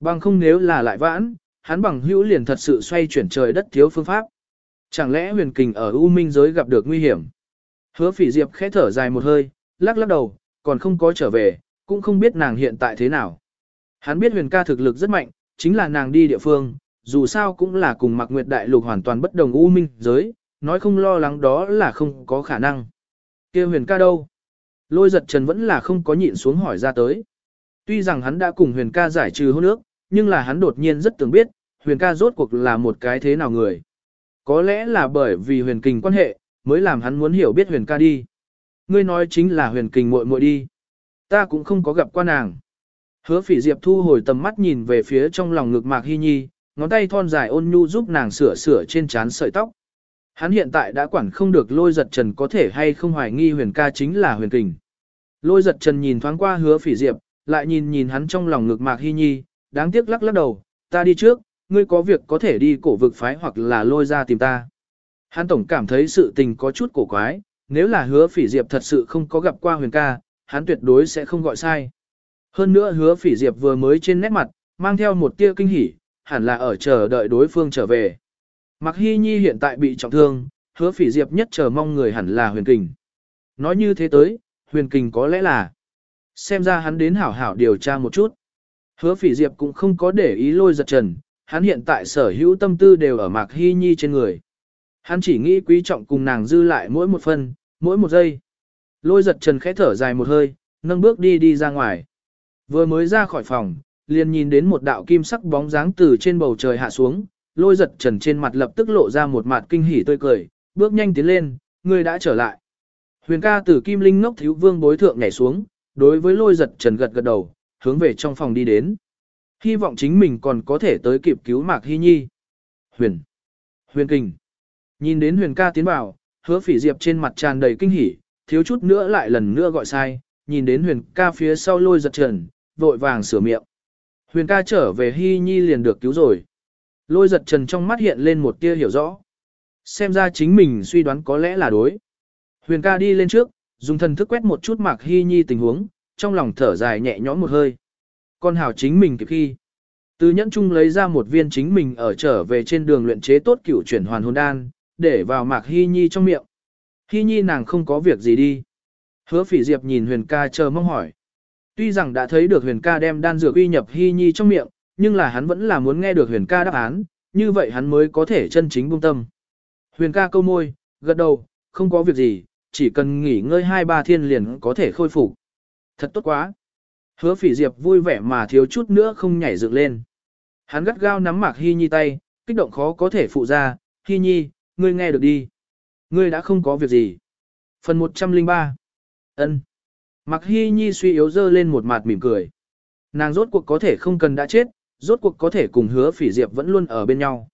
Bằng không nếu là lại vãn, hắn bằng hữu liền thật sự xoay chuyển trời đất thiếu phương pháp. Chẳng lẽ huyền kình ở u minh giới gặp được nguy hiểm? Hứa phỉ diệp khẽ thở dài một hơi, lắc lắc đầu, còn không có trở về, cũng không biết nàng hiện tại thế nào. Hắn biết huyền ca thực lực rất mạnh, chính là nàng đi địa phương, dù sao cũng là cùng mặc nguyệt đại lục hoàn toàn bất đồng u minh giới, nói không lo lắng đó là không có khả năng. kia huyền ca đâu? Lôi giật trần vẫn là không có nhịn xuống hỏi ra tới. Tuy rằng hắn đã cùng huyền ca giải trừ hôn ước, nhưng là hắn đột nhiên rất tưởng biết, huyền ca rốt cuộc là một cái thế nào người. Có lẽ là bởi vì huyền kình quan hệ, mới làm hắn muốn hiểu biết huyền ca đi. Ngươi nói chính là huyền kình muội muội đi. Ta cũng không có gặp qua nàng. Hứa phỉ diệp thu hồi tầm mắt nhìn về phía trong lòng ngực mạc hy nhi, ngón tay thon dài ôn nhu giúp nàng sửa sửa trên trán sợi tóc. Hắn hiện tại đã quản không được lôi giật trần có thể hay không hoài nghi huyền ca chính là huyền kình. Lôi giật trần nhìn thoáng qua hứa phỉ diệp, lại nhìn nhìn hắn trong lòng ngực mạc hy nhi, đáng tiếc lắc lắc đầu, ta đi trước, ngươi có việc có thể đi cổ vực phái hoặc là lôi ra tìm ta. Hắn tổng cảm thấy sự tình có chút cổ quái, nếu là hứa phỉ diệp thật sự không có gặp qua huyền ca, hắn tuyệt đối sẽ không gọi sai. Hơn nữa hứa phỉ diệp vừa mới trên nét mặt, mang theo một tia kinh hỉ, hẳn là ở chờ đợi đối phương trở về. Mặc hy nhi hiện tại bị trọng thương, hứa phỉ diệp nhất chờ mong người hẳn là huyền kình. Nói như thế tới, huyền kình có lẽ là xem ra hắn đến hảo hảo điều tra một chút. Hứa phỉ diệp cũng không có để ý lôi giật trần, hắn hiện tại sở hữu tâm tư đều ở mạc hy nhi trên người. Hắn chỉ nghĩ quý trọng cùng nàng dư lại mỗi một phân, mỗi một giây. Lôi giật trần khẽ thở dài một hơi, nâng bước đi đi ra ngoài. Vừa mới ra khỏi phòng, liền nhìn đến một đạo kim sắc bóng dáng từ trên bầu trời hạ xuống, lôi giật trần trên mặt lập tức lộ ra một mặt kinh hỉ tươi cười, bước nhanh tiến lên, người đã trở lại. Huyền ca từ kim linh ngốc thiếu vương bối thượng nhảy xuống, đối với lôi giật trần gật gật đầu, hướng về trong phòng đi đến. Hy vọng chính mình còn có thể tới kịp cứu Mạc Hy Nhi. Huyền. Huyền kình. Nhìn đến huyền ca tiến vào, hứa phỉ diệp trên mặt tràn đầy kinh hỉ, thiếu chút nữa lại lần nữa gọi sai, nhìn đến huyền ca phía sau lôi giật trần, vội vàng sửa miệng. Huyền ca trở về Hy Nhi liền được cứu rồi. Lôi giật trần trong mắt hiện lên một tia hiểu rõ. Xem ra chính mình suy đoán có lẽ là đối. Huyền ca đi lên trước, dùng thần thức quét một chút Mạc Hy Nhi tình huống, trong lòng thở dài nhẹ nhõm một hơi. Con hảo chính mình kịp khi. Từ nhẫn chung lấy ra một viên chính mình ở trở về trên đường luyện chế tốt cửu chuyển hoàn hồn đan, để vào Mạc Hy Nhi trong miệng. Hy Nhi nàng không có việc gì đi. Hứa phỉ diệp nhìn huyền ca chờ mong hỏi. Tuy rằng đã thấy được huyền ca đem đan dược uy nhập Hy Nhi trong miệng, nhưng là hắn vẫn là muốn nghe được huyền ca đáp án, như vậy hắn mới có thể chân chính buông tâm. Huyền ca câu môi, gật đầu, không có việc gì, chỉ cần nghỉ ngơi hai ba thiên liền có thể khôi phục. Thật tốt quá. Hứa phỉ diệp vui vẻ mà thiếu chút nữa không nhảy dựng lên. Hắn gắt gao nắm mạc Hy Nhi tay, kích động khó có thể phụ ra, Hy Nhi, ngươi nghe được đi. Ngươi đã không có việc gì. Phần 103 ân Mạc Hy Nhi suy yếu dơ lên một mặt mỉm cười. Nàng rốt cuộc có thể không cần đã chết, rốt cuộc có thể cùng hứa phỉ diệp vẫn luôn ở bên nhau.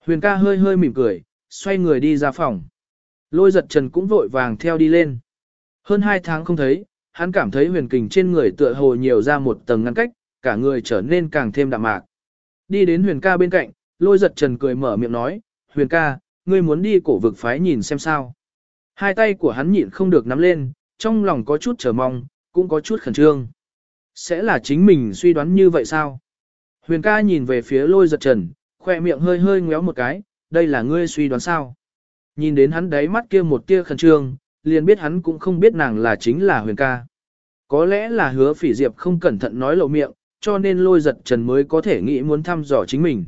Huyền ca hơi hơi mỉm cười, xoay người đi ra phòng. Lôi giật trần cũng vội vàng theo đi lên. Hơn hai tháng không thấy, hắn cảm thấy huyền kình trên người tựa hồ nhiều ra một tầng ngăn cách, cả người trở nên càng thêm đạm mạc. Đi đến huyền ca bên cạnh, lôi giật trần cười mở miệng nói, huyền ca, ngươi muốn đi cổ vực phái nhìn xem sao. Hai tay của hắn nhịn không được nắm lên, trong lòng có chút chờ mong, cũng có chút khẩn trương. Sẽ là chính mình suy đoán như vậy sao? Huyền ca nhìn về phía lôi giật trần, khoe miệng hơi hơi ngéo một cái, đây là ngươi suy đoán sao? Nhìn đến hắn đáy mắt kia một tia khẩn trương, liền biết hắn cũng không biết nàng là chính là huyền ca. Có lẽ là hứa phỉ diệp không cẩn thận nói lộ miệng, cho nên lôi giật trần mới có thể nghĩ muốn thăm dò chính mình.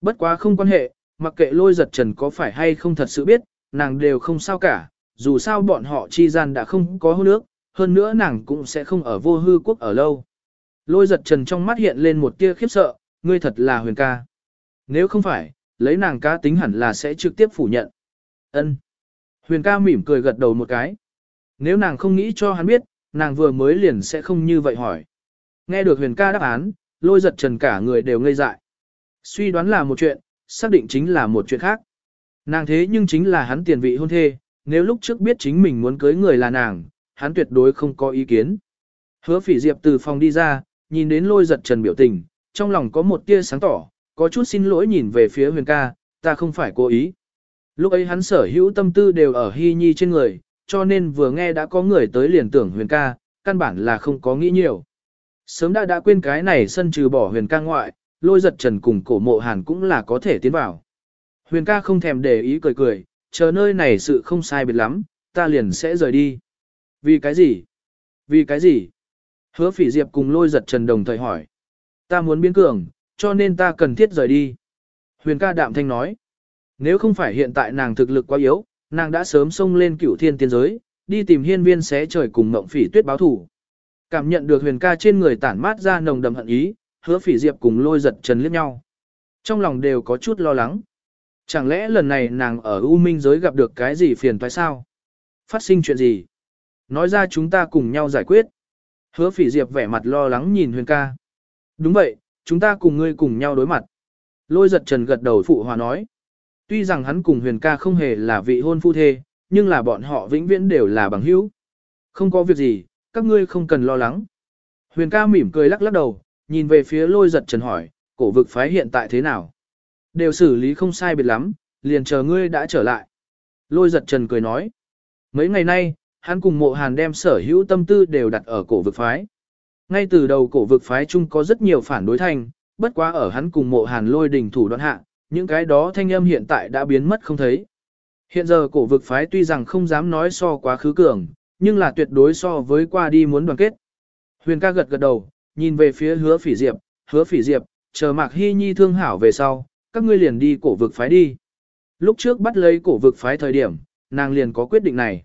Bất quá không quan hệ, mặc kệ lôi giật trần có phải hay không thật sự biết, nàng đều không sao cả, dù sao bọn họ chi gian đã không có hôn nước, hơn nữa nàng cũng sẽ không ở vô hư quốc ở lâu. Lôi giật trần trong mắt hiện lên một tia khiếp sợ, ngươi thật là huyền ca. Nếu không phải, lấy nàng ca tính hẳn là sẽ trực tiếp phủ nhận. Ân. Huyền ca mỉm cười gật đầu một cái. Nếu nàng không nghĩ cho hắn biết, nàng vừa mới liền sẽ không như vậy hỏi. Nghe được huyền ca đáp án, lôi giật trần cả người đều ngây dại. Suy đoán là một chuyện, xác định chính là một chuyện khác. Nàng thế nhưng chính là hắn tiền vị hôn thê, nếu lúc trước biết chính mình muốn cưới người là nàng, hắn tuyệt đối không có ý kiến. Hứa phỉ diệp từ phòng đi ra, nhìn đến lôi giật trần biểu tình, trong lòng có một tia sáng tỏ, có chút xin lỗi nhìn về phía huyền ca, ta không phải cố ý. Lúc ấy hắn sở hữu tâm tư đều ở hy nhi trên người, cho nên vừa nghe đã có người tới liền tưởng huyền ca, căn bản là không có nghĩ nhiều. Sớm đã đã quên cái này sân trừ bỏ huyền ca ngoại, lôi giật trần cùng cổ mộ hàn cũng là có thể tiến vào. Huyền ca không thèm để ý cười cười, chờ nơi này sự không sai biệt lắm, ta liền sẽ rời đi. Vì cái gì? Vì cái gì? Hứa phỉ diệp cùng lôi giật trần đồng thời hỏi. Ta muốn biến cường, cho nên ta cần thiết rời đi. Huyền ca đạm thanh nói. Nếu không phải hiện tại nàng thực lực quá yếu, nàng đã sớm xông lên cửu thiên tiên giới, đi tìm hiên viên xé trời cùng mộng phỉ tuyết báo thủ. Cảm nhận được huyền ca trên người tản mát ra nồng đậm hận ý, hứa phỉ diệp cùng lôi giật trần liếc nhau. Trong lòng đều có chút lo lắng. Chẳng lẽ lần này nàng ở U Minh giới gặp được cái gì phiền toái sao? Phát sinh chuyện gì? Nói ra chúng ta cùng nhau giải quyết. Hứa phỉ diệp vẻ mặt lo lắng nhìn huyền ca. Đúng vậy, chúng ta cùng ngươi cùng nhau đối mặt. Lôi giật trần gật đầu phụ hòa nói. Tuy rằng hắn cùng huyền ca không hề là vị hôn phu thê, nhưng là bọn họ vĩnh viễn đều là bằng hữu. Không có việc gì, các ngươi không cần lo lắng. Huyền ca mỉm cười lắc lắc đầu, nhìn về phía lôi giật trần hỏi, cổ vực phái hiện tại thế nào? Đều xử lý không sai biệt lắm, liền chờ ngươi đã trở lại. Lôi giật trần cười nói. Mấy ngày nay, hắn cùng mộ hàn đem sở hữu tâm tư đều đặt ở cổ vực phái. Ngay từ đầu cổ vực phái chung có rất nhiều phản đối thành, bất quá ở hắn cùng mộ hàn lôi đình thủ đoạn hạ, những cái đó thanh âm hiện tại đã biến mất không thấy. Hiện giờ cổ vực phái tuy rằng không dám nói so quá khứ cường, nhưng là tuyệt đối so với qua đi muốn đoàn kết. Huyền ca gật gật đầu, nhìn về phía hứa phỉ diệp, hứa phỉ diệp, chờ mạc hy nhi thương hảo về sau, các ngươi liền đi cổ vực phái đi. Lúc trước bắt lấy cổ vực phái thời điểm, nàng liền có quyết định này.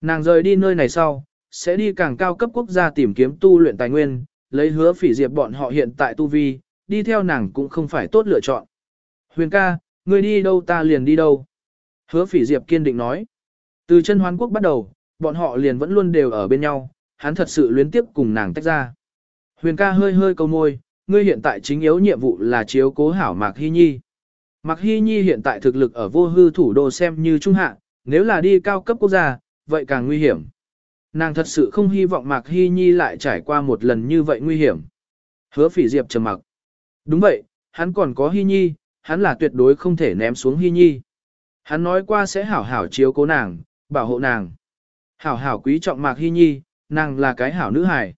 Nàng rời đi nơi này sau, sẽ đi càng cao cấp quốc gia tìm kiếm tu luyện tài nguyên, lấy hứa phỉ diệp bọn họ hiện tại tu vi, đi theo nàng cũng không phải tốt lựa chọn. Huyền ca, ngươi đi đâu ta liền đi đâu. Hứa phỉ diệp kiên định nói. Từ chân hoán quốc bắt đầu, bọn họ liền vẫn luôn đều ở bên nhau, hắn thật sự luyến tiếp cùng nàng tách ra. Huyền ca hơi hơi câu môi, ngươi hiện tại chính yếu nhiệm vụ là chiếu cố hảo Mạc Hy Nhi. Mạc Hy Nhi hiện tại thực lực ở vô hư thủ đô xem như trung hạ, nếu là đi cao cấp quốc gia, vậy càng nguy hiểm. Nàng thật sự không hy vọng Mạc Hy Nhi lại trải qua một lần như vậy nguy hiểm. Hứa phỉ diệp trầm mặc. Đúng vậy, hắn còn có Hy Nhi, hắn là tuyệt đối không thể ném xuống Hy Nhi. Hắn nói qua sẽ hảo hảo chiếu cố nàng, bảo hộ nàng. Hảo hảo quý trọng Mạc Hy Nhi, nàng là cái hảo nữ hài.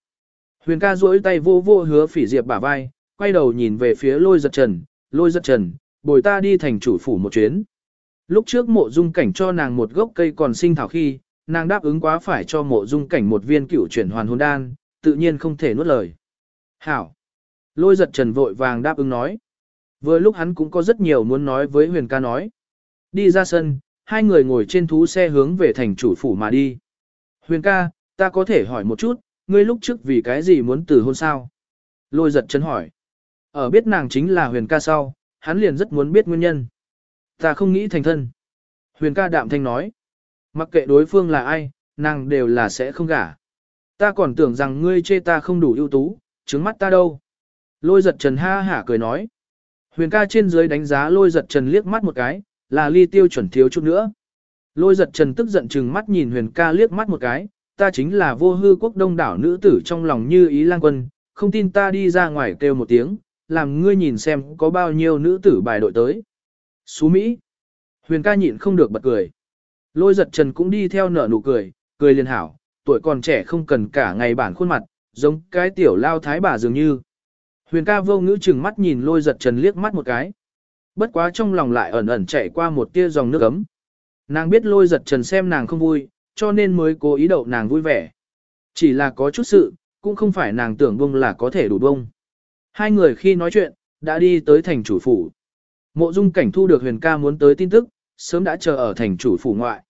Huyền ca duỗi tay vô vô hứa phỉ diệp bả vai, quay đầu nhìn về phía lôi giật trần, lôi giật trần, bồi ta đi thành chủ phủ một chuyến. Lúc trước mộ dung cảnh cho nàng một gốc cây còn sinh thảo khi, nàng đáp ứng quá phải cho mộ dung cảnh một viên cửu chuyển hoàn hồn đan, tự nhiên không thể nuốt lời. Hảo! Lôi giật trần vội vàng đáp ứng nói. Vừa lúc hắn cũng có rất nhiều muốn nói với huyền ca nói. Đi ra sân, hai người ngồi trên thú xe hướng về thành chủ phủ mà đi. Huyền ca, ta có thể hỏi một chút, ngươi lúc trước vì cái gì muốn từ hôn sao? Lôi giật chân hỏi. Ở biết nàng chính là huyền ca sau, hắn liền rất muốn biết nguyên nhân. Ta không nghĩ thành thân. Huyền ca đạm thanh nói. Mặc kệ đối phương là ai, nàng đều là sẽ không gả. Ta còn tưởng rằng ngươi chê ta không đủ ưu tú, trứng mắt ta đâu. Lôi giật trần ha hả cười nói. Huyền ca trên dưới đánh giá lôi giật trần liếc mắt một cái, là ly tiêu chuẩn thiếu chút nữa. Lôi giật trần tức giận chừng mắt nhìn huyền ca liếc mắt một cái, ta chính là vô hư quốc đông đảo nữ tử trong lòng như ý lang quân, không tin ta đi ra ngoài kêu một tiếng, làm ngươi nhìn xem có bao nhiêu nữ tử bài đội tới. Xú Mỹ. Huyền ca nhịn không được bật cười. Lôi giật trần cũng đi theo nở nụ cười, cười liền hảo, tuổi còn trẻ không cần cả ngày bản khuôn mặt, giống cái tiểu lao thái bà dường như. Huyền ca vô ngữ chừng mắt nhìn lôi giật trần liếc mắt một cái. Bất quá trong lòng lại ẩn ẩn chạy qua một tia dòng nước ấm. Nàng biết lôi giật trần xem nàng không vui, cho nên mới cố ý đậu nàng vui vẻ. Chỉ là có chút sự, cũng không phải nàng tưởng bông là có thể đủ bông. Hai người khi nói chuyện, đã đi tới thành chủ phủ. Mộ dung cảnh thu được huyền ca muốn tới tin tức, sớm đã chờ ở thành chủ phủ ngoại.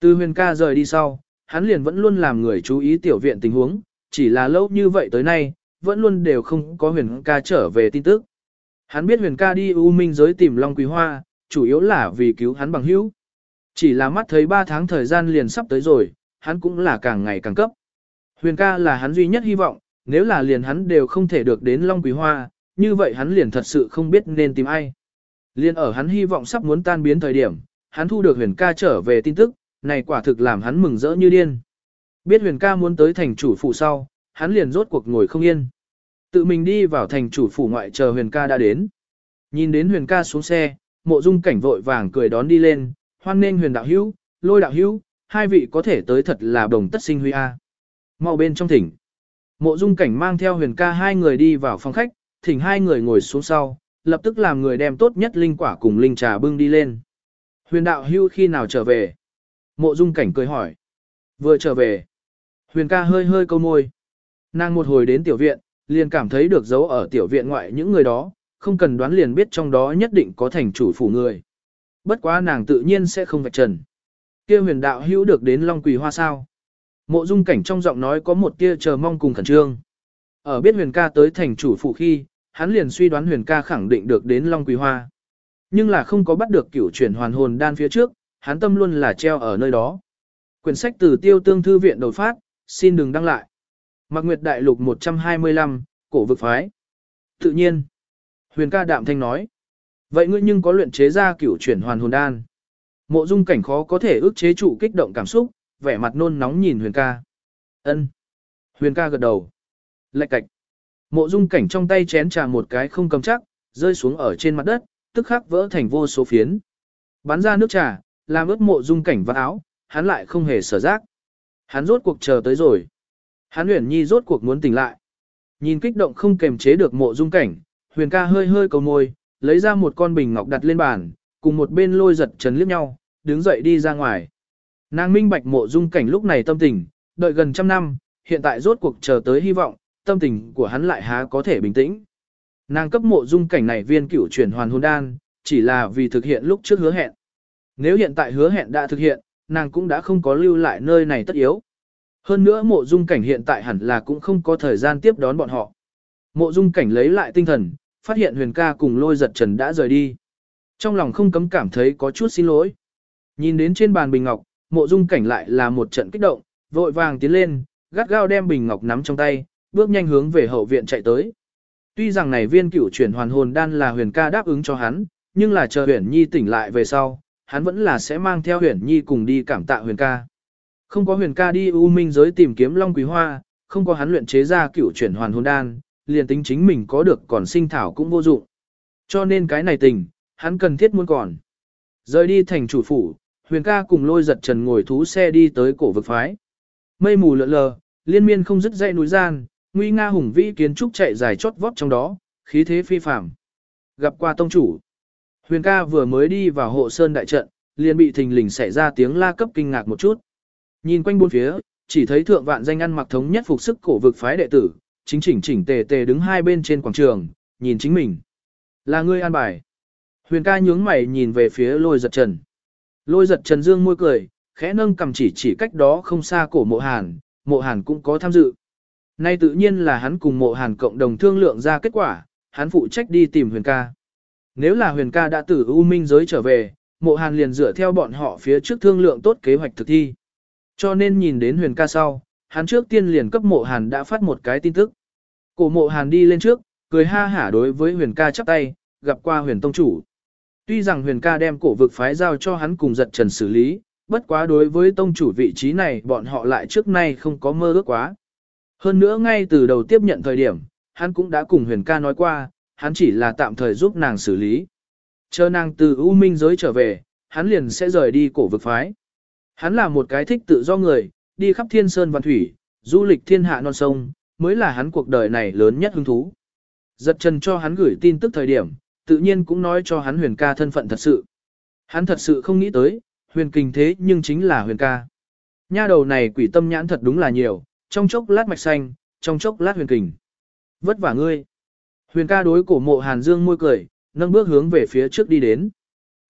Từ huyền ca rời đi sau, hắn liền vẫn luôn làm người chú ý tiểu viện tình huống, chỉ là lâu như vậy tới nay, vẫn luôn đều không có huyền ca trở về tin tức. Hắn biết huyền ca đi U Minh giới tìm Long Quý Hoa, chủ yếu là vì cứu hắn bằng hữu. Chỉ là mắt thấy 3 tháng thời gian liền sắp tới rồi, hắn cũng là càng ngày càng cấp. Huyền ca là hắn duy nhất hy vọng, nếu là liền hắn đều không thể được đến Long Quý Hoa, như vậy hắn liền thật sự không biết nên tìm ai. Liên ở hắn hy vọng sắp muốn tan biến thời điểm, hắn thu được huyền ca trở về tin tức, này quả thực làm hắn mừng rỡ như điên. Biết huyền ca muốn tới thành chủ phụ sau, hắn liền rốt cuộc ngồi không yên. Tự mình đi vào thành chủ phủ ngoại chờ huyền ca đã đến. Nhìn đến huyền ca xuống xe, mộ dung cảnh vội vàng cười đón đi lên, hoan nên huyền đạo hữu, lôi đạo hữu, hai vị có thể tới thật là đồng tất sinh huy a. Mau bên trong thỉnh. Mộ dung cảnh mang theo huyền ca hai người đi vào phòng khách, thỉnh hai người ngồi xuống sau, lập tức làm người đem tốt nhất linh quả cùng linh trà bưng đi lên. Huyền đạo hưu khi nào trở về? Mộ dung cảnh cười hỏi. Vừa trở về. Huyền ca hơi hơi câu môi. Nàng một hồi đến tiểu viện, liền cảm thấy được giấu ở tiểu viện ngoại những người đó, không cần đoán liền biết trong đó nhất định có thành chủ phủ người. Bất quá nàng tự nhiên sẽ không vạch trần. Kia huyền đạo hữu được đến Long Quỳ Hoa sao? Mộ dung cảnh trong giọng nói có một tia chờ mong cùng khẩn trương. Ở biết huyền ca tới thành chủ phủ khi, hắn liền suy đoán huyền ca khẳng định được đến Long Quỳ Hoa. Nhưng là không có bắt được cửu chuyển hoàn hồn đan phía trước, hắn tâm luôn là treo ở nơi đó. Quyển sách từ tiêu tương thư viện đột phát, xin đừng đăng lại. Mạc Nguyệt Đại Lục 125, cổ vực phái. Tự nhiên. Huyền ca đạm thanh nói. Vậy ngươi nhưng có luyện chế ra cửu chuyển hoàn hồn đan. Mộ dung cảnh khó có thể ước chế trụ kích động cảm xúc, vẻ mặt nôn nóng nhìn huyền ca. ân Huyền ca gật đầu. Lạch cạch. Mộ dung cảnh trong tay chén trà một cái không cầm chắc, rơi xuống ở trên mặt đất, tức khắc vỡ thành vô số phiến. Bắn ra nước trà, làm ướt mộ dung cảnh và áo, hắn lại không hề sở giác. Hắn rốt cuộc chờ tới rồi. Hắn huyền nhi rốt cuộc muốn tỉnh lại. Nhìn kích động không kềm chế được mộ dung cảnh, huyền ca hơi hơi cầu môi, lấy ra một con bình ngọc đặt lên bàn, cùng một bên lôi giật trần liếc nhau, đứng dậy đi ra ngoài. Nàng minh bạch mộ dung cảnh lúc này tâm tình, đợi gần trăm năm, hiện tại rốt cuộc chờ tới hy vọng, tâm tình của hắn lại há có thể bình tĩnh. Nàng cấp mộ dung cảnh này viên cửu chuyển hoàn hồn đan, chỉ là vì thực hiện lúc trước hứa hẹn. Nếu hiện tại hứa hẹn đã thực hiện, nàng cũng đã không có lưu lại nơi này tất yếu. Hơn nữa mộ dung cảnh hiện tại hẳn là cũng không có thời gian tiếp đón bọn họ. Mộ dung cảnh lấy lại tinh thần, phát hiện huyền ca cùng lôi giật trần đã rời đi. Trong lòng không cấm cảm thấy có chút xin lỗi. Nhìn đến trên bàn bình ngọc, mộ dung cảnh lại là một trận kích động, vội vàng tiến lên, gắt gao đem bình ngọc nắm trong tay, bước nhanh hướng về hậu viện chạy tới. Tuy rằng này viên cửu chuyển hoàn hồn đan là huyền ca đáp ứng cho hắn, nhưng là chờ huyền nhi tỉnh lại về sau, hắn vẫn là sẽ mang theo huyền nhi cùng đi cảm tạ huyền ca. Không có huyền ca đi u minh giới tìm kiếm long quý hoa, không có hắn luyện chế ra cửu chuyển hoàn hồn đan, liền tính chính mình có được còn sinh thảo cũng vô dụng. Cho nên cái này tình, hắn cần thiết muốn còn. Rời đi thành chủ phủ, huyền ca cùng lôi giật trần ngồi thú xe đi tới cổ vực phái. Mây mù lợn lờ, liên miên không dứt dãy núi gian, nguy nga hùng vĩ kiến trúc chạy dài chót vót trong đó, khí thế phi phàm. Gặp qua tông chủ. Huyền ca vừa mới đi vào hộ sơn đại trận, liền bị thình lình xảy ra tiếng la cấp kinh ngạc một chút. Nhìn quanh bốn phía, chỉ thấy thượng vạn danh ăn mặc thống nhất phục sức cổ vực phái đệ tử, chính chỉnh chỉnh tề tề đứng hai bên trên quảng trường, nhìn chính mình. Là ngươi an bài. Huyền ca nhướng mày nhìn về phía lôi giật trần. Lôi giật trần dương môi cười, khẽ nâng cầm chỉ chỉ cách đó không xa cổ mộ hàn, mộ hàn cũng có tham dự. Nay tự nhiên là hắn cùng mộ hàn cộng đồng thương lượng ra kết quả, hắn phụ trách đi tìm huyền ca. Nếu là huyền ca đã từ U Minh giới trở về, mộ hàn liền dựa theo bọn họ phía trước thương lượng tốt kế hoạch thực thi. Cho nên nhìn đến huyền ca sau, hắn trước tiên liền cấp mộ hàn đã phát một cái tin tức. Cổ mộ hàn đi lên trước, cười ha hả đối với huyền ca chắp tay, gặp qua huyền tông chủ. Tuy rằng huyền ca đem cổ vực phái giao cho hắn cùng giật trần xử lý, bất quá đối với tông chủ vị trí này bọn họ lại trước nay không có mơ ước quá. Hơn nữa ngay từ đầu tiếp nhận thời điểm, hắn cũng đã cùng huyền ca nói qua, hắn chỉ là tạm thời giúp nàng xử lý. Chờ nàng từ U Minh giới trở về, hắn liền sẽ rời đi cổ vực phái. Hắn là một cái thích tự do người, đi khắp thiên sơn văn thủy, du lịch thiên hạ non sông, mới là hắn cuộc đời này lớn nhất hứng thú. Giật chân cho hắn gửi tin tức thời điểm, tự nhiên cũng nói cho hắn huyền ca thân phận thật sự. Hắn thật sự không nghĩ tới, huyền kình thế nhưng chính là huyền ca. Nha đầu này quỷ tâm nhãn thật đúng là nhiều, trong chốc lát mạch xanh, trong chốc lát huyền kình. Vất vả ngươi. Huyền ca đối cổ mộ hàn dương môi cười, nâng bước hướng về phía trước đi đến.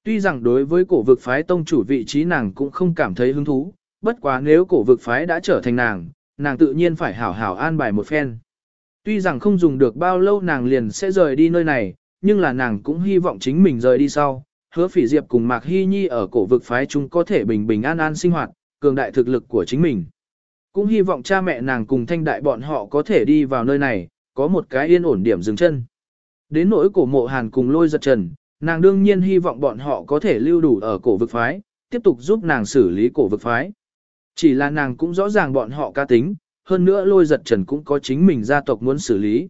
Tuy rằng đối với cổ vực phái tông chủ vị trí nàng cũng không cảm thấy hứng thú, bất quá nếu cổ vực phái đã trở thành nàng, nàng tự nhiên phải hảo hảo an bài một phen. Tuy rằng không dùng được bao lâu nàng liền sẽ rời đi nơi này, nhưng là nàng cũng hy vọng chính mình rời đi sau, hứa phỉ diệp cùng Mạc Hy Nhi ở cổ vực phái chúng có thể bình bình an an sinh hoạt, cường đại thực lực của chính mình. Cũng hy vọng cha mẹ nàng cùng thanh đại bọn họ có thể đi vào nơi này, có một cái yên ổn điểm dừng chân. Đến nỗi cổ mộ hàn cùng lôi giật trần, nàng đương nhiên hy vọng bọn họ có thể lưu đủ ở cổ vực phái, tiếp tục giúp nàng xử lý cổ vực phái. Chỉ là nàng cũng rõ ràng bọn họ ca tính, hơn nữa lôi giật trần cũng có chính mình gia tộc muốn xử lý.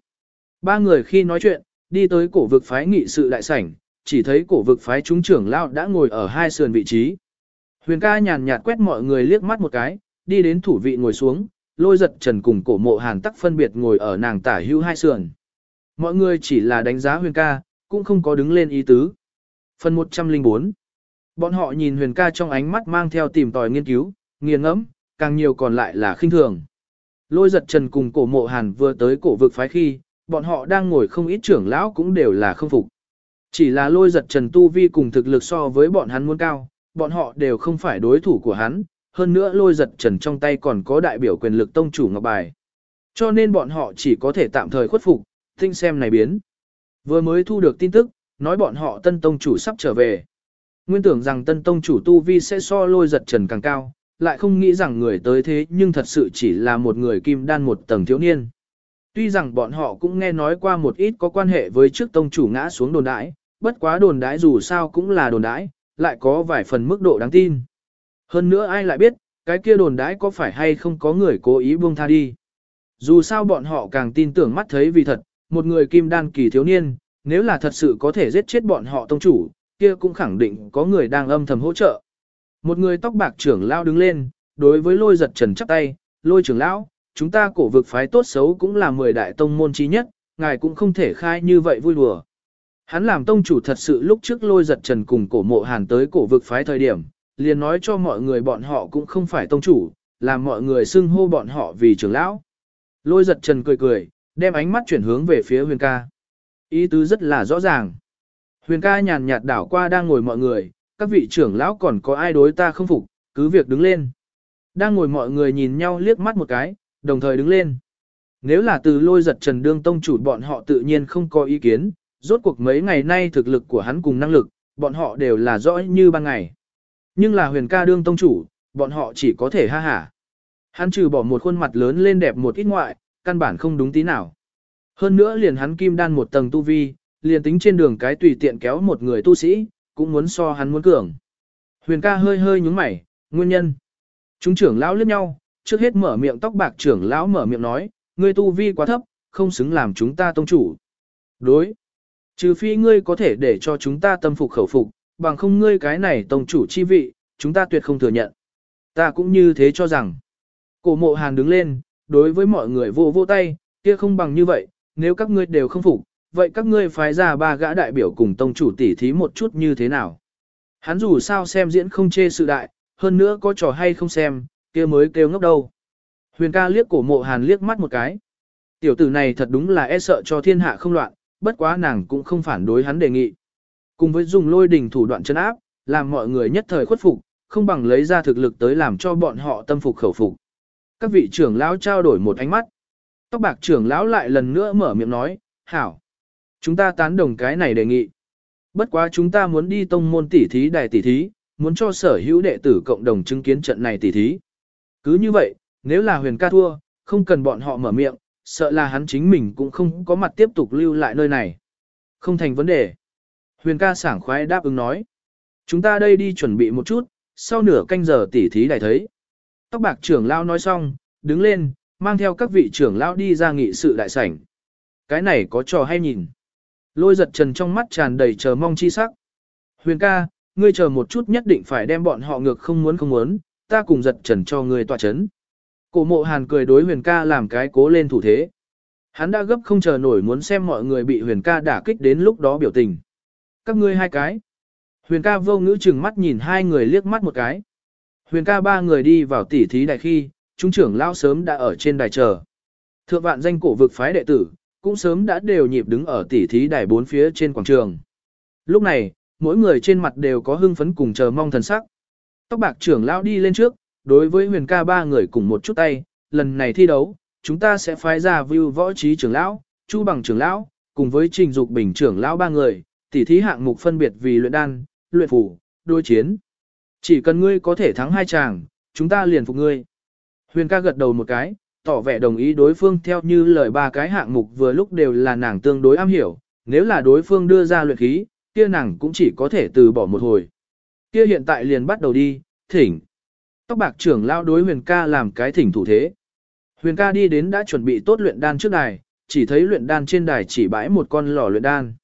Ba người khi nói chuyện, đi tới cổ vực phái nghị sự đại sảnh, chỉ thấy cổ vực phái chúng trưởng lao đã ngồi ở hai sườn vị trí. Huyền ca nhàn nhạt quét mọi người liếc mắt một cái, đi đến thủ vị ngồi xuống, lôi giật trần cùng cổ mộ hàn tắc phân biệt ngồi ở nàng tả hữu hai sườn. Mọi người chỉ là đánh giá huyền ca, cũng không có đứng lên ý tứ. Phần 104 Bọn họ nhìn huyền ca trong ánh mắt mang theo tìm tòi nghiên cứu, nghiền ngẫm, càng nhiều còn lại là khinh thường. Lôi giật trần cùng cổ mộ hàn vừa tới cổ vực phái khi, bọn họ đang ngồi không ít trưởng lão cũng đều là không phục. Chỉ là lôi giật trần tu vi cùng thực lực so với bọn hắn muốn cao, bọn họ đều không phải đối thủ của hắn, hơn nữa lôi giật trần trong tay còn có đại biểu quyền lực tông chủ ngọc bài. Cho nên bọn họ chỉ có thể tạm thời khuất phục, tinh xem này biến. Vừa mới thu được tin tức, nói bọn họ tân tông chủ sắp trở về. Nguyên tưởng rằng tân tông chủ tu vi sẽ so lôi giật trần càng cao, lại không nghĩ rằng người tới thế nhưng thật sự chỉ là một người kim đan một tầng thiếu niên. Tuy rằng bọn họ cũng nghe nói qua một ít có quan hệ với trước tông chủ ngã xuống đồn đãi, bất quá đồn đãi dù sao cũng là đồn đãi, lại có vài phần mức độ đáng tin. Hơn nữa ai lại biết, cái kia đồn đãi có phải hay không có người cố ý buông tha đi. Dù sao bọn họ càng tin tưởng mắt thấy vì thật, một người kim đan kỳ thiếu niên, nếu là thật sự có thể giết chết bọn họ tông chủ, kia cũng khẳng định có người đang âm thầm hỗ trợ. Một người tóc bạc trưởng lão đứng lên, đối với lôi giật trần chắp tay, lôi trưởng lão, chúng ta cổ vực phái tốt xấu cũng là 10 đại tông môn trí nhất, ngài cũng không thể khai như vậy vui đùa. Hắn làm tông chủ thật sự lúc trước lôi giật trần cùng cổ mộ hàn tới cổ vực phái thời điểm, liền nói cho mọi người bọn họ cũng không phải tông chủ, làm mọi người xưng hô bọn họ vì trưởng lão. Lôi giật trần cười cười, đem ánh mắt chuyển hướng về phía huyền ca. Ý tứ rất là rõ ràng. Huyền ca nhàn nhạt đảo qua đang ngồi mọi người, các vị trưởng lão còn có ai đối ta không phục, cứ việc đứng lên. Đang ngồi mọi người nhìn nhau liếc mắt một cái, đồng thời đứng lên. Nếu là từ lôi giật trần đương tông chủ bọn họ tự nhiên không có ý kiến, rốt cuộc mấy ngày nay thực lực của hắn cùng năng lực, bọn họ đều là rõ như ban ngày. Nhưng là huyền ca đương tông chủ, bọn họ chỉ có thể ha hả. Hắn trừ bỏ một khuôn mặt lớn lên đẹp một ít ngoại, căn bản không đúng tí nào. Hơn nữa liền hắn kim đan một tầng tu vi, liền tính trên đường cái tùy tiện kéo một người tu sĩ, cũng muốn so hắn muốn cường. Huyền ca hơi hơi nhúng mày, nguyên nhân. Chúng trưởng lão liếc nhau, trước hết mở miệng tóc bạc trưởng lão mở miệng nói, ngươi tu vi quá thấp, không xứng làm chúng ta tông chủ. Đối. Trừ phi ngươi có thể để cho chúng ta tâm phục khẩu phục, bằng không ngươi cái này tông chủ chi vị, chúng ta tuyệt không thừa nhận. Ta cũng như thế cho rằng. Cổ mộ hàn đứng lên, đối với mọi người vô vô tay, kia không bằng như vậy, nếu các ngươi đều không phục, vậy các ngươi phái ra ba gã đại biểu cùng tông chủ tỉ thí một chút như thế nào. Hắn dù sao xem diễn không chê sự đại, hơn nữa có trò hay không xem, kia mới kêu ngốc đâu. Huyền ca liếc cổ mộ hàn liếc mắt một cái. Tiểu tử này thật đúng là e sợ cho thiên hạ không loạn, bất quá nàng cũng không phản đối hắn đề nghị. Cùng với dùng lôi đình thủ đoạn chân áp, làm mọi người nhất thời khuất phục, không bằng lấy ra thực lực tới làm cho bọn họ tâm phục khẩu phục. Các vị trưởng lão trao đổi một ánh mắt. Tóc bạc trưởng lão lại lần nữa mở miệng nói, hảo. Chúng ta tán đồng cái này đề nghị. Bất quá chúng ta muốn đi tông môn tỉ thí đài tỉ thí, muốn cho sở hữu đệ tử cộng đồng chứng kiến trận này tỉ thí. Cứ như vậy, nếu là huyền ca thua, không cần bọn họ mở miệng, sợ là hắn chính mình cũng không có mặt tiếp tục lưu lại nơi này. Không thành vấn đề. Huyền ca sảng khoái đáp ứng nói. Chúng ta đây đi chuẩn bị một chút, sau nửa canh giờ tỉ thí đài thấy. Tóc bạc trưởng lao nói xong, đứng lên, mang theo các vị trưởng lao đi ra nghị sự đại sảnh. Cái này có trò hay nhìn. Lôi giật trần trong mắt tràn đầy chờ mong chi sắc. Huyền ca, ngươi chờ một chút nhất định phải đem bọn họ ngược không muốn không muốn, ta cùng giật trần cho ngươi tỏa chấn. Cổ mộ hàn cười đối huyền ca làm cái cố lên thủ thế. Hắn đã gấp không chờ nổi muốn xem mọi người bị huyền ca đả kích đến lúc đó biểu tình. Các ngươi hai cái. Huyền ca vô ngữ chừng mắt nhìn hai người liếc mắt một cái. Huyền ca ba người đi vào tỉ thí đại khi, trung trưởng lao sớm đã ở trên đài chờ. Thượng vạn danh cổ vực phái đệ tử, cũng sớm đã đều nhịp đứng ở tỉ thí đài bốn phía trên quảng trường. Lúc này, mỗi người trên mặt đều có hưng phấn cùng chờ mong thần sắc. Tóc bạc trưởng lão đi lên trước, đối với huyền ca ba người cùng một chút tay, lần này thi đấu, chúng ta sẽ phái ra view võ trí trưởng lão, chu bằng trưởng lão, cùng với trình dục bình trưởng lão ba người, tỉ thí hạng mục phân biệt vì luyện đan, luyện phủ, đối chiến. Chỉ cần ngươi có thể thắng hai chàng, chúng ta liền phục ngươi. Huyền ca gật đầu một cái, tỏ vẻ đồng ý đối phương theo như lời ba cái hạng mục vừa lúc đều là nàng tương đối am hiểu, nếu là đối phương đưa ra luyện khí, kia nàng cũng chỉ có thể từ bỏ một hồi. Kia hiện tại liền bắt đầu đi, thỉnh. Tóc bạc trưởng lao đối huyền ca làm cái thỉnh thủ thế. Huyền ca đi đến đã chuẩn bị tốt luyện đan trước đài, chỉ thấy luyện đan trên đài chỉ bãi một con lò luyện đan.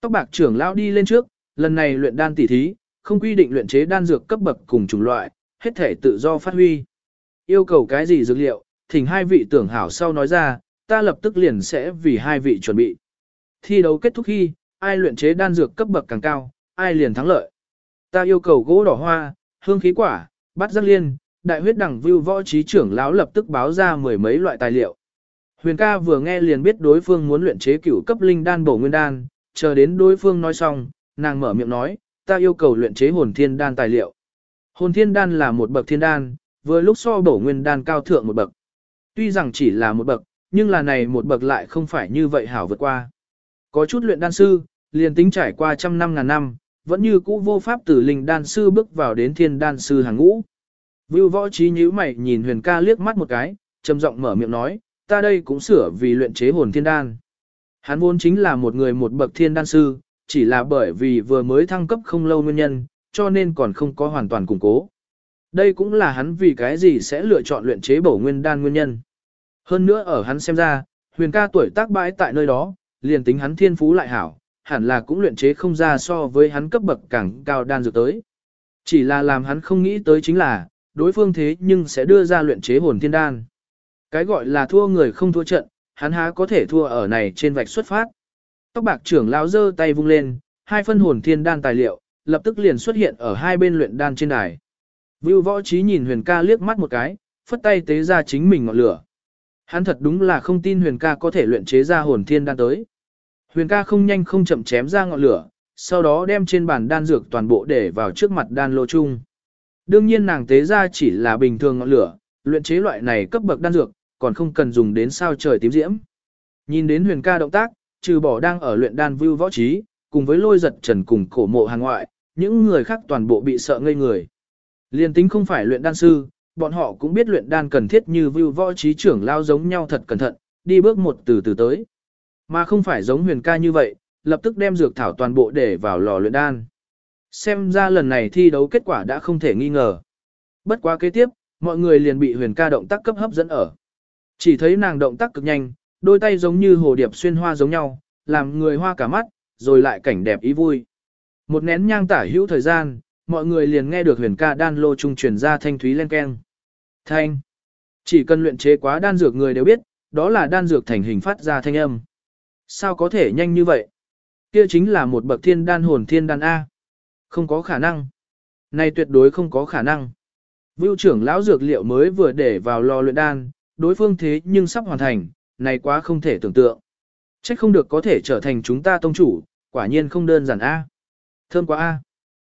Tóc bạc trưởng lao đi lên trước, lần này luyện đan tỉ thí, không quy định luyện chế đan dược cấp bậc cùng chủng loại, hết thể tự do phát huy. Yêu cầu cái gì dược liệu, thỉnh hai vị tưởng hảo sau nói ra, ta lập tức liền sẽ vì hai vị chuẩn bị. Thi đấu kết thúc khi, ai luyện chế đan dược cấp bậc càng cao, ai liền thắng lợi. Ta yêu cầu gỗ đỏ hoa, hương khí quả, bát giác liên, đại huyết đẳng vưu võ trí trưởng lão lập tức báo ra mười mấy loại tài liệu. Huyền ca vừa nghe liền biết đối phương muốn luyện chế cửu cấp linh đan bổ nguyên đan, chờ đến đối phương nói xong, nàng mở miệng nói, ta yêu cầu luyện chế hồn thiên đan tài liệu. Hồn thiên đan là một bậc thiên đan, vừa lúc so bổ nguyên đan cao thượng một bậc. Tuy rằng chỉ là một bậc, nhưng là này một bậc lại không phải như vậy hảo vượt qua. Có chút luyện đan sư, liền tính trải qua trăm năm ngàn năm, vẫn như cũ vô pháp tử linh đan sư bước vào đến thiên đan sư hàng ngũ. Vưu võ trí nhíu mày nhìn huyền ca liếc mắt một cái, trầm giọng mở miệng nói, ta đây cũng sửa vì luyện chế hồn thiên đan. Hắn vốn chính là một người một bậc thiên đan sư, chỉ là bởi vì vừa mới thăng cấp không lâu nguyên nhân, cho nên còn không có hoàn toàn củng cố. Đây cũng là hắn vì cái gì sẽ lựa chọn luyện chế bổ nguyên đan nguyên nhân. Hơn nữa ở hắn xem ra, huyền ca tuổi tác bãi tại nơi đó, liền tính hắn thiên phú lại hảo, hẳn là cũng luyện chế không ra so với hắn cấp bậc càng cao đan dược tới. Chỉ là làm hắn không nghĩ tới chính là, đối phương thế nhưng sẽ đưa ra luyện chế hồn thiên đan. Cái gọi là thua người không thua trận, hắn há có thể thua ở này trên vạch xuất phát. Tóc bạc trưởng lão giơ tay vung lên, hai phân hồn thiên đan tài liệu, lập tức liền xuất hiện ở hai bên luyện đan trên đài. Vưu võ trí nhìn huyền ca liếc mắt một cái, phất tay tế ra chính mình ngọn lửa. Hắn thật đúng là không tin huyền ca có thể luyện chế ra hồn thiên đan tới. Huyền ca không nhanh không chậm chém ra ngọn lửa, sau đó đem trên bàn đan dược toàn bộ để vào trước mặt đan lô chung. Đương nhiên nàng tế ra chỉ là bình thường ngọn lửa, luyện chế loại này cấp bậc đan dược, còn không cần dùng đến sao trời tím diễm. Nhìn đến huyền ca động tác, trừ bỏ đang ở luyện đan vưu võ trí, cùng với lôi giật trần cùng cổ mộ hàng ngoại, những người khác toàn bộ bị sợ ngây người. Liên tính không phải luyện đan sư, bọn họ cũng biết luyện đan cần thiết như vưu võ trí trưởng lao giống nhau thật cẩn thận, đi bước một từ từ tới. Mà không phải giống huyền ca như vậy, lập tức đem dược thảo toàn bộ để vào lò luyện đan. Xem ra lần này thi đấu kết quả đã không thể nghi ngờ. Bất quá kế tiếp, mọi người liền bị huyền ca động tác cấp hấp dẫn ở. Chỉ thấy nàng động tác cực nhanh, đôi tay giống như hồ điệp xuyên hoa giống nhau, làm người hoa cả mắt, rồi lại cảnh đẹp ý vui. Một nén nhang tả hữu thời gian, mọi người liền nghe được huyền ca đan lô trung truyền ra thanh thúy len keng. Thanh. Chỉ cần luyện chế quá đan dược người đều biết, đó là đan dược thành hình phát ra thanh âm. Sao có thể nhanh như vậy? Kia chính là một bậc thiên đan hồn thiên đan A. Không có khả năng. Này tuyệt đối không có khả năng. Vưu trưởng lão dược liệu mới vừa để vào lò luyện đan, đối phương thế nhưng sắp hoàn thành, này quá không thể tưởng tượng. Chắc không được có thể trở thành chúng ta tông chủ, quả nhiên không đơn giản A. Thơm quá A.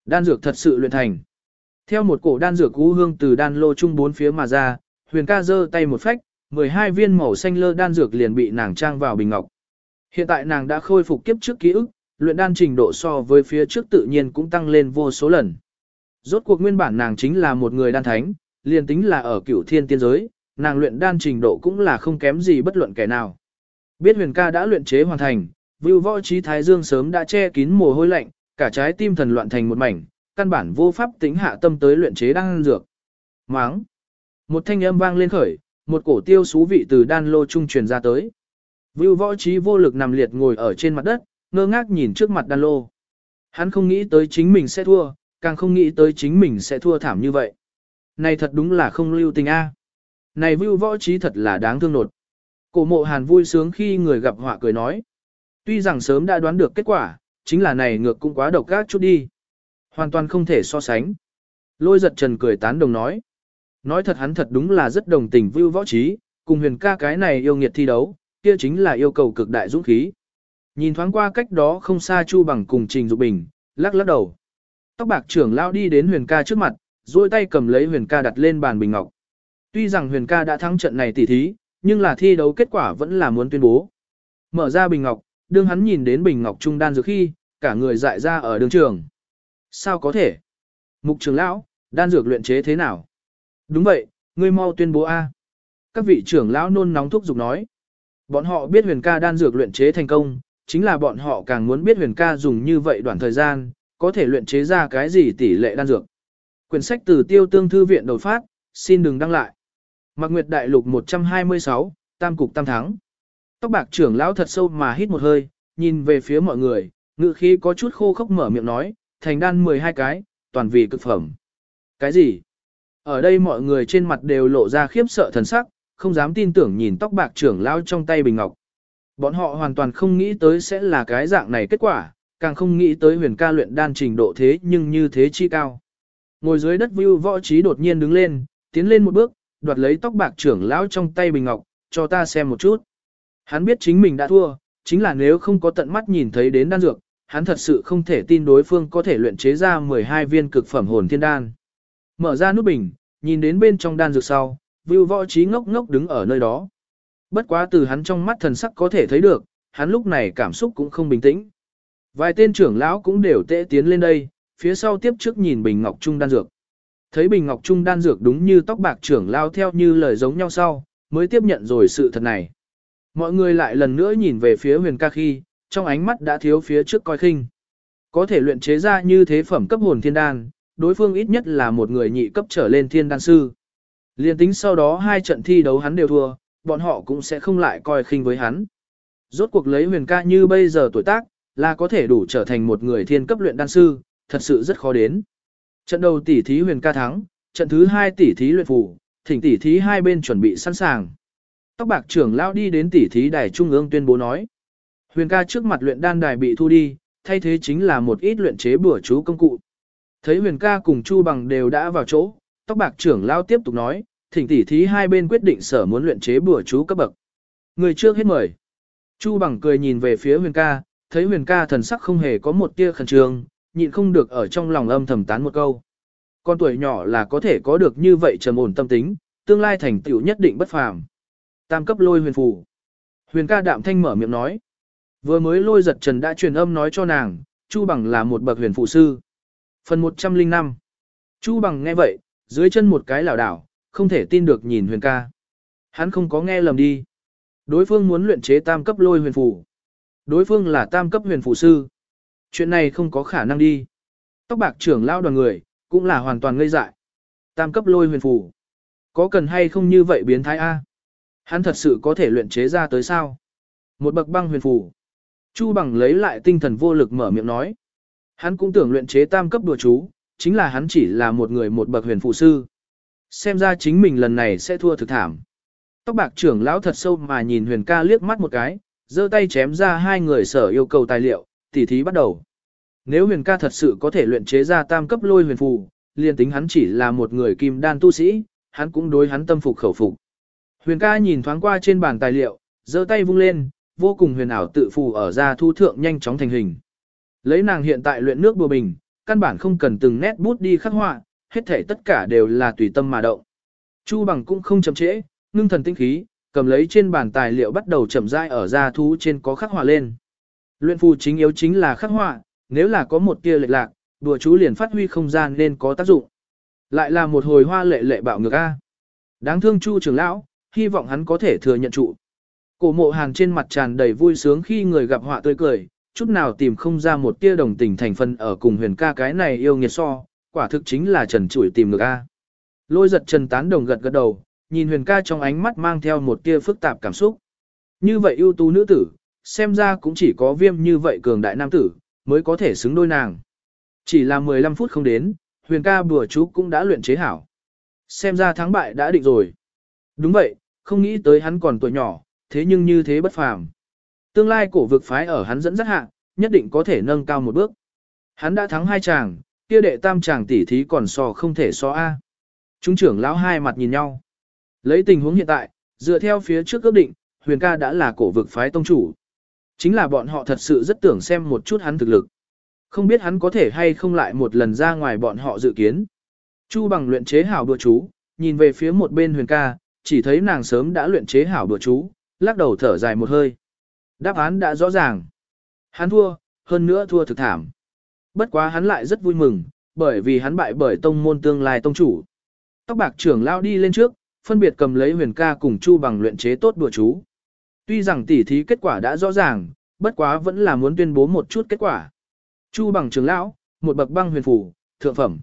Đan dược thật sự luyện thành. Theo một cổ đan dược cú hương từ đan lô trung bốn phía mà ra, huyền ca giơ tay một phách, 12 viên màu xanh lơ đan dược liền bị nàng trang vào bình ngọc. Hiện tại nàng đã khôi phục kiếp trước ký ức, luyện đan trình độ so với phía trước tự nhiên cũng tăng lên vô số lần. Rốt cuộc nguyên bản nàng chính là một người đan thánh, liền tính là ở cửu thiên tiên giới, nàng luyện đan trình độ cũng là không kém gì bất luận kẻ nào. Biết huyền ca đã luyện chế hoàn thành, vưu võ trí thái dương sớm đã che kín mồ hôi lạnh, cả trái tim thần loạn thành một mảnh, căn bản vô pháp tính hạ tâm tới luyện chế đan dược. Máng! Một thanh âm vang lên khởi, một cổ tiêu xú vị từ đan lô trung truyền ra tới. Vưu võ trí vô lực nằm liệt ngồi ở trên mặt đất, ngơ ngác nhìn trước mặt đan lô. Hắn không nghĩ tới chính mình sẽ thua, càng không nghĩ tới chính mình sẽ thua thảm như vậy. Này thật đúng là không lưu tình a. Này vưu võ trí thật là đáng thương nột. Cổ mộ hàn vui sướng khi người gặp họa cười nói. Tuy rằng sớm đã đoán được kết quả, chính là này ngược cũng quá độc gác chút đi. Hoàn toàn không thể so sánh. Lôi giật trần cười tán đồng nói. Nói thật hắn thật đúng là rất đồng tình vưu võ trí, cùng huyền ca cái này yêu nghiệt thi đấu, kia chính là yêu cầu cực đại dũng khí. Nhìn thoáng qua cách đó không xa Chu Bằng cùng Trình Dục Bình, lắc lắc đầu. Tóc bạc trưởng lao đi đến huyền ca trước mặt, duỗi tay cầm lấy huyền ca đặt lên bàn bình ngọc. Tuy rằng huyền ca đã thắng trận này tỉ thí, nhưng là thi đấu kết quả vẫn là muốn tuyên bố. Mở ra bình ngọc, đương hắn nhìn đến bình ngọc trung đan dược khi, cả người dại ra ở đường trường. Sao có thể? Mục trưởng lão, đan dược luyện chế thế nào? Đúng vậy, ngươi mau tuyên bố A. Các vị trưởng lão nôn nóng thúc giục nói. Bọn họ biết huyền ca đan dược luyện chế thành công, chính là bọn họ càng muốn biết huyền ca dùng như vậy đoạn thời gian, có thể luyện chế ra cái gì tỷ lệ đan dược. Quyển sách từ tiêu tương thư viện đột phát, xin đừng đăng lại. Mạc Nguyệt Đại Lục 126, Tam Cục Tam Thắng. Tóc bạc trưởng lão thật sâu mà hít một hơi, nhìn về phía mọi người, ngự khí có chút khô khốc mở miệng nói, thành đan 12 cái, toàn vì cực phẩm. Cái gì? Ở đây mọi người trên mặt đều lộ ra khiếp sợ thần sắc, không dám tin tưởng nhìn tóc bạc trưởng lão trong tay bình ngọc. Bọn họ hoàn toàn không nghĩ tới sẽ là cái dạng này kết quả, càng không nghĩ tới huyền ca luyện đan trình độ thế nhưng như thế chi cao. Ngồi dưới đất view võ trí đột nhiên đứng lên, tiến lên một bước, đoạt lấy tóc bạc trưởng lão trong tay bình ngọc, cho ta xem một chút. Hắn biết chính mình đã thua, chính là nếu không có tận mắt nhìn thấy đến đan dược, hắn thật sự không thể tin đối phương có thể luyện chế ra 12 viên cực phẩm hồn thiên đan. Mở ra nút bình, nhìn đến bên trong đan dược sau, Vưu võ trí ngốc ngốc đứng ở nơi đó. Bất quá từ hắn trong mắt thần sắc có thể thấy được, hắn lúc này cảm xúc cũng không bình tĩnh. Vài tên trưởng lão cũng đều tệ tiến lên đây, phía sau tiếp trước nhìn Bình Ngọc Trung đan dược. Thấy Bình Ngọc Trung đan dược đúng như tóc bạc trưởng lao theo như lời giống nhau sau, mới tiếp nhận rồi sự thật này. Mọi người lại lần nữa nhìn về phía huyền ca khi, trong ánh mắt đã thiếu phía trước coi khinh. Có thể luyện chế ra như thế phẩm cấp hồn thiên đan, đối phương ít nhất là một người nhị cấp trở lên thiên đan sư. Liên tính sau đó hai trận thi đấu hắn đều thua, bọn họ cũng sẽ không lại coi khinh với hắn. Rốt cuộc lấy huyền ca như bây giờ tuổi tác, là có thể đủ trở thành một người thiên cấp luyện đan sư, thật sự rất khó đến. Trận đầu tỷ thí huyền ca thắng, trận thứ hai tỷ thí luyện phù, thỉnh tỷ thí hai bên chuẩn bị sẵn sàng. Tóc bạc trưởng lão đi đến tỷ thí đài trung ương tuyên bố nói. Huyền ca trước mặt luyện đan đài bị thu đi, thay thế chính là một ít luyện chế bữa chú công cụ. Thấy huyền ca cùng Chu bằng đều đã vào chỗ, tóc bạc trưởng lão tiếp tục nói, thỉnh tỷ thí hai bên quyết định sở muốn luyện chế bữa chú cấp bậc. Người trước hết mời. Chu bằng cười nhìn về phía huyền ca, thấy huyền ca thần sắc không hề có một tia khẩn trương, nhịn không được ở trong lòng âm thầm tán một câu. Con tuổi nhỏ là có thể có được như vậy trầm ổn tâm tính, tương lai thành tựu nhất định bất phàm. Tam cấp lôi huyền phù. Huyền ca đạm thanh mở miệng nói. Vừa mới lôi giật trần đã truyền âm nói cho nàng, Chu bằng là một bậc huyền phụ sư. Phần 105 Chu bằng nghe vậy, dưới chân một cái lảo đảo, không thể tin được nhìn huyền ca. Hắn không có nghe lầm đi. Đối phương muốn luyện chế tam cấp lôi huyền phù. Đối phương là tam cấp huyền phụ sư. Chuyện này không có khả năng đi. Tóc bạc trưởng lao đoàn người, cũng là hoàn toàn ngây dại. Tam cấp lôi huyền phù. Có cần hay không như vậy biến thái A? Hắn thật sự có thể luyện chế ra tới sao? Một bậc băng huyền phù. Chu bằng lấy lại tinh thần vô lực mở miệng nói. Hắn cũng tưởng luyện chế tam cấp đùa chú, chính là hắn chỉ là một người một bậc huyền phù sư. Xem ra chính mình lần này sẽ thua thực thảm. Tóc bạc trưởng lão thật sâu mà nhìn huyền ca liếc mắt một cái, giơ tay chém ra hai người sở yêu cầu tài liệu, tỉ thí bắt đầu. Nếu huyền ca thật sự có thể luyện chế ra tam cấp lôi huyền phù, liền tính hắn chỉ là một người kim đan tu sĩ, hắn cũng đối hắn tâm phục khẩu phục. Huyền ca nhìn thoáng qua trên bàn tài liệu, giơ tay vung lên, vô cùng huyền ảo tự phù ở ra thu thượng nhanh chóng thành hình. Lấy nàng hiện tại luyện nước bùa bình, căn bản không cần từng nét bút đi khắc họa, hết thể tất cả đều là tùy tâm mà động. Chu bằng cũng không chậm trễ, ngưng thần tinh khí, cầm lấy trên bàn tài liệu bắt đầu chậm rãi ở ra thú trên có khắc họa lên. Luyện phù chính yếu chính là khắc họa, nếu là có một tia lệch lạc, đùa chú liền phát huy không gian nên có tác dụng. Lại là một hồi hoa lệ lệ bạo ngược a. Đáng thương Chu trưởng lão, hy vọng hắn có thể thừa nhận trụ. Cổ mộ hàn trên mặt tràn đầy vui sướng khi người gặp họa tươi cười, chút nào tìm không ra một tia đồng tình thành phần ở cùng huyền ca cái này yêu nghiệt so, quả thực chính là trần Chuỷ tìm ngược a. Lôi giật trần tán đồng gật gật đầu, nhìn huyền ca trong ánh mắt mang theo một tia phức tạp cảm xúc. Như vậy ưu tú nữ tử, xem ra cũng chỉ có viêm như vậy cường đại nam tử, mới có thể xứng đôi nàng. Chỉ là 15 phút không đến, huyền ca bùa chú cũng đã luyện chế hảo. Xem ra thắng bại đã định rồi. Đúng vậy, không nghĩ tới hắn còn tuổi nhỏ, thế nhưng như thế bất phàm. Tương lai cổ vực phái ở hắn dẫn dắt hạ, nhất định có thể nâng cao một bước. Hắn đã thắng hai chàng, kia đệ tam chàng tỷ thí còn so không thể so A. Trung trưởng lão hai mặt nhìn nhau. Lấy tình huống hiện tại, dựa theo phía trước ước định, huyền ca đã là cổ vực phái tông chủ. Chính là bọn họ thật sự rất tưởng xem một chút hắn thực lực. Không biết hắn có thể hay không lại một lần ra ngoài bọn họ dự kiến. Chu bằng luyện chế hảo đùa chú, nhìn về phía một bên huyền ca, chỉ thấy nàng sớm đã luyện chế hảo đùa chú, lắc đầu thở dài một hơi. Đáp án đã rõ ràng. Hắn thua, hơn nữa thua thực thảm. Bất quá hắn lại rất vui mừng, bởi vì hắn bại bởi tông môn tương lai tông chủ. Tóc bạc trưởng lao đi lên trước, phân biệt cầm lấy huyền ca cùng chu bằng luyện chế tốt đùa chú. Tuy rằng tỉ thí kết quả đã rõ ràng, bất quá vẫn là muốn tuyên bố một chút kết quả. Chu bằng trưởng lão, một bậc băng huyền phủ, thượng phẩm.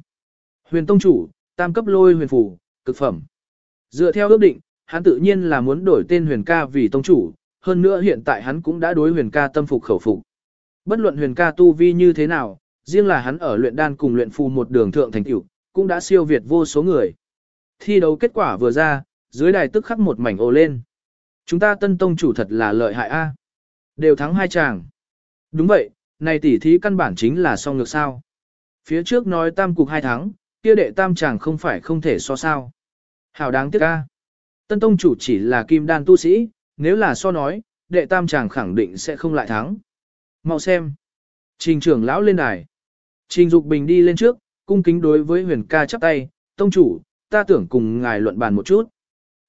Huyền tông chủ, tam cấp lôi huyền phủ, cực phẩm. Dựa theo ước định, hắn tự nhiên là muốn đổi tên huyền ca vì tông chủ, hơn nữa hiện tại hắn cũng đã đối huyền ca tâm phục khẩu phục. Bất luận huyền ca tu vi như thế nào, riêng là hắn ở luyện đan cùng luyện phù một đường thượng thành tựu, cũng đã siêu việt vô số người. Thi đấu kết quả vừa ra, dưới đài tức khắc một mảnh ồ lên. Chúng ta tân tông chủ thật là lợi hại a. Đều thắng hai chàng. Đúng vậy, này tỷ thí căn bản chính là song ngược sao. Phía trước nói tam cục hai thắng, kia đệ tam chàng không phải không thể so sao. Hảo đáng tiếc a. Tân tông chủ chỉ là kim đan tu sĩ, nếu là so nói, đệ tam chàng khẳng định sẽ không lại thắng. Mau xem. Trình trưởng lão lên đài. Trình Dục Bình đi lên trước, cung kính đối với huyền ca chắp tay, tông chủ, ta tưởng cùng ngài luận bàn một chút.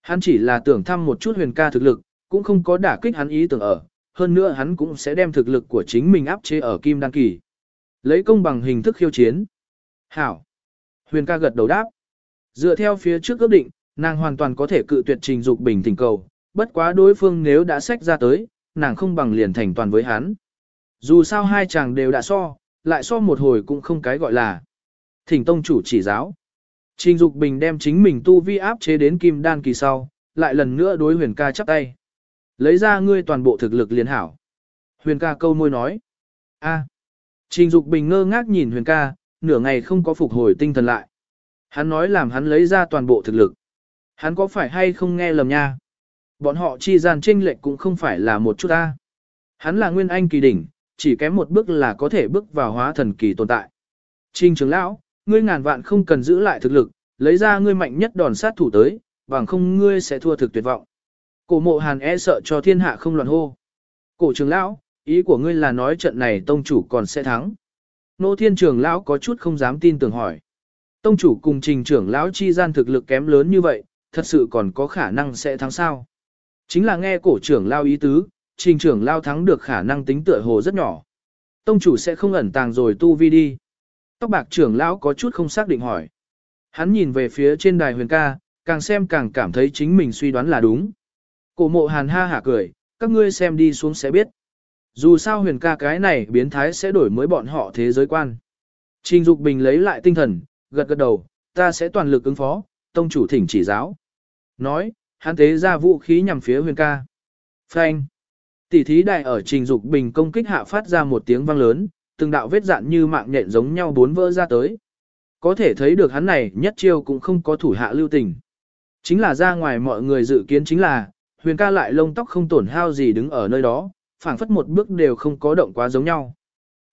Hắn chỉ là tưởng thăm một chút huyền ca thực lực, cũng không có đả kích hắn ý tưởng ở, hơn nữa hắn cũng sẽ đem thực lực của chính mình áp chế ở kim đăng kỳ. Lấy công bằng hình thức khiêu chiến. Hảo. Huyền ca gật đầu đáp. Dựa theo phía trước ước định, nàng hoàn toàn có thể cự tuyệt trình dục bình tình cầu, bất quá đối phương nếu đã xách ra tới, nàng không bằng liền thành toàn với hắn. Dù sao hai chàng đều đã so, lại so một hồi cũng không cái gọi là thỉnh tông chủ chỉ giáo. Trình Dục Bình đem chính mình tu vi áp chế đến kim đan kỳ sau, lại lần nữa đối huyền ca chắp tay. Lấy ra ngươi toàn bộ thực lực liền hảo. Huyền ca câu môi nói. a. Trình Dục Bình ngơ ngác nhìn huyền ca, nửa ngày không có phục hồi tinh thần lại. Hắn nói làm hắn lấy ra toàn bộ thực lực. Hắn có phải hay không nghe lầm nha? Bọn họ chi gian tranh lệch cũng không phải là một chút ta. Hắn là nguyên anh kỳ đỉnh, chỉ kém một bước là có thể bước vào hóa thần kỳ tồn tại. Trình trưởng lão, ngươi ngàn vạn không cần giữ lại thực lực, lấy ra ngươi mạnh nhất đòn sát thủ tới, bằng không ngươi sẽ thua thực tuyệt vọng. Cổ mộ hàn e sợ cho thiên hạ không loạn hô. Cổ trưởng lão, ý của ngươi là nói trận này tông chủ còn sẽ thắng. Nô thiên trưởng lão có chút không dám tin tưởng hỏi. Tông chủ cùng trình trưởng lão chi gian thực lực kém lớn như vậy, thật sự còn có khả năng sẽ thắng sao. Chính là nghe cổ trưởng lao ý tứ, trình trưởng lao thắng được khả năng tính tựa hồ rất nhỏ. Tông chủ sẽ không ẩn tàng rồi tu vi đi. Tóc bạc trưởng lão có chút không xác định hỏi. Hắn nhìn về phía trên đài huyền ca, càng xem càng cảm thấy chính mình suy đoán là đúng. Cổ mộ hàn ha hả cười, các ngươi xem đi xuống sẽ biết. Dù sao huyền ca cái này biến thái sẽ đổi mới bọn họ thế giới quan. Trình Dục Bình lấy lại tinh thần, gật gật đầu, ta sẽ toàn lực ứng phó, tông chủ thỉnh chỉ giáo. Nói, hắn tế ra vũ khí nhằm phía huyền ca. Phanh. Tỷ thí đại ở Trình Dục Bình công kích hạ phát ra một tiếng vang lớn, từng đạo vết dạn như mạng nhện giống nhau bốn vỡ ra tới. Có thể thấy được hắn này nhất chiêu cũng không có thủ hạ lưu tình. Chính là ra ngoài mọi người dự kiến chính là, huyền ca lại lông tóc không tổn hao gì đứng ở nơi đó, phảng phất một bước đều không có động quá giống nhau.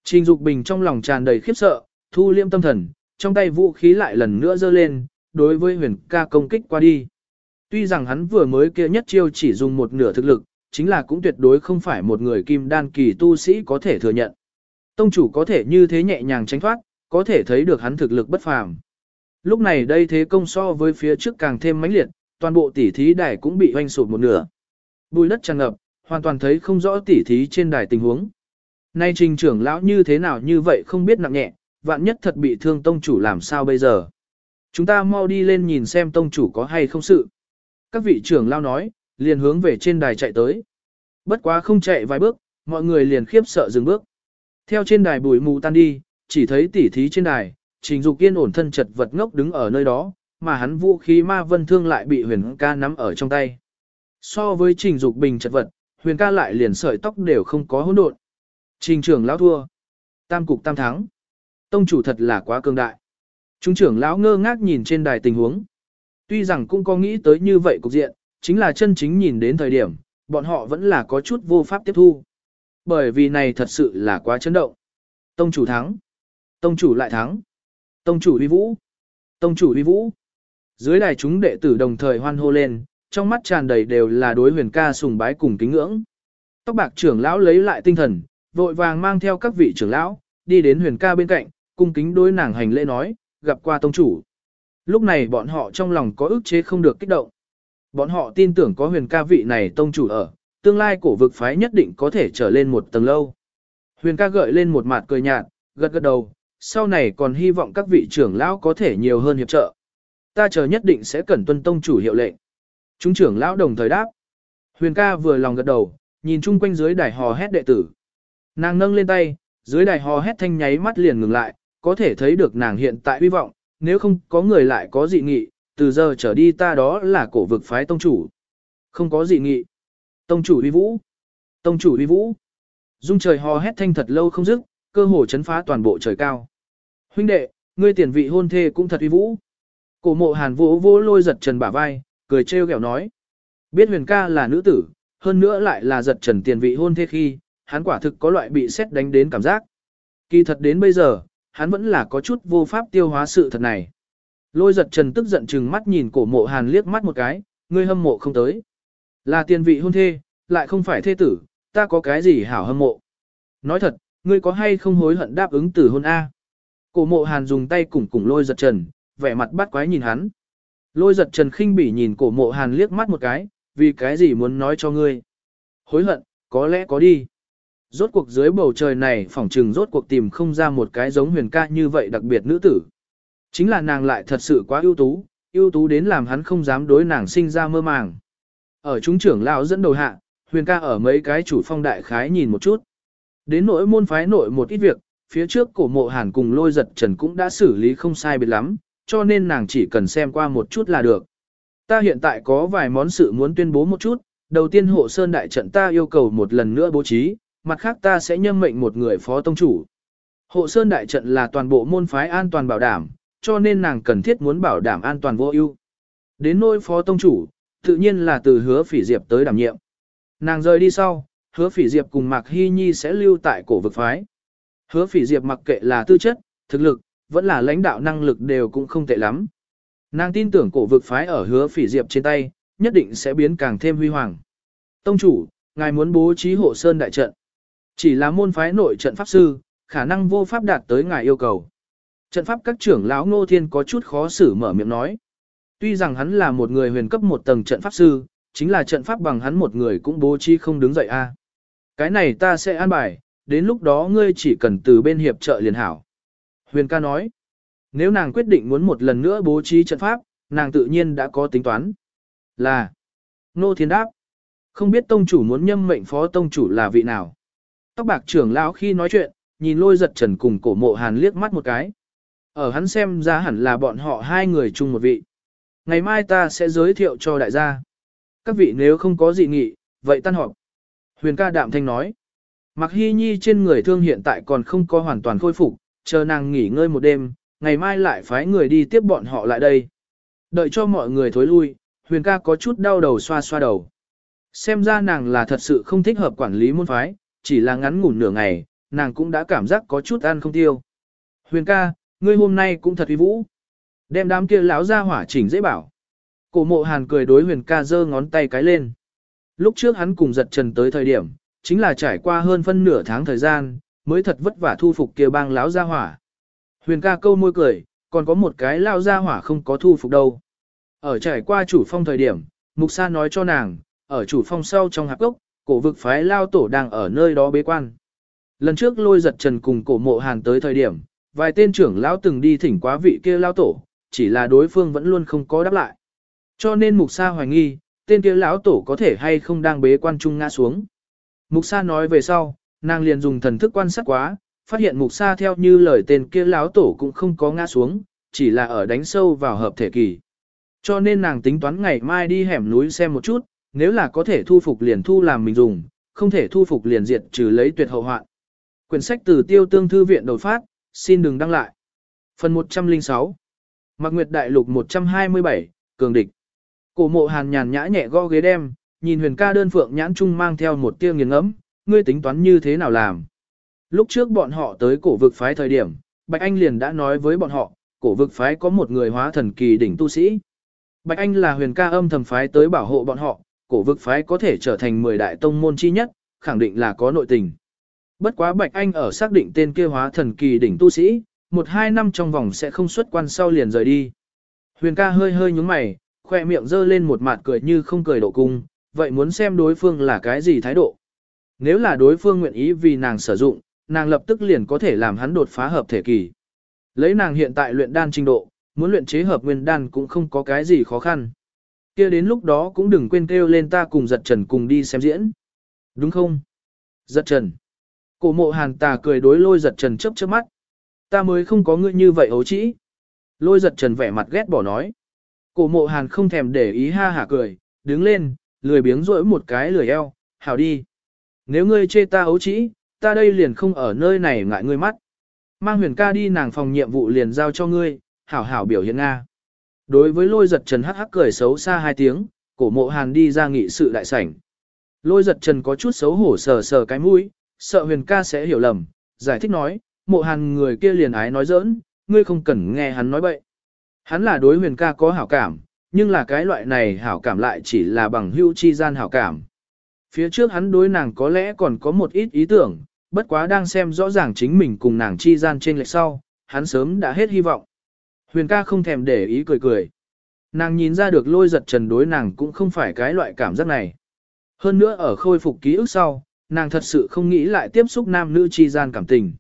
Trình Dục Bình trong lòng tràn đầy khiếp sợ, thu liêm tâm thần, trong tay vũ khí lại lần nữa giơ lên, đối với huyền ca công kích qua đi. Tuy rằng hắn vừa mới kia nhất chiêu chỉ dùng một nửa thực lực, chính là cũng tuyệt đối không phải một người kim đan kỳ tu sĩ có thể thừa nhận. Tông chủ có thể như thế nhẹ nhàng tránh thoát, có thể thấy được hắn thực lực bất phàm. Lúc này đây thế công so với phía trước càng thêm mãnh liệt, toàn bộ tỉ thí đài cũng bị hoanh sụp một nửa. Bùi đất tràn ngập, hoàn toàn thấy không rõ tỉ thí trên đài tình huống. Nay trình trưởng lão như thế nào như vậy không biết nặng nhẹ, vạn nhất thật bị thương tông chủ làm sao bây giờ. Chúng ta mau đi lên nhìn xem tông chủ có hay không sự. Các vị trưởng lão nói, liền hướng về trên đài chạy tới. Bất quá không chạy vài bước, mọi người liền khiếp sợ dừng bước. Theo trên đài bụi mù tan đi, chỉ thấy tỉ thí trên đài, trình dục yên ổn thân chật vật ngốc đứng ở nơi đó, mà hắn vũ khí ma vân thương lại bị huyền ca nắm ở trong tay. So với trình dục bình chật vật, huyền ca lại liền sợi tóc đều không có hỗn độn. Trình trưởng lão thua. Tam cục tam thắng. Tông chủ thật là quá cường đại. Trung trưởng lão ngơ ngác nhìn trên đài tình huống. Tuy rằng cũng có nghĩ tới như vậy cục diện, chính là chân chính nhìn đến thời điểm, bọn họ vẫn là có chút vô pháp tiếp thu. Bởi vì này thật sự là quá chấn động. Tông chủ thắng. Tông chủ lại thắng. Tông chủ uy vũ. Tông chủ uy vũ. Dưới đài chúng đệ tử đồng thời hoan hô lên, trong mắt tràn đầy đều là đối huyền ca sùng bái cùng kính ngưỡng. Tóc bạc trưởng lão lấy lại tinh thần, vội vàng mang theo các vị trưởng lão, đi đến huyền ca bên cạnh, cung kính đối nàng hành lễ nói, gặp qua tông chủ. Lúc này bọn họ trong lòng có ức chế không được kích động. Bọn họ tin tưởng có huyền ca vị này tông chủ ở, tương lai cổ vực phái nhất định có thể trở lên một tầng lâu. Huyền ca gợi lên một mặt cười nhạt, gật gật đầu, sau này còn hy vọng các vị trưởng lão có thể nhiều hơn hiệp trợ. Ta chờ nhất định sẽ cẩn tuân tông chủ hiệu lệnh. Chúng trưởng lão đồng thời đáp. Huyền ca vừa lòng gật đầu, nhìn chung quanh dưới đài hò hét đệ tử. Nàng nâng lên tay, dưới đài hò hét thanh nháy mắt liền ngừng lại, có thể thấy được nàng hiện tại hy vọng, nếu không có người lại có dị nghị, từ giờ trở đi ta đó là cổ vực phái tông chủ. Không có dị nghị. Tông chủ uy vũ. Tông chủ uy vũ. Dung trời hò hét thanh thật lâu không dứt, cơ hồ chấn phá toàn bộ trời cao. Huynh đệ, ngươi tiền vị hôn thê cũng thật uy vũ. Cổ mộ hàn vỗ vỗ lôi giật trần bả vai, cười trêu ghẹo nói. Biết huyền ca là nữ tử, hơn nữa lại là giật trần tiền vị hôn thê khi, hắn quả thực có loại bị xét đánh đến cảm giác. Kỳ thật đến bây giờ, hắn vẫn là có chút vô pháp tiêu hóa sự thật này. Lôi giật trần tức giận chừng mắt nhìn cổ mộ hàn liếc mắt một cái, ngươi hâm mộ không tới. Là tiền vị hôn thê, lại không phải thê tử, ta có cái gì hảo hâm mộ. Nói thật, ngươi có hay không hối hận đáp ứng tử hôn A. Cổ mộ hàn dùng tay cùng cùng lôi giật trần, vẻ mặt bắt quái nhìn hắn. Lôi giật trần khinh bỉ nhìn cổ mộ hàn liếc mắt một cái, vì cái gì muốn nói cho ngươi. Hối hận, có lẽ có đi. Rốt cuộc dưới bầu trời này phỏng trừng rốt cuộc tìm không ra một cái giống huyền ca như vậy đặc biệt nữ tử. Chính là nàng lại thật sự quá ưu tú, ưu tú đến làm hắn không dám đối nàng sinh ra mơ màng. Ở chúng trưởng lão dẫn đầu hạ, huyền ca ở mấy cái chủ phong đại khái nhìn một chút. Đến nỗi môn phái nội một ít việc, phía trước cổ mộ hàn cùng lôi giật trần cũng đã xử lý không sai biệt lắm, cho nên nàng chỉ cần xem qua một chút là được. Ta hiện tại có vài món sự muốn tuyên bố một chút, đầu tiên hộ sơn đại trận ta yêu cầu một lần nữa bố trí, mặt khác ta sẽ nhâm mệnh một người phó tông chủ. Hộ sơn đại trận là toàn bộ môn phái an toàn bảo đảm, cho nên nàng cần thiết muốn bảo đảm an toàn vô ưu. Đến nỗi phó tông chủ, tự nhiên là từ hứa phỉ diệp tới đảm nhiệm. Nàng rời đi sau, hứa phỉ diệp cùng Mạc Hy Nhi sẽ lưu tại cổ vực phái. Hứa phỉ diệp mặc kệ là tư chất, thực lực, vẫn là lãnh đạo năng lực đều cũng không tệ lắm. Nàng tin tưởng cổ vực phái ở hứa phỉ diệp trên tay, nhất định sẽ biến càng thêm huy hoàng. Tông chủ, ngài muốn bố trí hộ sơn đại trận. Chỉ là môn phái nội trận pháp sư, khả năng vô pháp đạt tới ngài yêu cầu. Trận pháp các trưởng lão Ngô Thiên có chút khó xử mở miệng nói. Tuy rằng hắn là một người huyền cấp một tầng trận pháp sư, chính là trận pháp bằng hắn một người cũng bố trí không đứng dậy a. Cái này ta sẽ an bài, đến lúc đó ngươi chỉ cần từ bên hiệp trợ liền hảo. Huyền ca nói, nếu nàng quyết định muốn một lần nữa bố trí trận pháp, nàng tự nhiên đã có tính toán. Là, Nô Thiên đáp, không biết tông chủ muốn nhâm mệnh phó tông chủ là vị nào. Tóc bạc trưởng lão khi nói chuyện, nhìn lôi giật trần cùng cổ mộ hàn liếc mắt một cái. Ở hắn xem ra hẳn là bọn họ hai người chung một vị. Ngày mai ta sẽ giới thiệu cho đại gia. Các vị nếu không có gì nghị, vậy tan họp. Huyền ca đạm thanh nói. Mặc hy nhi trên người thương hiện tại còn không có hoàn toàn khôi phục, chờ nàng nghỉ ngơi một đêm, ngày mai lại phái người đi tiếp bọn họ lại đây. Đợi cho mọi người thối lui, huyền ca có chút đau đầu xoa xoa đầu. Xem ra nàng là thật sự không thích hợp quản lý môn phái, chỉ là ngắn ngủn nửa ngày, nàng cũng đã cảm giác có chút ăn không tiêu. Huyền ca, ngươi hôm nay cũng thật uy vũ. Đem đám kia lão ra hỏa chỉnh dễ bảo. Cổ mộ hàn cười đối huyền ca giơ ngón tay cái lên. Lúc trước hắn cùng giật trần tới thời điểm, chính là trải qua hơn phân nửa tháng thời gian, mới thật vất vả thu phục kia bang lão ra hỏa. Huyền ca câu môi cười, còn có một cái lao ra hỏa không có thu phục đâu. Ở trải qua chủ phong thời điểm, Mục Sa nói cho nàng, ở chủ phong sau trong hạp gốc, cổ vực phái lao tổ đang ở nơi đó bế quan. Lần trước lôi giật trần cùng cổ mộ hàn tới thời điểm, vài tên trưởng lão từng đi thỉnh quá vị kia lao tổ, chỉ là đối phương vẫn luôn không có đáp lại. Cho nên Mục Sa hoài nghi, tên kia lão tổ có thể hay không đang bế quan trung ngã xuống. Mục Sa nói về sau, nàng liền dùng thần thức quan sát quá, phát hiện Mục Sa theo như lời tên kia lão tổ cũng không có ngã xuống, chỉ là ở đánh sâu vào hợp thể kỳ. Cho nên nàng tính toán ngày mai đi hẻm núi xem một chút, nếu là có thể thu phục liền thu làm mình dùng, không thể thu phục liền diệt trừ lấy tuyệt hậu hoạn. Quyển sách từ tiêu tương thư viện đột phát, xin đừng đăng lại. Phần 106 Mạc Nguyệt Đại Lục 127, Cường Địch Cổ mộ hàn nhàn nhã nhẹ gõ ghế đem, nhìn huyền ca đơn phượng nhãn trung mang theo một tia nghiền ngẫm, ngươi tính toán như thế nào làm. Lúc trước bọn họ tới cổ vực phái thời điểm, Bạch Anh liền đã nói với bọn họ, cổ vực phái có một người hóa thần kỳ đỉnh tu sĩ. Bạch Anh là huyền ca âm thầm phái tới bảo hộ bọn họ, cổ vực phái có thể trở thành 10 đại tông môn chi nhất, khẳng định là có nội tình. Bất quá Bạch Anh ở xác định tên kia hóa thần kỳ đỉnh tu sĩ, một hai năm trong vòng sẽ không xuất quan sau liền rời đi. Huyền ca hơi hơi nhúng mày, khoe miệng dơ lên một mặt cười như không cười độ cung, vậy muốn xem đối phương là cái gì thái độ. Nếu là đối phương nguyện ý vì nàng sử dụng, nàng lập tức liền có thể làm hắn đột phá hợp thể kỳ. Lấy nàng hiện tại luyện đan trình độ, muốn luyện chế hợp nguyên đan cũng không có cái gì khó khăn. kia đến lúc đó cũng đừng quên kêu lên ta cùng giật trần cùng đi xem diễn. Đúng không? Giật trần. Cổ mộ hàn tà cười đối lôi giật trần chớp chớp mắt. Ta mới không có ngươi như vậy ấu trĩ. Lôi giật trần vẻ mặt ghét bỏ nói. Cổ mộ hàn không thèm để ý ha hả cười, đứng lên, lười biếng rỗi một cái lười eo, hảo đi. Nếu ngươi chê ta ấu trĩ, ta đây liền không ở nơi này ngại ngươi mắt. Mang huyền ca đi nàng phòng nhiệm vụ liền giao cho ngươi, hảo hảo biểu hiện Nga. Đối với lôi giật trần hắc hắc cười xấu xa hai tiếng, cổ mộ hàn đi ra nghị sự đại sảnh. Lôi giật trần có chút xấu hổ sờ sờ cái mũi, sợ huyền ca sẽ hiểu lầm, giải thích nói, mộ hàn người kia liền ái nói giỡn, ngươi không cần nghe hắn nói bậy. Hắn là đối huyền ca có hảo cảm, nhưng là cái loại này hảo cảm lại chỉ là bằng hữu chi gian hảo cảm. Phía trước hắn đối nàng có lẽ còn có một ít ý tưởng, bất quá đang xem rõ ràng chính mình cùng nàng chi gian trên lệch sau, hắn sớm đã hết hy vọng. Huyền ca không thèm để ý cười cười. Nàng nhìn ra được lôi giật trần đối nàng cũng không phải cái loại cảm giác này. Hơn nữa ở khôi phục ký ức sau, nàng thật sự không nghĩ lại tiếp xúc nam nữ chi gian cảm tình.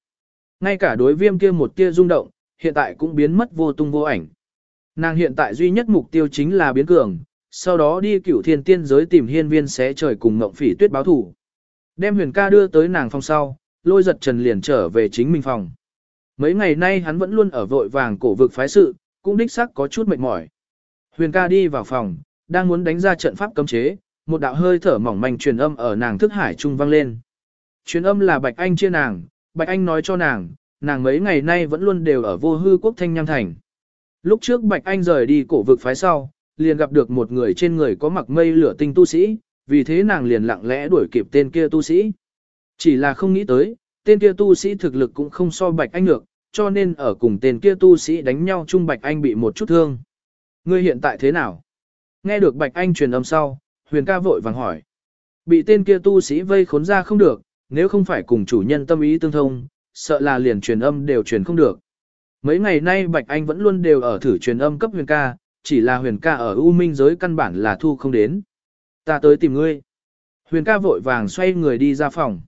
Ngay cả đối viêm kia một tia rung động, hiện tại cũng biến mất vô tung vô ảnh. Nàng hiện tại duy nhất mục tiêu chính là biến cường, sau đó đi cửu thiên tiên giới tìm hiên viên xé trời cùng ngộng phỉ tuyết báo thủ. Đem huyền ca đưa tới nàng phòng sau, lôi giật trần liền trở về chính mình phòng. Mấy ngày nay hắn vẫn luôn ở vội vàng cổ vực phái sự, cũng đích sắc có chút mệt mỏi. Huyền ca đi vào phòng, đang muốn đánh ra trận pháp cấm chế, một đạo hơi thở mỏng manh truyền âm ở nàng thức hải trung vang lên. Truyền âm là Bạch Anh chia nàng, Bạch Anh nói cho nàng, nàng mấy ngày nay vẫn luôn đều ở vô hư quốc thanh nham thành. Lúc trước Bạch Anh rời đi cổ vực phái sau, liền gặp được một người trên người có mặc mây lửa tinh tu sĩ, vì thế nàng liền lặng lẽ đuổi kịp tên kia tu sĩ. Chỉ là không nghĩ tới, tên kia tu sĩ thực lực cũng không so Bạch Anh được, cho nên ở cùng tên kia tu sĩ đánh nhau chung Bạch Anh bị một chút thương. Ngươi hiện tại thế nào? Nghe được Bạch Anh truyền âm sau, huyền ca vội vàng hỏi. Bị tên kia tu sĩ vây khốn ra không được, nếu không phải cùng chủ nhân tâm ý tương thông, sợ là liền truyền âm đều truyền không được. Mấy ngày nay Bạch Anh vẫn luôn đều ở thử truyền âm cấp huyền ca, chỉ là huyền ca ở U Minh giới căn bản là thu không đến. Ta tới tìm ngươi. Huyền ca vội vàng xoay người đi ra phòng.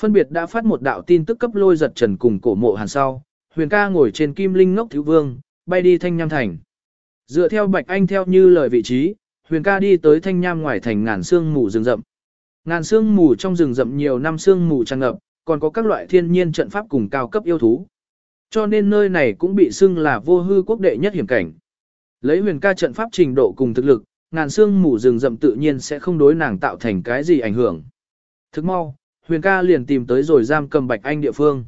Phân biệt đã phát một đạo tin tức cấp lôi giật trần cùng cổ mộ hàn sau, huyền ca ngồi trên kim linh ngốc thiếu vương, bay đi thanh nham thành. Dựa theo Bạch Anh theo như lời vị trí, huyền ca đi tới thanh nham ngoài thành ngàn xương mù rừng rậm. Ngàn sương mù trong rừng rậm nhiều năm sương mù tràn ngập, còn có các loại thiên nhiên trận pháp cùng cao cấp yêu thú. Cho nên nơi này cũng bị xưng là vô hư quốc đệ nhất hiểm cảnh. Lấy huyền ca trận pháp trình độ cùng thực lực, ngàn xương mù rừng rậm tự nhiên sẽ không đối nàng tạo thành cái gì ảnh hưởng. Thức mau, huyền ca liền tìm tới rồi giam cầm bạch anh địa phương.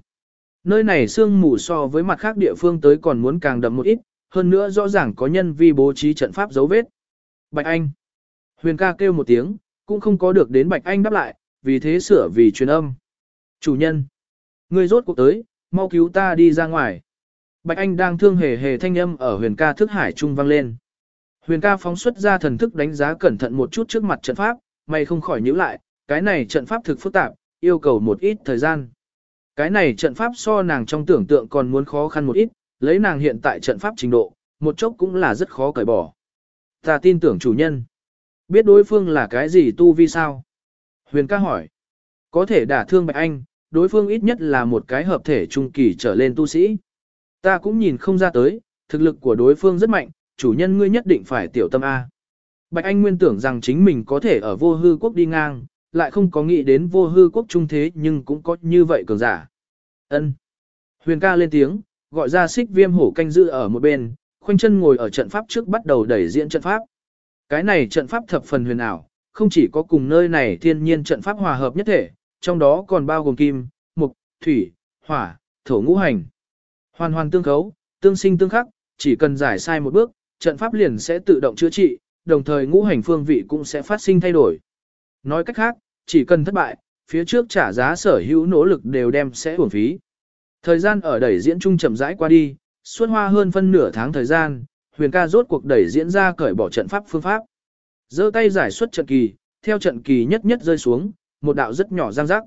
Nơi này xương mù so với mặt khác địa phương tới còn muốn càng đậm một ít, hơn nữa rõ ràng có nhân vi bố trí trận pháp dấu vết. Bạch Anh. Huyền ca kêu một tiếng, cũng không có được đến Bạch Anh đáp lại, vì thế sửa vì truyền âm. Chủ nhân. Người rốt cuộc tới, mau cứu ta đi ra ngoài. Bạch Anh đang thương hề hề thanh âm ở huyền ca thức hải trung vang lên. Huyền ca phóng xuất ra thần thức đánh giá cẩn thận một chút trước mặt trận pháp, mày không khỏi nhíu lại, cái này trận pháp thực phức tạp, yêu cầu một ít thời gian. Cái này trận pháp so nàng trong tưởng tượng còn muốn khó khăn một ít, lấy nàng hiện tại trận pháp trình độ, một chốc cũng là rất khó cởi bỏ. Ta tin tưởng chủ nhân. Biết đối phương là cái gì tu vi sao? Huyền ca hỏi. Có thể đả thương Bạch Anh, đối phương ít nhất là một cái hợp thể trung kỳ trở lên tu sĩ. Ta cũng nhìn không ra tới, thực lực của đối phương rất mạnh, chủ nhân ngươi nhất định phải tiểu tâm A. Bạch Anh nguyên tưởng rằng chính mình có thể ở vô hư quốc đi ngang, lại không có nghĩ đến vô hư quốc trung thế nhưng cũng có như vậy cường giả. Ân. Huyền ca lên tiếng, gọi ra xích viêm hổ canh giữ ở một bên, khoanh chân ngồi ở trận pháp trước bắt đầu đẩy diễn trận pháp. Cái này trận pháp thập phần huyền ảo, không chỉ có cùng nơi này thiên nhiên trận pháp hòa hợp nhất thể, trong đó còn bao gồm kim, mục, thủy, hỏa, thổ ngũ hành. Hoàn hoàn tương khấu, tương sinh tương khắc, chỉ cần giải sai một bước, trận pháp liền sẽ tự động chữa trị, đồng thời ngũ hành phương vị cũng sẽ phát sinh thay đổi. Nói cách khác, chỉ cần thất bại, phía trước trả giá sở hữu nỗ lực đều đem sẽ uổng phí. Thời gian ở đẩy diễn trung chậm rãi qua đi, suốt hoa hơn phân nửa tháng thời gian, huyền ca rốt cuộc đẩy diễn ra cởi bỏ trận pháp phương pháp. giơ tay giải xuất trận kỳ, theo trận kỳ nhất nhất rơi xuống, một đạo rất nhỏ giang rắc.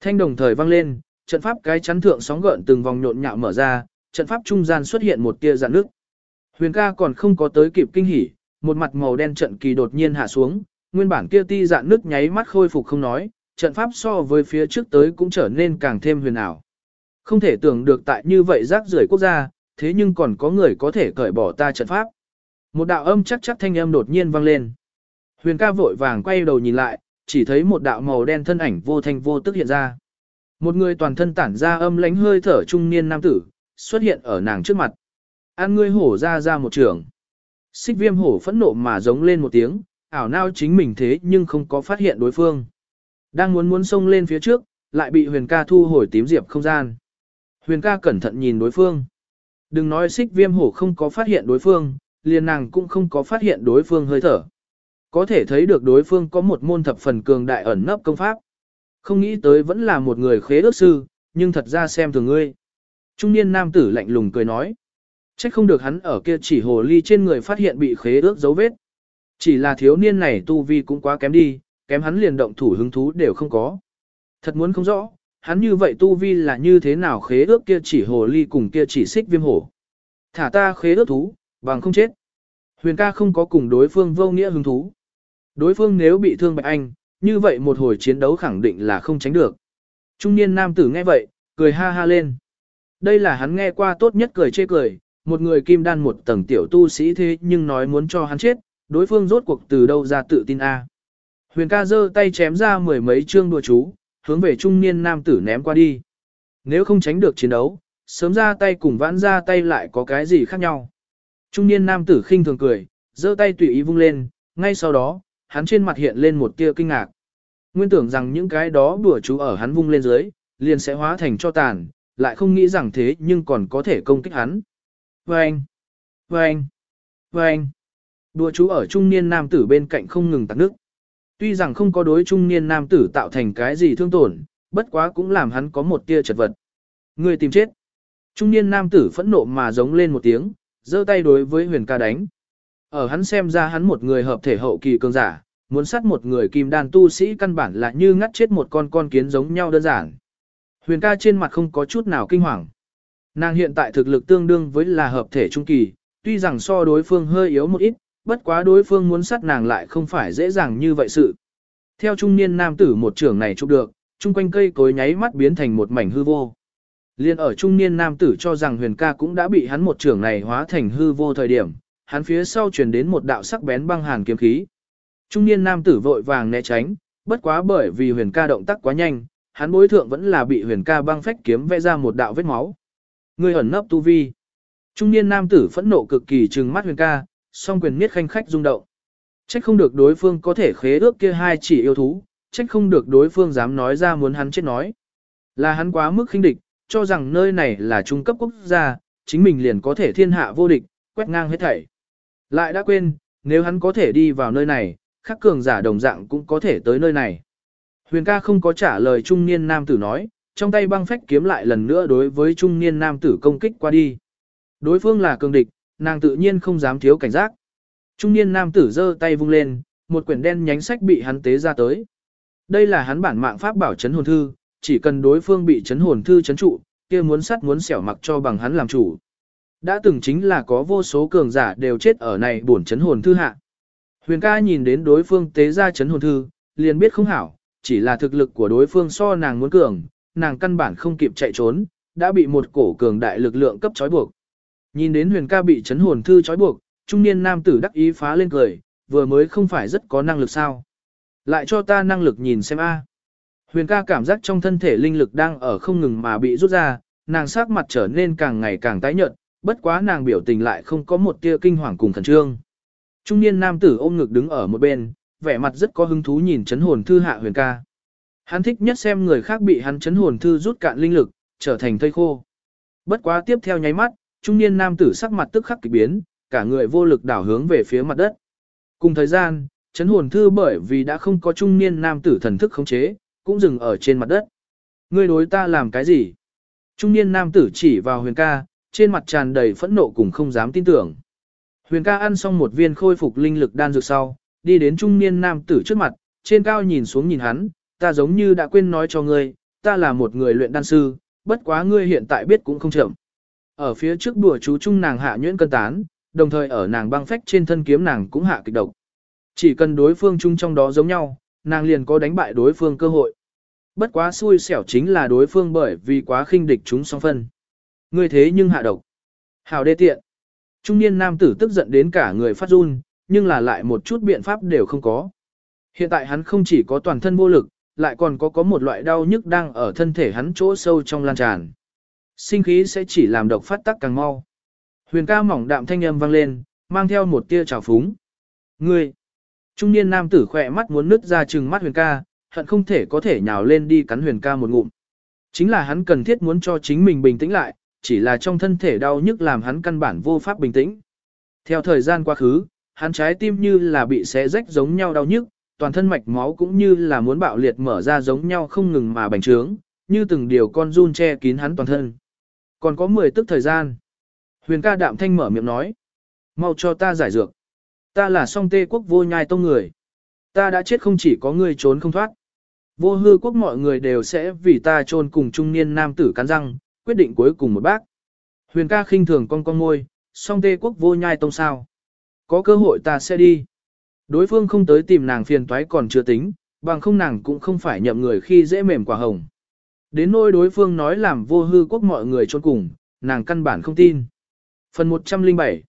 Thanh đồng thời vang lên, trận pháp cái chắn thượng sóng gợn từng vòng nhộn nhạo mở ra, trận pháp trung gian xuất hiện một tia dạn nước. Huyền ca còn không có tới kịp kinh hỉ, một mặt màu đen trận kỳ đột nhiên hạ xuống, nguyên bản kia ti dạn nước nháy mắt khôi phục không nói, trận pháp so với phía trước tới cũng trở nên càng thêm huyền ảo. Không thể tưởng được tại như vậy rác rưởi quốc gia, thế nhưng còn có người có thể cởi bỏ ta trận pháp. Một đạo âm chắc chắc thanh âm đột nhiên vang lên. Huyền ca vội vàng quay đầu nhìn lại, chỉ thấy một đạo màu đen thân ảnh vô thanh vô tức hiện ra. Một người toàn thân tản ra âm lánh hơi thở trung niên nam tử, xuất hiện ở nàng trước mặt. An ngươi hổ ra ra một trường. Xích viêm hổ phẫn nộ mà giống lên một tiếng, ảo nao chính mình thế nhưng không có phát hiện đối phương. Đang muốn muốn xông lên phía trước, lại bị huyền ca thu hồi tím diệp không gian. Huyền ca cẩn thận nhìn đối phương. Đừng nói xích viêm hổ không có phát hiện đối phương, liền nàng cũng không có phát hiện đối phương hơi thở. Có thể thấy được đối phương có một môn thập phần cường đại ẩn nấp công pháp. Không nghĩ tới vẫn là một người khế ước sư, nhưng thật ra xem thường ngươi. Trung niên nam tử lạnh lùng cười nói. Trách không được hắn ở kia chỉ hồ ly trên người phát hiện bị khế ước dấu vết. Chỉ là thiếu niên này tu vi cũng quá kém đi, kém hắn liền động thủ hứng thú đều không có. Thật muốn không rõ, hắn như vậy tu vi là như thế nào khế ước kia chỉ hồ ly cùng kia chỉ xích viêm hổ. Thả ta khế ước thú, bằng không chết. Huyền ca không có cùng đối phương vô nghĩa hứng thú. Đối phương nếu bị thương bạch anh, như vậy một hồi chiến đấu khẳng định là không tránh được. Trung niên nam tử nghe vậy, cười ha ha lên. Đây là hắn nghe qua tốt nhất cười chê cười, một người kim đan một tầng tiểu tu sĩ thế nhưng nói muốn cho hắn chết, đối phương rốt cuộc từ đâu ra tự tin a. Huyền ca giơ tay chém ra mười mấy chương đùa chú, hướng về trung niên nam tử ném qua đi. Nếu không tránh được chiến đấu, sớm ra tay cùng vãn ra tay lại có cái gì khác nhau. Trung niên nam tử khinh thường cười, giơ tay tùy ý vung lên, ngay sau đó, hắn trên mặt hiện lên một tia kinh ngạc. Nguyên tưởng rằng những cái đó đùa chú ở hắn vung lên dưới, liền sẽ hóa thành cho tàn, lại không nghĩ rằng thế nhưng còn có thể công kích hắn. Vâng! Vâng! Vâng! Đùa chú ở trung niên nam tử bên cạnh không ngừng tạc nước. Tuy rằng không có đối trung niên nam tử tạo thành cái gì thương tổn, bất quá cũng làm hắn có một tia chật vật. Người tìm chết. Trung niên nam tử phẫn nộ mà giống lên một tiếng, giơ tay đối với huyền ca đánh. Ở hắn xem ra hắn một người hợp thể hậu kỳ cường giả, muốn sát một người kim đan tu sĩ căn bản là như ngắt chết một con con kiến giống nhau đơn giản. Huyền ca trên mặt không có chút nào kinh hoàng. Nàng hiện tại thực lực tương đương với là hợp thể trung kỳ, tuy rằng so đối phương hơi yếu một ít, bất quá đối phương muốn sát nàng lại không phải dễ dàng như vậy sự. Theo trung niên nam tử một trưởng này chụp được, chung quanh cây cối nháy mắt biến thành một mảnh hư vô. Liên ở trung niên nam tử cho rằng huyền ca cũng đã bị hắn một trưởng này hóa thành hư vô thời điểm, hắn phía sau truyền đến một đạo sắc bén băng hàn kiếm khí. Trung niên nam tử vội vàng né tránh, bất quá bởi vì huyền ca động tác quá nhanh, hắn bối thượng vẫn là bị huyền ca băng phách kiếm vẽ ra một đạo vết máu. Người ẩn nấp tu vi. Trung niên nam tử phẫn nộ cực kỳ trừng mắt huyền ca, song quyền miết khanh khách rung động. Trách không được đối phương có thể khế ước kia hai chỉ yêu thú, trách không được đối phương dám nói ra muốn hắn chết nói. Là hắn quá mức khinh địch, cho rằng nơi này là trung cấp quốc gia, chính mình liền có thể thiên hạ vô địch, quét ngang hết thảy. Lại đã quên, nếu hắn có thể đi vào nơi này, khắc cường giả đồng dạng cũng có thể tới nơi này. Huyền ca không có trả lời trung niên nam tử nói, trong tay băng phách kiếm lại lần nữa đối với trung niên nam tử công kích qua đi. Đối phương là cường địch, nàng tự nhiên không dám thiếu cảnh giác. Trung niên nam tử giơ tay vung lên, một quyển đen nhánh sách bị hắn tế ra tới. Đây là hắn bản mạng pháp bảo chấn hồn thư, chỉ cần đối phương bị chấn hồn thư chấn trụ, kia muốn sắt muốn xẻo mặc cho bằng hắn làm chủ. Đã từng chính là có vô số cường giả đều chết ở này bổn chấn hồn thư hạ. Huyền ca nhìn đến đối phương tế ra chấn hồn thư, liền biết không hảo, chỉ là thực lực của đối phương so nàng muốn cường, nàng căn bản không kịp chạy trốn, đã bị một cổ cường đại lực lượng cấp trói buộc. Nhìn đến huyền ca bị chấn hồn thư trói buộc, trung niên nam tử đắc ý phá lên cười, vừa mới không phải rất có năng lực sao. Lại cho ta năng lực nhìn xem a. Huyền ca cảm giác trong thân thể linh lực đang ở không ngừng mà bị rút ra, nàng sắc mặt trở nên càng ngày càng tái nhợt, bất quá nàng biểu tình lại không có một tia kinh hoàng cùng khẩn trương. Trung niên nam tử ôm ngực đứng ở một bên, vẻ mặt rất có hứng thú nhìn chấn hồn thư hạ huyền ca. Hắn thích nhất xem người khác bị hắn chấn hồn thư rút cạn linh lực, trở thành thây khô. Bất quá tiếp theo nháy mắt, trung niên nam tử sắc mặt tức khắc kỳ biến, cả người vô lực đảo hướng về phía mặt đất. Cùng thời gian, chấn hồn thư bởi vì đã không có trung niên nam tử thần thức khống chế, cũng dừng ở trên mặt đất. Ngươi đối ta làm cái gì? Trung niên nam tử chỉ vào huyền ca, trên mặt tràn đầy phẫn nộ cùng không dám tin tưởng. Huyền ca ăn xong một viên khôi phục linh lực đan dược sau, đi đến trung niên nam tử trước mặt, trên cao nhìn xuống nhìn hắn, ta giống như đã quên nói cho ngươi, ta là một người luyện đan sư, bất quá ngươi hiện tại biết cũng không chậm. Ở phía trước đùa chú trung nàng hạ nhuyễn cân tán, đồng thời ở nàng băng phách trên thân kiếm nàng cũng hạ kịch độc. Chỉ cần đối phương chung trong đó giống nhau, nàng liền có đánh bại đối phương cơ hội. Bất quá xui xẻo chính là đối phương bởi vì quá khinh địch chúng song phân. Ngươi thế nhưng hạ độc. Hào đê tiện. Trung niên nam tử tức giận đến cả người phát run, nhưng là lại một chút biện pháp đều không có. Hiện tại hắn không chỉ có toàn thân vô lực, lại còn có có một loại đau nhức đang ở thân thể hắn chỗ sâu trong lan tràn. Sinh khí sẽ chỉ làm độc phát tắc càng mau. Huyền ca mỏng đạm thanh âm vang lên, mang theo một tia trào phúng. Ngươi! Trung niên nam tử khỏe mắt muốn nứt ra trừng mắt huyền ca, hận không thể có thể nhào lên đi cắn huyền ca một ngụm. Chính là hắn cần thiết muốn cho chính mình bình tĩnh lại, chỉ là trong thân thể đau nhức làm hắn căn bản vô pháp bình tĩnh. Theo thời gian quá khứ, hắn trái tim như là bị xé rách giống nhau đau nhức, toàn thân mạch máu cũng như là muốn bạo liệt mở ra giống nhau không ngừng mà bành trướng, như từng điều con run che kín hắn toàn thân. Còn có 10 tức thời gian. Huyền ca đạm thanh mở miệng nói. Mau cho ta giải dược. Ta là song tê quốc vô nhai tông người. Ta đã chết không chỉ có người trốn không thoát. Vô hư quốc mọi người đều sẽ vì ta trôn cùng trung niên nam tử cắn răng, quyết định cuối cùng một bác. Huyền ca khinh thường con con ngôi, song tê quốc vô nhai tông sao. Có cơ hội ta sẽ đi. Đối phương không tới tìm nàng phiền toái còn chưa tính, bằng không nàng cũng không phải nhậm người khi dễ mềm quả hồng. Đến nỗi đối phương nói làm vô hư quốc mọi người trốn cùng, nàng căn bản không tin. Phần 107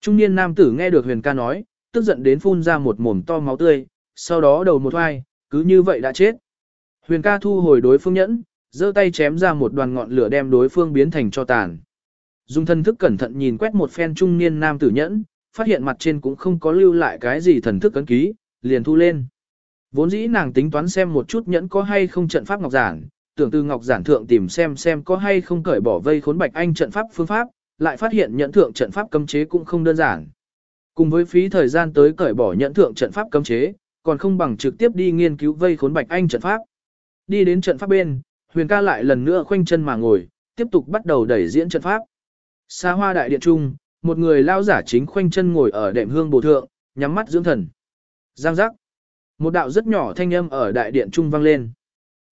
Trung niên nam tử nghe được huyền ca nói, tức giận đến phun ra một mồm to máu tươi, sau đó đầu một hoai, cứ như vậy đã chết. Huyền ca thu hồi đối phương nhẫn, giơ tay chém ra một đoàn ngọn lửa đem đối phương biến thành cho tàn. Dung thân thức cẩn thận nhìn quét một phen trung niên nam tử nhẫn, phát hiện mặt trên cũng không có lưu lại cái gì thần thức cấn ký, liền thu lên. Vốn dĩ nàng tính toán xem một chút nhẫn có hay không trận pháp ngọc giản, tưởng từ ngọc giản thượng tìm xem xem có hay không cởi bỏ vây khốn bạch anh trận pháp phương pháp, lại phát hiện nhận thượng trận pháp cấm chế cũng không đơn giản. Cùng với phí thời gian tới cởi bỏ nhận thượng trận pháp cấm chế, còn không bằng trực tiếp đi nghiên cứu vây khốn bạch anh trận pháp. Đi đến trận pháp bên, huyền ca lại lần nữa khoanh chân mà ngồi, tiếp tục bắt đầu đẩy diễn trận pháp. Xa hoa đại điện trung, một người lao giả chính khoanh chân ngồi ở đệm hương bồ thượng, nhắm mắt dưỡng thần. Giang giác. Một đạo rất nhỏ thanh âm ở đại điện trung vang lên.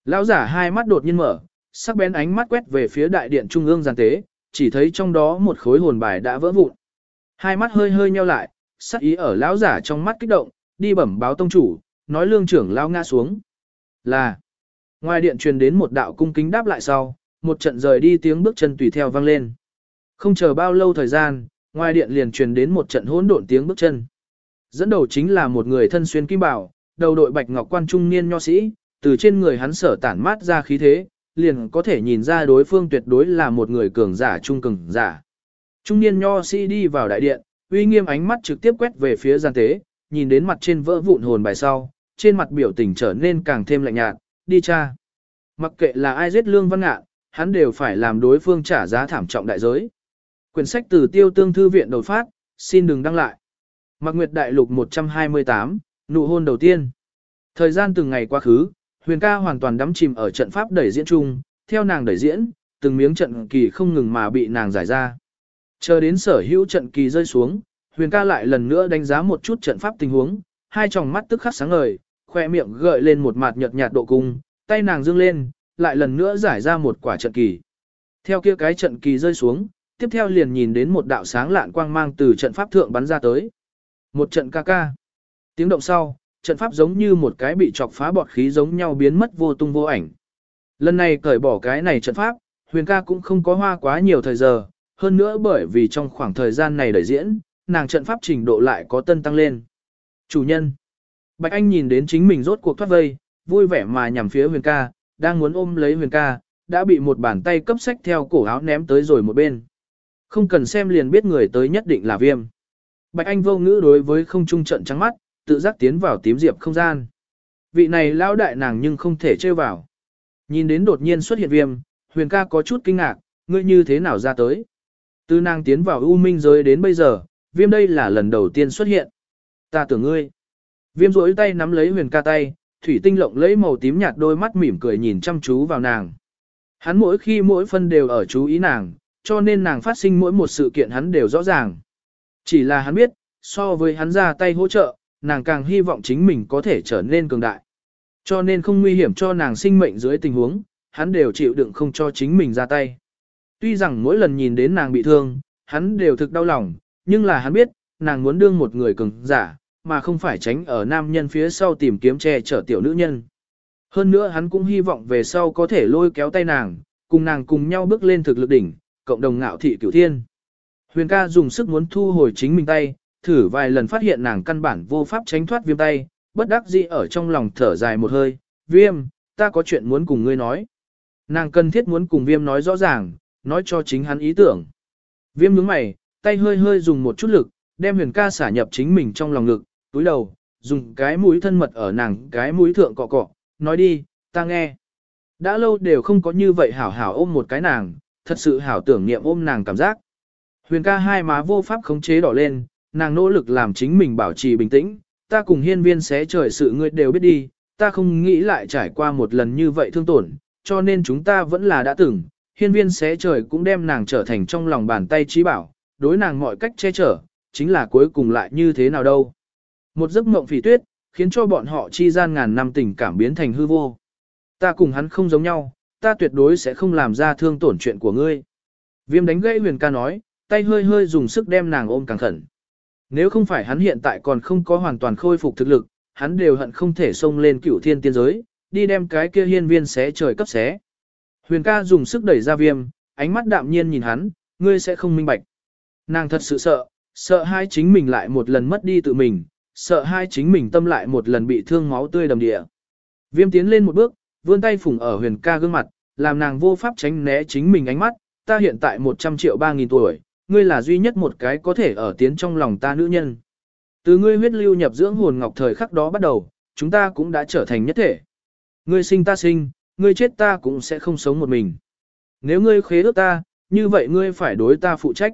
Lão giả hai mắt đột nhiên mở, sắc bén ánh mắt quét về phía đại điện trung ương giàn tế, chỉ thấy trong đó một khối hồn bài đã vỡ vụn. Hai mắt hơi hơi nheo lại, sắc ý ở lão giả trong mắt kích động, đi bẩm báo tông chủ, nói lương trưởng lao ngã xuống. Là, ngoài điện truyền đến một đạo cung kính đáp lại sau, một trận rời đi tiếng bước chân tùy theo vang lên. Không chờ bao lâu thời gian, ngoài điện liền truyền đến một trận hỗn độn tiếng bước chân. Dẫn đầu chính là một người thân xuyên kim bảo, đầu đội bạch ngọc quan trung niên nho sĩ, từ trên người hắn sở tản mát ra khí thế, liền có thể nhìn ra đối phương tuyệt đối là một người cường giả trung cường giả. Trung niên nho sĩ đi vào đại điện, uy nghiêm ánh mắt trực tiếp quét về phía gian tế, nhìn đến mặt trên vỡ vụn hồn bài sau, trên mặt biểu tình trở nên càng thêm lạnh nhạt, đi cha. Mặc kệ là ai giết lương văn ngạn, hắn đều phải làm đối phương trả giá thảm trọng đại giới. Quyển sách từ tiêu tương thư viện đột phát, xin đừng đăng lại. Mạc Nguyệt Đại Lục 128, nụ hôn đầu tiên. Thời gian từng ngày quá khứ, Huyền ca hoàn toàn đắm chìm ở trận pháp đẩy diễn chung, theo nàng đẩy diễn, từng miếng trận kỳ không ngừng mà bị nàng giải ra. Chờ đến sở hữu trận kỳ rơi xuống, Huyền ca lại lần nữa đánh giá một chút trận pháp tình huống, hai tròng mắt tức khắc sáng ngời, khoe miệng gợi lên một mặt nhợt nhạt độ cung, tay nàng dương lên, lại lần nữa giải ra một quả trận kỳ. Theo kia cái trận kỳ rơi xuống, tiếp theo liền nhìn đến một đạo sáng lạn quang mang từ trận pháp thượng bắn ra tới. Một trận ca ca. Tiếng động sau, trận pháp giống như một cái bị chọc phá bọt khí giống nhau biến mất vô tung vô ảnh. Lần này cởi bỏ cái này trận pháp, huyền ca cũng không có hoa quá nhiều thời giờ, hơn nữa bởi vì trong khoảng thời gian này đẩy diễn, nàng trận pháp trình độ lại có tân tăng lên. Chủ nhân. Bạch Anh nhìn đến chính mình rốt cuộc thoát vây, vui vẻ mà nhằm phía huyền ca, đang muốn ôm lấy huyền ca, đã bị một bàn tay cấp sách theo cổ áo ném tới rồi một bên. Không cần xem liền biết người tới nhất định là viêm. Bạch Anh vô ngữ đối với không trung trận trắng mắt, tự giác tiến vào tím diệp không gian. Vị này lão đại nàng nhưng không thể chơi vào. Nhìn đến đột nhiên xuất hiện viêm, huyền ca có chút kinh ngạc, ngươi như thế nào ra tới. Từ nàng tiến vào u minh giới đến bây giờ, viêm đây là lần đầu tiên xuất hiện. Ta tưởng ngươi. Viêm rỗi tay nắm lấy huyền ca tay, thủy tinh lộng lấy màu tím nhạt đôi mắt mỉm cười nhìn chăm chú vào nàng. Hắn mỗi khi mỗi phân đều ở chú ý nàng, cho nên nàng phát sinh mỗi một sự kiện hắn đều rõ ràng. Chỉ là hắn biết, so với hắn ra tay hỗ trợ, nàng càng hy vọng chính mình có thể trở nên cường đại. Cho nên không nguy hiểm cho nàng sinh mệnh dưới tình huống, hắn đều chịu đựng không cho chính mình ra tay. Tuy rằng mỗi lần nhìn đến nàng bị thương, hắn đều thực đau lòng, nhưng là hắn biết, nàng muốn đương một người cường giả, mà không phải tránh ở nam nhân phía sau tìm kiếm che chở tiểu nữ nhân. Hơn nữa hắn cũng hy vọng về sau có thể lôi kéo tay nàng, cùng nàng cùng nhau bước lên thực lực đỉnh, cộng đồng ngạo thị cửu thiên. Huyền ca dùng sức muốn thu hồi chính mình tay, thử vài lần phát hiện nàng căn bản vô pháp tránh thoát viêm tay, bất đắc dĩ ở trong lòng thở dài một hơi, viêm, ta có chuyện muốn cùng ngươi nói. Nàng cần thiết muốn cùng viêm nói rõ ràng, nói cho chính hắn ý tưởng. Viêm nhướng mày, tay hơi hơi dùng một chút lực, đem huyền ca xả nhập chính mình trong lòng ngực, túi đầu, dùng cái mũi thân mật ở nàng cái mũi thượng cọ cọ, nói đi, ta nghe. Đã lâu đều không có như vậy hảo hảo ôm một cái nàng, thật sự hảo tưởng niệm ôm nàng cảm giác. Huyền ca hai má vô pháp khống chế đỏ lên, nàng nỗ lực làm chính mình bảo trì bình tĩnh, ta cùng hiên viên xé trời sự ngươi đều biết đi, ta không nghĩ lại trải qua một lần như vậy thương tổn, cho nên chúng ta vẫn là đã từng, hiên viên xé trời cũng đem nàng trở thành trong lòng bàn tay trí bảo, đối nàng mọi cách che chở, chính là cuối cùng lại như thế nào đâu. Một giấc mộng phỉ tuyết, khiến cho bọn họ chi gian ngàn năm tình cảm biến thành hư vô. Ta cùng hắn không giống nhau, ta tuyệt đối sẽ không làm ra thương tổn chuyện của ngươi. Viêm đánh gãy huyền ca nói, tay hơi hơi dùng sức đem nàng ôm càng khẩn. Nếu không phải hắn hiện tại còn không có hoàn toàn khôi phục thực lực, hắn đều hận không thể xông lên cửu thiên tiên giới, đi đem cái kia hiên viên xé trời cấp xé. Huyền ca dùng sức đẩy ra viêm, ánh mắt đạm nhiên nhìn hắn, ngươi sẽ không minh bạch. Nàng thật sự sợ, sợ hai chính mình lại một lần mất đi tự mình, sợ hai chính mình tâm lại một lần bị thương máu tươi đầm địa. Viêm tiến lên một bước, vươn tay phủng ở huyền ca gương mặt, làm nàng vô pháp tránh né chính mình ánh mắt, ta hiện tại 100 triệu 3.000 tuổi, ngươi là duy nhất một cái có thể ở tiến trong lòng ta nữ nhân. Từ ngươi huyết lưu nhập dưỡng hồn ngọc thời khắc đó bắt đầu, chúng ta cũng đã trở thành nhất thể. Ngươi sinh ta sinh, ngươi chết ta cũng sẽ không sống một mình. Nếu ngươi khế ước ta, như vậy ngươi phải đối ta phụ trách.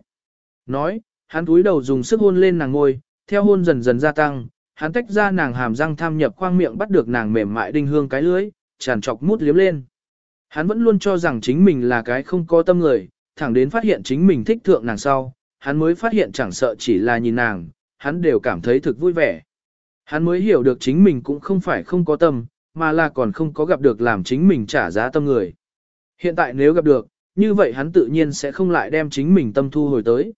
Nói, hắn túi đầu dùng sức hôn lên nàng ngôi, theo hôn dần dần gia tăng, hắn tách ra nàng hàm răng tham nhập khoang miệng bắt được nàng mềm mại đinh hương cái lưới, tràn trọc mút liếm lên. Hắn vẫn luôn cho rằng chính mình là cái không có tâm người, thẳng đến phát hiện chính mình thích thượng nàng sau, hắn mới phát hiện chẳng sợ chỉ là nhìn nàng, hắn đều cảm thấy thực vui vẻ. Hắn mới hiểu được chính mình cũng không phải không có tâm, mà là còn không có gặp được làm chính mình trả giá tâm người. Hiện tại nếu gặp được, như vậy hắn tự nhiên sẽ không lại đem chính mình tâm thu hồi tới.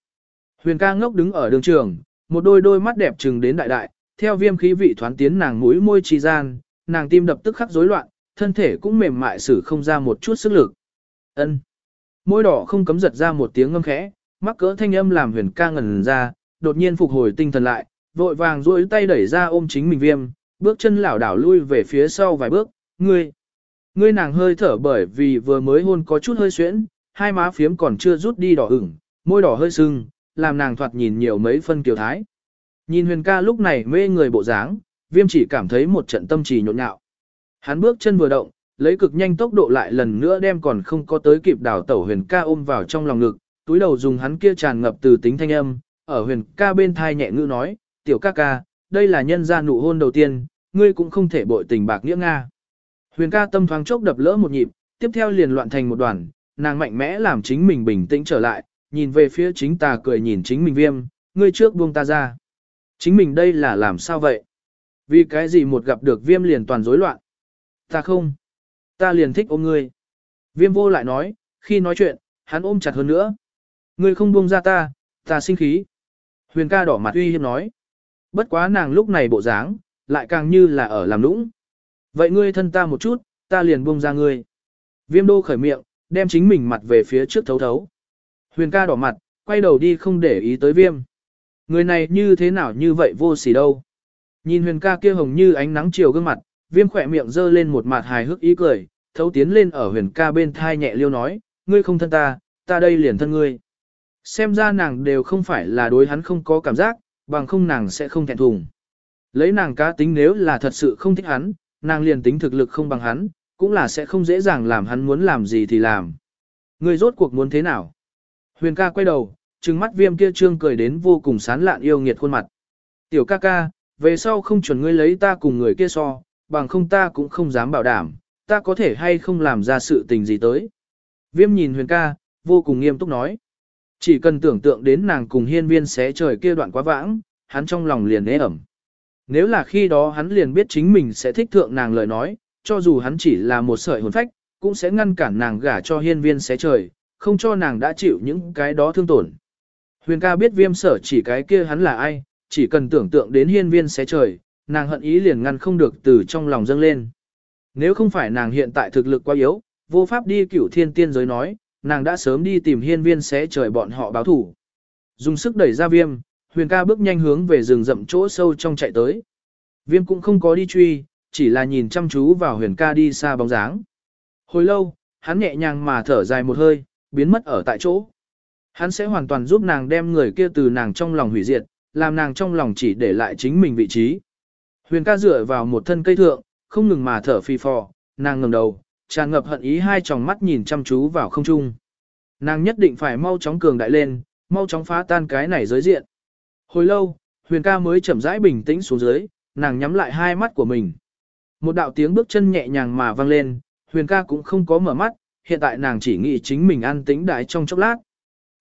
Huyền ca ngốc đứng ở đường trường, một đôi đôi mắt đẹp trừng đến đại đại, theo viêm khí vị thoán tiến nàng mũi môi trì gian, nàng tim đập tức khắc rối loạn, thân thể cũng mềm mại xử không ra một chút sức lực. Ân. Môi đỏ không cấm giật ra một tiếng ngâm khẽ, mắc cỡ thanh âm làm huyền ca ngẩn ra, đột nhiên phục hồi tinh thần lại, vội vàng duỗi tay đẩy ra ôm chính mình viêm, bước chân lảo đảo lui về phía sau vài bước, ngươi, ngươi nàng hơi thở bởi vì vừa mới hôn có chút hơi xuyễn, hai má phiếm còn chưa rút đi đỏ ửng, môi đỏ hơi sưng, làm nàng thoạt nhìn nhiều mấy phân kiều thái. Nhìn huyền ca lúc này mê người bộ dáng, viêm chỉ cảm thấy một trận tâm trì nhộn nhạo. Hắn bước chân vừa động, lấy cực nhanh tốc độ lại lần nữa đem còn không có tới kịp đảo tẩu huyền ca ôm vào trong lòng ngực, túi đầu dùng hắn kia tràn ngập từ tính thanh âm, ở huyền ca bên thai nhẹ ngữ nói, tiểu ca ca, đây là nhân gia nụ hôn đầu tiên, ngươi cũng không thể bội tình bạc nghĩa Nga. Huyền ca tâm thoáng chốc đập lỡ một nhịp, tiếp theo liền loạn thành một đoàn, nàng mạnh mẽ làm chính mình bình tĩnh trở lại, nhìn về phía chính ta cười nhìn chính mình viêm, ngươi trước buông ta ra. Chính mình đây là làm sao vậy? Vì cái gì một gặp được viêm liền toàn rối loạn? Ta không. Ta liền thích ôm ngươi. Viêm vô lại nói, khi nói chuyện, hắn ôm chặt hơn nữa. Ngươi không buông ra ta, ta sinh khí. Huyền ca đỏ mặt uy hiếp nói. Bất quá nàng lúc này bộ dáng, lại càng như là ở làm nũng. Vậy ngươi thân ta một chút, ta liền buông ra ngươi. Viêm đô khởi miệng, đem chính mình mặt về phía trước thấu thấu. Huyền ca đỏ mặt, quay đầu đi không để ý tới viêm. Người này như thế nào như vậy vô sỉ đâu. Nhìn huyền ca kia hồng như ánh nắng chiều gương mặt, viêm khỏe miệng dơ lên một mặt hài hước ý cười, thấu tiến lên ở huyền ca bên thai nhẹ liêu nói, ngươi không thân ta, ta đây liền thân ngươi. Xem ra nàng đều không phải là đối hắn không có cảm giác, bằng không nàng sẽ không thẹn thùng. Lấy nàng cá tính nếu là thật sự không thích hắn, nàng liền tính thực lực không bằng hắn, cũng là sẽ không dễ dàng làm hắn muốn làm gì thì làm. Ngươi rốt cuộc muốn thế nào? Huyền ca quay đầu, trừng mắt viêm kia trương cười đến vô cùng sán lạn yêu nghiệt khuôn mặt. Tiểu ca ca, về sau không chuẩn ngươi lấy ta cùng người kia so, bằng không ta cũng không dám bảo đảm, ta có thể hay không làm ra sự tình gì tới. Viêm nhìn huyền ca, vô cùng nghiêm túc nói. Chỉ cần tưởng tượng đến nàng cùng hiên viên xé trời kia đoạn quá vãng, hắn trong lòng liền nế ẩm. Nếu là khi đó hắn liền biết chính mình sẽ thích thượng nàng lời nói, cho dù hắn chỉ là một sợi hồn phách, cũng sẽ ngăn cản nàng gả cho hiên viên xé trời, không cho nàng đã chịu những cái đó thương tổn. Huyền ca biết viêm sở chỉ cái kia hắn là ai, chỉ cần tưởng tượng đến hiên viên xé trời, nàng hận ý liền ngăn không được từ trong lòng dâng lên. Nếu không phải nàng hiện tại thực lực quá yếu, vô pháp đi cửu thiên tiên giới nói, nàng đã sớm đi tìm hiên viên sẽ trời bọn họ báo thủ. Dùng sức đẩy ra viêm, huyền ca bước nhanh hướng về rừng rậm chỗ sâu trong chạy tới. Viêm cũng không có đi truy, chỉ là nhìn chăm chú vào huyền ca đi xa bóng dáng. Hồi lâu, hắn nhẹ nhàng mà thở dài một hơi, biến mất ở tại chỗ. Hắn sẽ hoàn toàn giúp nàng đem người kia từ nàng trong lòng hủy diệt, làm nàng trong lòng chỉ để lại chính mình vị trí. Huyền ca dựa vào một thân cây thượng, không ngừng mà thở phi phò, nàng ngẩng đầu, tràn ngập hận ý hai tròng mắt nhìn chăm chú vào không trung. Nàng nhất định phải mau chóng cường đại lên, mau chóng phá tan cái này giới diện. Hồi lâu, huyền ca mới chậm rãi bình tĩnh xuống dưới, nàng nhắm lại hai mắt của mình. Một đạo tiếng bước chân nhẹ nhàng mà vang lên, huyền ca cũng không có mở mắt, hiện tại nàng chỉ nghĩ chính mình an tĩnh đại trong chốc lát.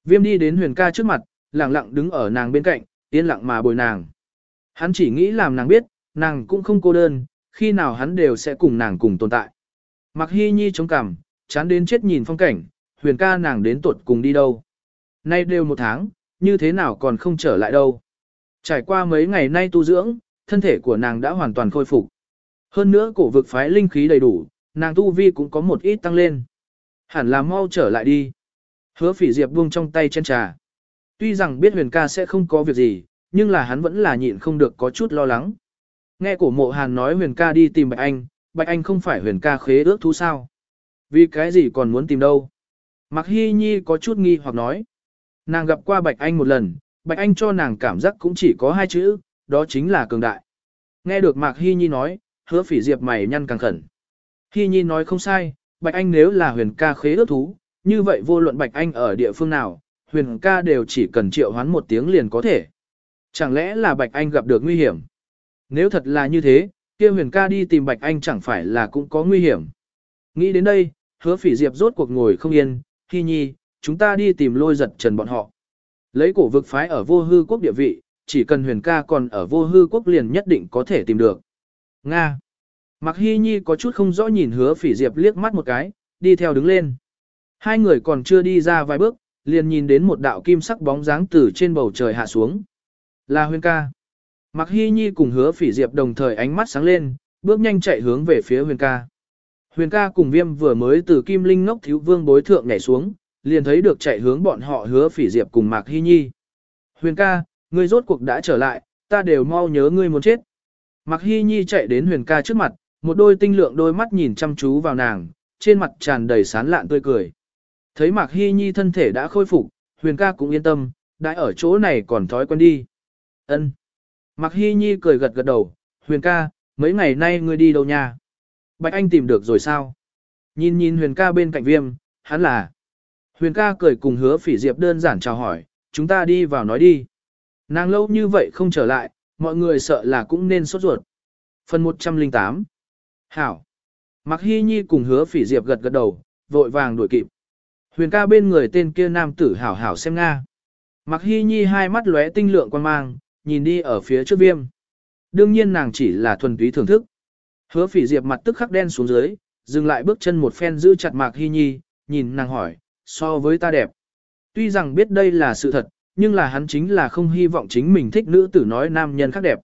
Viêm đi đến huyền ca trước mặt, lặng lặng đứng ở nàng bên cạnh, yên lặng mà bồi nàng. Hắn chỉ nghĩ làm nàng biết, nàng cũng không cô đơn, khi nào hắn đều sẽ cùng nàng cùng tồn tại. Mặc hy nhi chống cằm, chán đến chết nhìn phong cảnh, huyền ca nàng đến tuột cùng đi đâu. Nay đều một tháng, như thế nào còn không trở lại đâu. Trải qua mấy ngày nay tu dưỡng, thân thể của nàng đã hoàn toàn khôi phục. Hơn nữa cổ vực phái linh khí đầy đủ, nàng tu vi cũng có một ít tăng lên. Hẳn là mau trở lại đi. Hứa phỉ diệp buông trong tay chân trà. Tuy rằng biết huyền ca sẽ không có việc gì, nhưng là hắn vẫn là nhịn không được có chút lo lắng. Nghe cổ mộ hàn nói huyền ca đi tìm Bạch Anh, Bạch Anh không phải huyền ca khế ước thú sao. Vì cái gì còn muốn tìm đâu? Mạc Hy Nhi có chút nghi hoặc nói. Nàng gặp qua Bạch Anh một lần, Bạch Anh cho nàng cảm giác cũng chỉ có hai chữ, đó chính là cường đại. Nghe được Mạc Hy Nhi nói, hứa phỉ diệp mày nhăn càng khẩn. Hy Nhi nói không sai, Bạch Anh nếu là huyền ca khế ước thú, như vậy vô luận Bạch Anh ở địa phương nào, huyền ca đều chỉ cần triệu hoán một tiếng liền có thể. Chẳng lẽ là Bạch Anh gặp được nguy hiểm? Nếu thật là như thế, kia huyền ca đi tìm Bạch Anh chẳng phải là cũng có nguy hiểm. Nghĩ đến đây, hứa phỉ diệp rốt cuộc ngồi không yên, Hy Nhi, chúng ta đi tìm lôi giật trần bọn họ. Lấy cổ vực phái ở vô hư quốc địa vị, chỉ cần huyền ca còn ở vô hư quốc liền nhất định có thể tìm được. Nga. Mặc Hy Nhi có chút không rõ nhìn hứa phỉ diệp liếc mắt một cái, đi theo đứng lên. Hai người còn chưa đi ra vài bước, liền nhìn đến một đạo kim sắc bóng dáng từ trên bầu trời hạ xuống. Là huyền ca. Mạc Hy Nhi cùng hứa phỉ diệp đồng thời ánh mắt sáng lên, bước nhanh chạy hướng về phía huyền ca. Huyền ca cùng viêm vừa mới từ kim linh ngốc thiếu vương bối thượng nhảy xuống, liền thấy được chạy hướng bọn họ hứa phỉ diệp cùng Mạc Hy Nhi. Huyền ca, ngươi rốt cuộc đã trở lại, ta đều mau nhớ ngươi muốn chết. Mạc Hy Nhi chạy đến huyền ca trước mặt, một đôi tinh lượng đôi mắt nhìn chăm chú vào nàng, trên mặt tràn đầy sán lạn tươi cười. Thấy Mạc Hy Nhi thân thể đã khôi phục, huyền ca cũng yên tâm, đã ở chỗ này còn thói quen đi. Ân. Mạc Hy Nhi cười gật gật đầu, huyền ca, mấy ngày nay ngươi đi đâu nha? Bạch Anh tìm được rồi sao? Nhìn nhìn huyền ca bên cạnh viêm, hắn là. Huyền ca cười cùng hứa phỉ diệp đơn giản chào hỏi, chúng ta đi vào nói đi. Nàng lâu như vậy không trở lại, mọi người sợ là cũng nên sốt ruột. Phần 108 Hảo Mạc Hy Nhi cùng hứa phỉ diệp gật gật đầu, vội vàng đuổi kịp. Huyền ca bên người tên kia nam tử hảo hảo xem Nga. Mạc Hy Nhi hai mắt lóe tinh lượng quan mang, nhìn đi ở phía trước viêm. Đương nhiên nàng chỉ là thuần túy thưởng thức. Hứa phỉ diệp mặt tức khắc đen xuống dưới, dừng lại bước chân một phen giữ chặt Mạc Hy Nhi, nhìn nàng hỏi, so với ta đẹp. Tuy rằng biết đây là sự thật, nhưng là hắn chính là không hy vọng chính mình thích nữ tử nói nam nhân khác đẹp.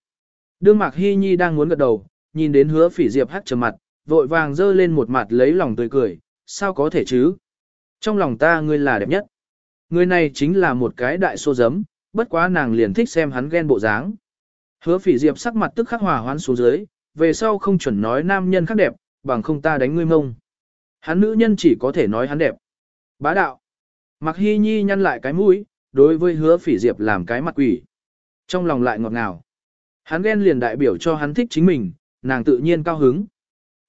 Đương Mạc Hy Nhi đang muốn gật đầu, nhìn đến hứa phỉ diệp hắt trầm mặt, vội vàng dơ lên một mặt lấy lòng tươi cười, sao có thể chứ? Trong lòng ta ngươi là đẹp nhất. Người này chính là một cái đại xô giấm, bất quá nàng liền thích xem hắn ghen bộ dáng. Hứa phỉ diệp sắc mặt tức khắc hòa hoán xuống dưới, về sau không chuẩn nói nam nhân khác đẹp, bằng không ta đánh ngươi mông. Hắn nữ nhân chỉ có thể nói hắn đẹp. Bá đạo. Mặc hy nhi nhăn lại cái mũi, đối với hứa phỉ diệp làm cái mặt quỷ. Trong lòng lại ngọt ngào. Hắn ghen liền đại biểu cho hắn thích chính mình, nàng tự nhiên cao hứng.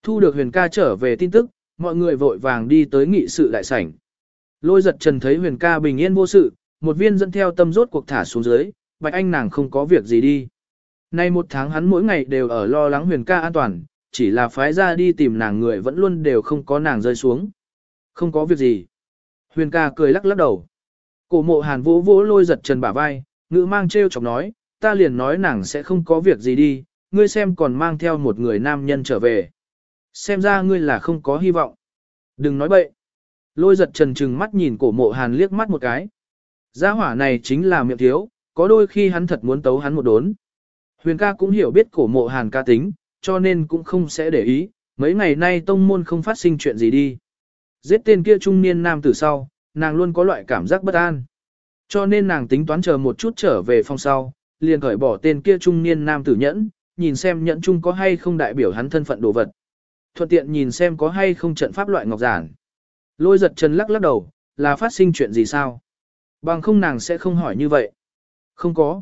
Thu được huyền ca trở về tin tức, mọi người vội vàng đi tới nghị sự đại sảnh. Lôi giật trần thấy huyền ca bình yên vô sự, một viên dẫn theo tâm rốt cuộc thả xuống dưới, bạch anh nàng không có việc gì đi. Nay một tháng hắn mỗi ngày đều ở lo lắng huyền ca an toàn, chỉ là phái ra đi tìm nàng người vẫn luôn đều không có nàng rơi xuống. Không có việc gì. Huyền ca cười lắc lắc đầu. Cổ mộ hàn vỗ vỗ lôi giật trần bả vai, ngữ mang trêu chọc nói, ta liền nói nàng sẽ không có việc gì đi, ngươi xem còn mang theo một người nam nhân trở về. Xem ra ngươi là không có hy vọng. Đừng nói bậy. Lôi giật trần trừng mắt nhìn cổ mộ hàn liếc mắt một cái. Gia hỏa này chính là miệng thiếu, có đôi khi hắn thật muốn tấu hắn một đốn. Huyền ca cũng hiểu biết cổ mộ hàn ca tính, cho nên cũng không sẽ để ý, mấy ngày nay tông môn không phát sinh chuyện gì đi. Giết tên kia trung niên nam tử sau, nàng luôn có loại cảm giác bất an. Cho nên nàng tính toán chờ một chút trở về phòng sau, liền cởi bỏ tên kia trung niên nam tử nhẫn, nhìn xem nhẫn chung có hay không đại biểu hắn thân phận đồ vật. Thuận tiện nhìn xem có hay không trận pháp loại ngọc giản. Lôi giật chân lắc lắc đầu, là phát sinh chuyện gì sao? Bằng không nàng sẽ không hỏi như vậy. Không có.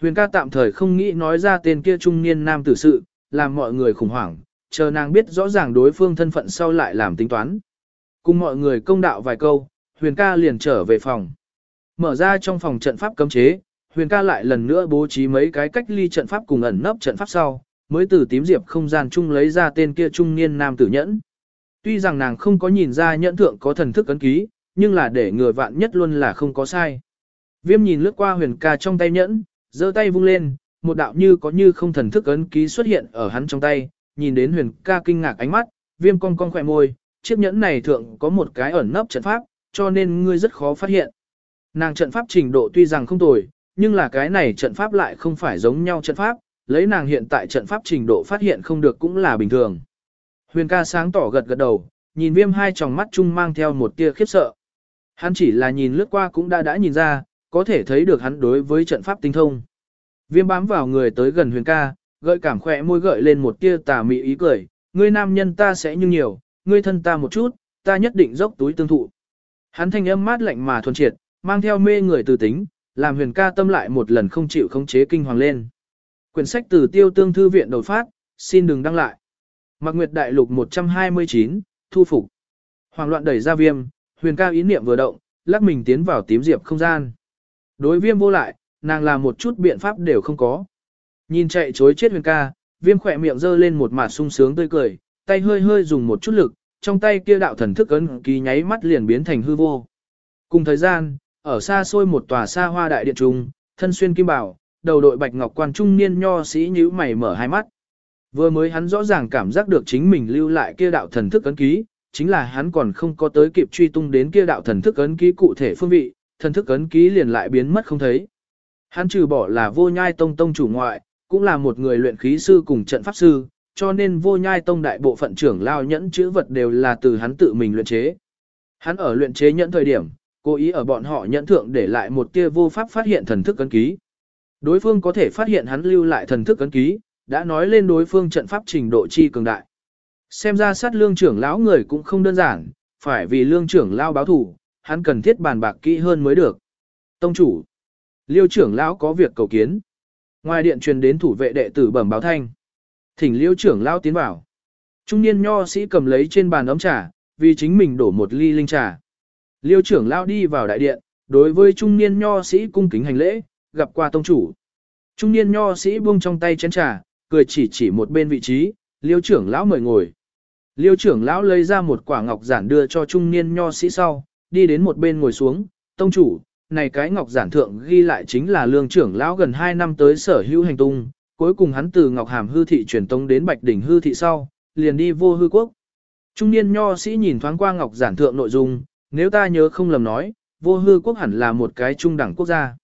Huyền ca tạm thời không nghĩ nói ra tên kia trung niên nam tử sự, làm mọi người khủng hoảng, chờ nàng biết rõ ràng đối phương thân phận sau lại làm tính toán. Cùng mọi người công đạo vài câu, huyền ca liền trở về phòng. Mở ra trong phòng trận pháp cấm chế, huyền ca lại lần nữa bố trí mấy cái cách ly trận pháp cùng ẩn nấp trận pháp sau, mới từ tím diệp không gian chung lấy ra tên kia trung niên nam tử nhẫn. Tuy rằng nàng không có nhìn ra nhẫn thượng có thần thức ấn ký, nhưng là để người vạn nhất luôn là không có sai. Viêm nhìn lướt qua huyền ca trong tay nhẫn, giơ tay vung lên, một đạo như có như không thần thức ấn ký xuất hiện ở hắn trong tay, nhìn đến huyền ca kinh ngạc ánh mắt, viêm cong cong khỏe môi, chiếc nhẫn này thượng có một cái ẩn nấp trận pháp, cho nên ngươi rất khó phát hiện. Nàng trận pháp trình độ tuy rằng không tồi, nhưng là cái này trận pháp lại không phải giống nhau trận pháp, lấy nàng hiện tại trận pháp trình độ phát hiện không được cũng là bình thường. Huyền ca sáng tỏ gật gật đầu, nhìn viêm hai tròng mắt chung mang theo một tia khiếp sợ. Hắn chỉ là nhìn lướt qua cũng đã đã nhìn ra, có thể thấy được hắn đối với trận pháp tinh thông. Viêm bám vào người tới gần huyền ca, gợi cảm khỏe môi gợi lên một tia tà mị ý cười, ngươi nam nhân ta sẽ như nhiều, ngươi thân ta một chút, ta nhất định dốc túi tương thụ. Hắn thanh âm mát lạnh mà thuần triệt, mang theo mê người từ tính, làm huyền ca tâm lại một lần không chịu khống chế kinh hoàng lên. Quyển sách từ tiêu tương thư viện đột phát, xin đừng đăng lại. Mạc Nguyệt Đại Lục 129, thu phục. Hoàng loạn đẩy ra viêm, huyền ca ý niệm vừa động, lắc mình tiến vào tím diệp không gian. Đối viêm vô lại, nàng làm một chút biện pháp đều không có. Nhìn chạy chối chết huyền ca, viêm khỏe miệng giơ lên một mặt sung sướng tươi cười, tay hơi hơi dùng một chút lực, trong tay kia đạo thần thức ấn ký nháy mắt liền biến thành hư vô. Cùng thời gian, ở xa xôi một tòa xa hoa đại điện trung, thân xuyên kim bảo, đầu đội bạch ngọc quan trung niên nho sĩ nhíu mày mở hai mắt. Vừa mới hắn rõ ràng cảm giác được chính mình lưu lại kia đạo thần thức ấn ký, chính là hắn còn không có tới kịp truy tung đến kia đạo thần thức ấn ký cụ thể phương vị, thần thức ấn ký liền lại biến mất không thấy. Hắn trừ bỏ là vô nhai tông tông chủ ngoại, cũng là một người luyện khí sư cùng trận pháp sư, cho nên vô nhai tông đại bộ phận trưởng lao nhẫn chữ vật đều là từ hắn tự mình luyện chế. Hắn ở luyện chế nhẫn thời điểm, cố ý ở bọn họ nhẫn thượng để lại một tia vô pháp phát hiện thần thức ấn ký. Đối phương có thể phát hiện hắn lưu lại thần thức ấn ký, đã nói lên đối phương trận pháp trình độ chi cường đại. Xem ra sát lương trưởng lão người cũng không đơn giản, phải vì lương trưởng lão báo thủ, hắn cần thiết bàn bạc kỹ hơn mới được. Tông chủ, liêu trưởng lão có việc cầu kiến. Ngoài điện truyền đến thủ vệ đệ tử bẩm báo thanh. Thỉnh liêu trưởng lão tiến vào. Trung niên nho sĩ cầm lấy trên bàn ấm trà, vì chính mình đổ một ly linh trà. Liêu trưởng lão đi vào đại điện, đối với trung niên nho sĩ cung kính hành lễ, gặp qua tông chủ. Trung niên nho sĩ buông trong tay chén trà, cười chỉ chỉ một bên vị trí, liêu trưởng lão mời ngồi. Liêu trưởng lão lấy ra một quả ngọc giản đưa cho trung niên nho sĩ sau, đi đến một bên ngồi xuống, tông chủ, này cái ngọc giản thượng ghi lại chính là lương trưởng lão gần 2 năm tới sở hữu hành tung, cuối cùng hắn từ Ngọc Hàm hư thị truyền tông đến Bạch Đỉnh hư thị sau, liền đi vô hư quốc. Trung niên nho sĩ nhìn thoáng qua ngọc giản thượng nội dung, nếu ta nhớ không lầm nói, vô hư quốc hẳn là một cái trung đẳng quốc gia.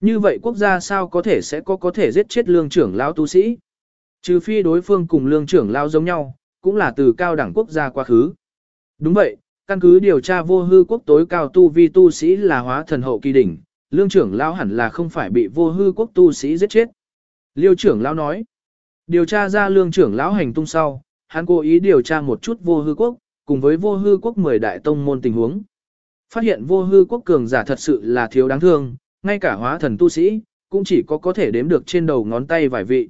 Như vậy quốc gia sao có thể sẽ có có thể giết chết lương trưởng lão tu sĩ? Trừ phi đối phương cùng lương trưởng lão giống nhau, cũng là từ cao đẳng quốc gia quá khứ. Đúng vậy, căn cứ điều tra vô hư quốc tối cao tu vi tu sĩ là hóa thần hậu kỳ đỉnh, lương trưởng lão hẳn là không phải bị vô hư quốc tu sĩ giết chết. Liêu trưởng lão nói, điều tra ra lương trưởng lão hành tung sau, hắn cố ý điều tra một chút vô hư quốc, cùng với vô hư quốc 10 đại tông môn tình huống. Phát hiện vô hư quốc cường giả thật sự là thiếu đáng thương, ngay cả hóa thần tu sĩ, cũng chỉ có có thể đếm được trên đầu ngón tay vài vị.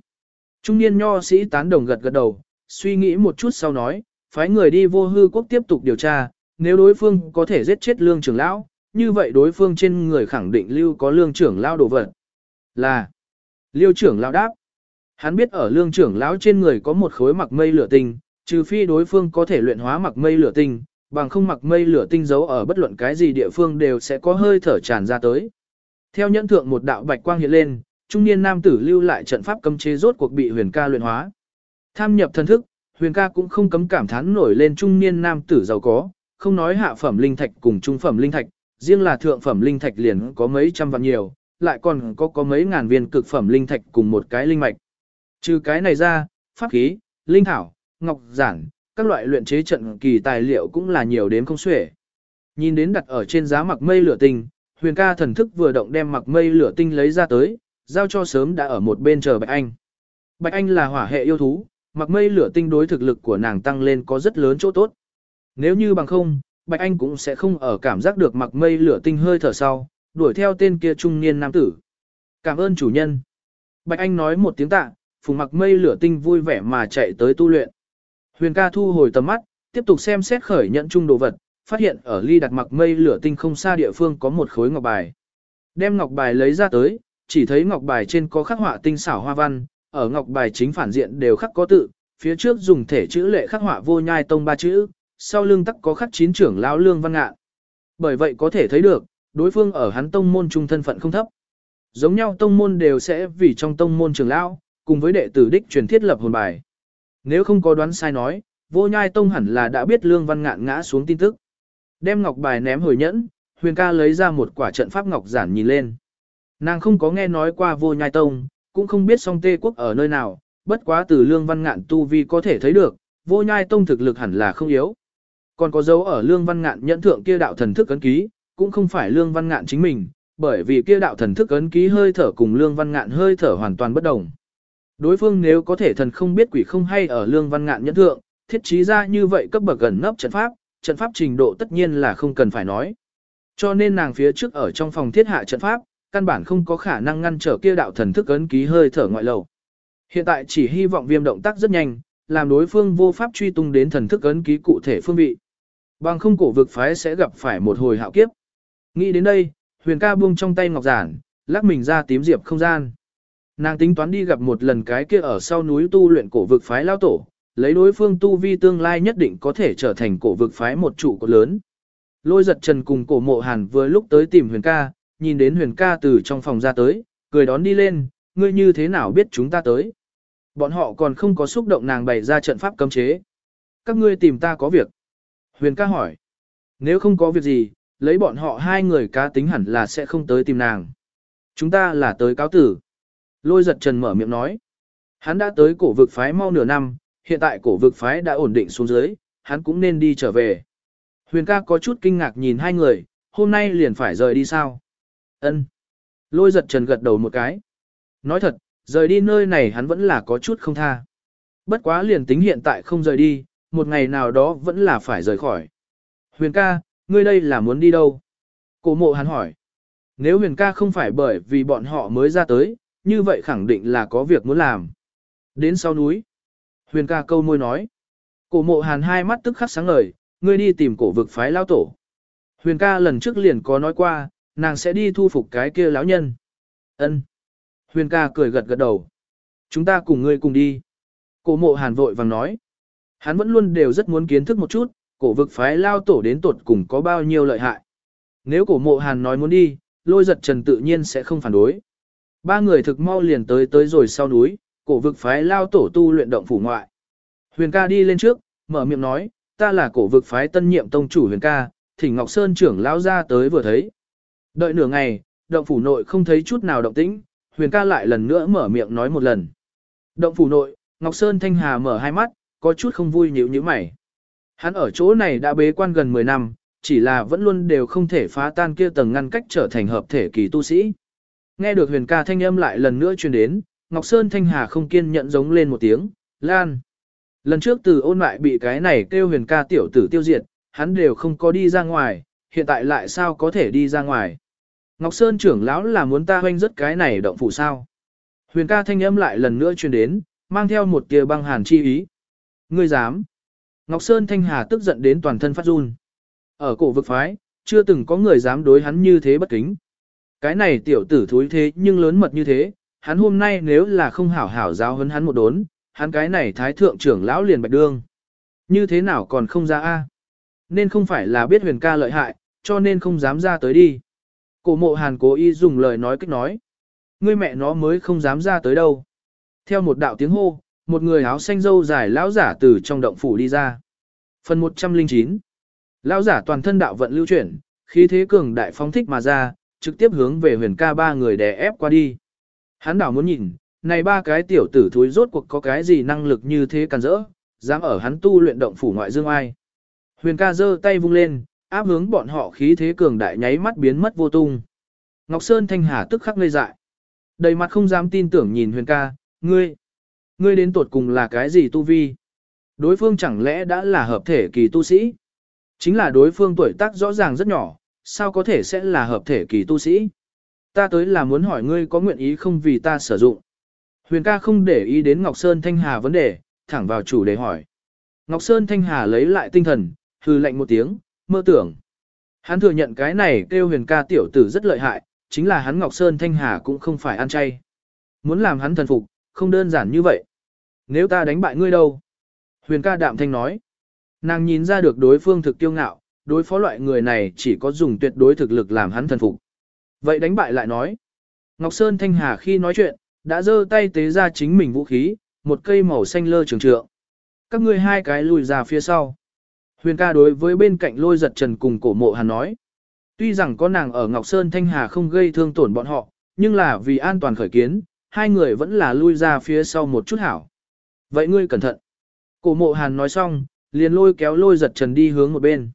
Trung niên nho sĩ tán đồng gật gật đầu, suy nghĩ một chút sau nói, phái người đi vô hư quốc tiếp tục điều tra, nếu đối phương có thể giết chết lương trưởng lão, như vậy đối phương trên người khẳng định lưu có lương trưởng lão đồ vật. Là, liêu trưởng lão đáp, hắn biết ở lương trưởng lão trên người có một khối mặc mây lửa tinh, trừ phi đối phương có thể luyện hóa mặc mây lửa tinh, bằng không mặc mây lửa tinh giấu ở bất luận cái gì địa phương đều sẽ có hơi thở tràn ra tới. Theo nhẫn thượng một đạo bạch quang hiện lên, trung niên nam tử lưu lại trận pháp cấm chế rốt cuộc bị huyền ca luyện hóa. Tham nhập thần thức, huyền ca cũng không cấm cảm thán nổi lên trung niên nam tử giàu có, không nói hạ phẩm linh thạch cùng trung phẩm linh thạch, riêng là thượng phẩm linh thạch liền có mấy trăm vạn nhiều, lại còn có có mấy ngàn viên cực phẩm linh thạch cùng một cái linh mạch. Trừ cái này ra, pháp khí, linh thảo, ngọc giản, các loại luyện chế trận kỳ tài liệu cũng là nhiều đến không xuể. Nhìn đến đặt ở trên giá mặc mây lửa tinh, huyền ca thần thức vừa động đem mặc mây lửa tinh lấy ra tới, giao cho sớm đã ở một bên chờ Bạch Anh. Bạch Anh là hỏa hệ yêu thú, mặc mây lửa tinh đối thực lực của nàng tăng lên có rất lớn chỗ tốt. Nếu như bằng không, Bạch Anh cũng sẽ không ở cảm giác được mặc mây lửa tinh hơi thở sau, đuổi theo tên kia trung niên nam tử. Cảm ơn chủ nhân. Bạch Anh nói một tiếng tạ, phùng mặc mây lửa tinh vui vẻ mà chạy tới tu luyện. Huyền ca thu hồi tầm mắt, tiếp tục xem xét khởi nhận chung đồ vật, phát hiện ở ly đặt mặc mây lửa tinh không xa địa phương có một khối ngọc bài. Đem ngọc bài lấy ra tới, chỉ thấy ngọc bài trên có khắc họa tinh xảo hoa văn, ở ngọc bài chính phản diện đều khắc có tự, phía trước dùng thể chữ lệ khắc họa vô nhai tông ba chữ, sau lưng tắc có khắc chín trưởng lão lương văn ngạn. Bởi vậy có thể thấy được, đối phương ở hắn tông môn trung thân phận không thấp. Giống nhau tông môn đều sẽ vì trong tông môn trưởng lão, cùng với đệ tử đích truyền thiết lập hồn bài. Nếu không có đoán sai nói, vô nhai tông hẳn là đã biết lương văn ngạn ngã xuống tin tức. Đem ngọc bài ném hồi nhẫn, huyền ca lấy ra một quả trận pháp ngọc giản nhìn lên. Nàng không có nghe nói qua vô nhai tông, cũng không biết song tê quốc ở nơi nào, bất quá từ lương văn ngạn tu vi có thể thấy được, vô nhai tông thực lực hẳn là không yếu. Còn có dấu ở lương văn ngạn nhẫn thượng kia đạo thần thức ấn ký, cũng không phải lương văn ngạn chính mình, bởi vì kia đạo thần thức ấn ký hơi thở cùng lương văn ngạn hơi thở hoàn toàn bất đồng. Đối phương nếu có thể thần không biết quỷ không hay ở lương văn ngạn nhẫn thượng, thiết trí ra như vậy cấp bậc gần nấp trận pháp, trận pháp trình độ tất nhiên là không cần phải nói. Cho nên nàng phía trước ở trong phòng thiết hạ trận pháp, căn bản không có khả năng ngăn trở kia đạo thần thức ấn ký hơi thở ngoại lầu. Hiện tại chỉ hy vọng viêm động tác rất nhanh, làm đối phương vô pháp truy tung đến thần thức ấn ký cụ thể phương vị. Bằng không cổ vực phái sẽ gặp phải một hồi hạo kiếp. Nghĩ đến đây, huyền ca buông trong tay ngọc giản, lắc mình ra tím diệp không gian. Nàng tính toán đi gặp một lần cái kia ở sau núi tu luyện cổ vực phái lao tổ, lấy đối phương tu vi tương lai nhất định có thể trở thành cổ vực phái một trụ cột lớn. Lôi giật trần cùng cổ mộ hàn vừa lúc tới tìm huyền ca, nhìn đến huyền ca từ trong phòng ra tới, cười đón đi lên, ngươi như thế nào biết chúng ta tới. Bọn họ còn không có xúc động nàng bày ra trận pháp cấm chế. Các ngươi tìm ta có việc. Huyền ca hỏi. Nếu không có việc gì, lấy bọn họ hai người cá tính hẳn là sẽ không tới tìm nàng. Chúng ta là tới cáo tử. Lôi giật trần mở miệng nói. Hắn đã tới cổ vực phái mau nửa năm, hiện tại cổ vực phái đã ổn định xuống dưới, hắn cũng nên đi trở về. Huyền ca có chút kinh ngạc nhìn hai người, hôm nay liền phải rời đi sao? Ân. Lôi giật trần gật đầu một cái. Nói thật, rời đi nơi này hắn vẫn là có chút không tha. Bất quá liền tính hiện tại không rời đi, một ngày nào đó vẫn là phải rời khỏi. Huyền ca, ngươi đây là muốn đi đâu? Cổ mộ hắn hỏi. Nếu huyền ca không phải bởi vì bọn họ mới ra tới, như vậy khẳng định là có việc muốn làm. Đến sau núi. Huyền ca câu môi nói. Cổ mộ hàn hai mắt tức khắc sáng ngời, ngươi đi tìm cổ vực phái lao tổ. Huyền ca lần trước liền có nói qua, nàng sẽ đi thu phục cái kia lão nhân. Ân. Huyền ca cười gật gật đầu. Chúng ta cùng ngươi cùng đi. Cổ mộ hàn vội vàng nói. Hắn vẫn luôn đều rất muốn kiến thức một chút, cổ vực phái lao tổ đến tột cùng có bao nhiêu lợi hại. Nếu cổ mộ hàn nói muốn đi, lôi giật trần tự nhiên sẽ không phản đối. Ba người thực mau liền tới tới rồi sau núi, cổ vực phái lao tổ tu luyện động phủ ngoại. Huyền ca đi lên trước, mở miệng nói, ta là cổ vực phái tân nhiệm tông chủ huyền ca, thỉnh Ngọc Sơn trưởng lão ra tới vừa thấy. Đợi nửa ngày, động phủ nội không thấy chút nào động tĩnh, huyền ca lại lần nữa mở miệng nói một lần. Động phủ nội, Ngọc Sơn Thanh Hà mở hai mắt, có chút không vui nhíu nhíu mày. Hắn ở chỗ này đã bế quan gần 10 năm, chỉ là vẫn luôn đều không thể phá tan kia tầng ngăn cách trở thành hợp thể kỳ tu sĩ. Nghe được huyền ca thanh âm lại lần nữa truyền đến, Ngọc Sơn Thanh Hà không kiên nhẫn giống lên một tiếng, lan. Lần trước từ ôn lại bị cái này kêu huyền ca tiểu tử tiêu diệt, hắn đều không có đi ra ngoài, hiện tại lại sao có thể đi ra ngoài. Ngọc Sơn trưởng lão là muốn ta hoanh rất cái này động phủ sao. Huyền ca thanh âm lại lần nữa truyền đến, mang theo một tia băng hàn chi ý. Ngươi dám. Ngọc Sơn Thanh Hà tức giận đến toàn thân phát run. Ở cổ vực phái, chưa từng có người dám đối hắn như thế bất kính. Cái này tiểu tử thúi thế nhưng lớn mật như thế, hắn hôm nay nếu là không hảo hảo giáo huấn hắn một đốn, hắn cái này thái thượng trưởng lão liền bạch đương. Như thế nào còn không ra a? Nên không phải là biết huyền ca lợi hại, cho nên không dám ra tới đi. Cổ mộ hàn cố ý dùng lời nói cách nói. Ngươi mẹ nó mới không dám ra tới đâu. Theo một đạo tiếng hô, một người áo xanh dâu dài lão giả từ trong động phủ đi ra. Phần 109 Lão giả toàn thân đạo vận lưu chuyển, khí thế cường đại phóng thích mà ra, trực tiếp hướng về huyền ca ba người đè ép qua đi. Hắn đảo muốn nhìn, này ba cái tiểu tử thúi rốt cuộc có cái gì năng lực như thế cần rỡ, dám ở hắn tu luyện động phủ ngoại dương ai. Huyền ca giơ tay vung lên, áp hướng bọn họ khí thế cường đại nháy mắt biến mất vô tung. Ngọc Sơn Thanh Hà tức khắc ngây dại. Đầy mặt không dám tin tưởng nhìn huyền ca, ngươi, ngươi đến tuột cùng là cái gì tu vi? Đối phương chẳng lẽ đã là hợp thể kỳ tu sĩ? Chính là đối phương tuổi tác rõ ràng rất nhỏ, sao có thể sẽ là hợp thể kỳ tu sĩ? Ta tới là muốn hỏi ngươi có nguyện ý không vì ta sử dụng. Huyền ca không để ý đến Ngọc Sơn Thanh Hà vấn đề, thẳng vào chủ đề hỏi. Ngọc Sơn Thanh Hà lấy lại tinh thần, hư lệnh một tiếng, mơ tưởng. Hắn thừa nhận cái này kêu huyền ca tiểu tử rất lợi hại, chính là hắn Ngọc Sơn Thanh Hà cũng không phải ăn chay. Muốn làm hắn thần phục, không đơn giản như vậy. Nếu ta đánh bại ngươi đâu? Huyền ca đạm thanh nói. Nàng nhìn ra được đối phương thực tiêu ngạo, đối phó loại người này chỉ có dùng tuyệt đối thực lực làm hắn thần phục. Vậy đánh bại lại nói. Ngọc Sơn Thanh Hà khi nói chuyện, đã giơ tay tế ra chính mình vũ khí, một cây màu xanh lơ trường trượng. Các ngươi hai cái lùi ra phía sau. Huyền ca đối với bên cạnh lôi giật trần cùng cổ mộ hàn nói. Tuy rằng có nàng ở Ngọc Sơn Thanh Hà không gây thương tổn bọn họ, nhưng là vì an toàn khởi kiến, hai người vẫn là lui ra phía sau một chút hảo. Vậy ngươi cẩn thận. Cổ mộ hàn nói xong, liền lôi kéo lôi giật trần đi hướng một bên.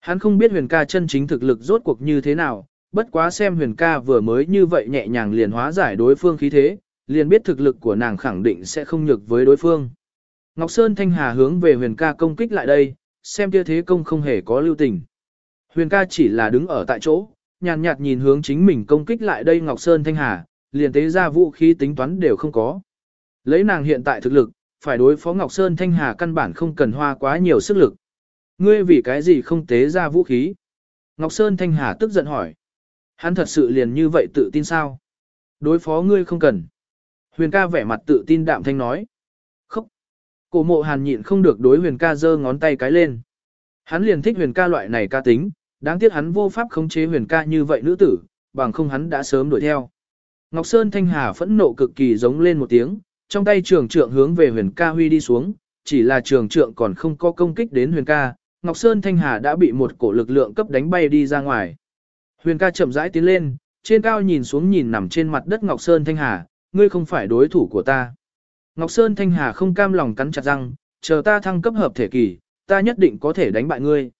Hắn không biết huyền ca chân chính thực lực rốt cuộc như thế nào, bất quá xem huyền ca vừa mới như vậy nhẹ nhàng liền hóa giải đối phương khí thế, liền biết thực lực của nàng khẳng định sẽ không nhược với đối phương. Ngọc Sơn Thanh Hà hướng về huyền ca công kích lại đây, xem kia thế công không hề có lưu tình. Huyền ca chỉ là đứng ở tại chỗ, nhàn nhạt nhìn hướng chính mình công kích lại đây Ngọc Sơn Thanh Hà, liền tế ra vũ khí tính toán đều không có. Lấy nàng hiện tại thực lực, phải đối phó Ngọc Sơn Thanh Hà căn bản không cần hoa quá nhiều sức lực. Ngươi vì cái gì không tế ra vũ khí? Ngọc Sơn Thanh Hà tức giận hỏi. Hắn thật sự liền như vậy tự tin sao? Đối phó ngươi không cần. Huyền ca vẻ mặt tự tin đạm thanh nói. Cổ mộ hàn nhịn không được đối huyền ca giơ ngón tay cái lên. Hắn liền thích huyền ca loại này ca tính, đáng tiếc hắn vô pháp khống chế huyền ca như vậy nữ tử, bằng không hắn đã sớm đuổi theo. Ngọc Sơn Thanh Hà phẫn nộ cực kỳ giống lên một tiếng, trong tay trường trượng hướng về huyền ca huy đi xuống, chỉ là trường trượng còn không có công kích đến huyền ca, Ngọc Sơn Thanh Hà đã bị một cổ lực lượng cấp đánh bay đi ra ngoài. Huyền ca chậm rãi tiến lên, trên cao nhìn xuống nhìn nằm trên mặt đất Ngọc Sơn Thanh Hà, ngươi không phải đối thủ của ta. Ngọc Sơn Thanh Hà không cam lòng cắn chặt răng, chờ ta thăng cấp hợp thể kỳ, ta nhất định có thể đánh bại ngươi.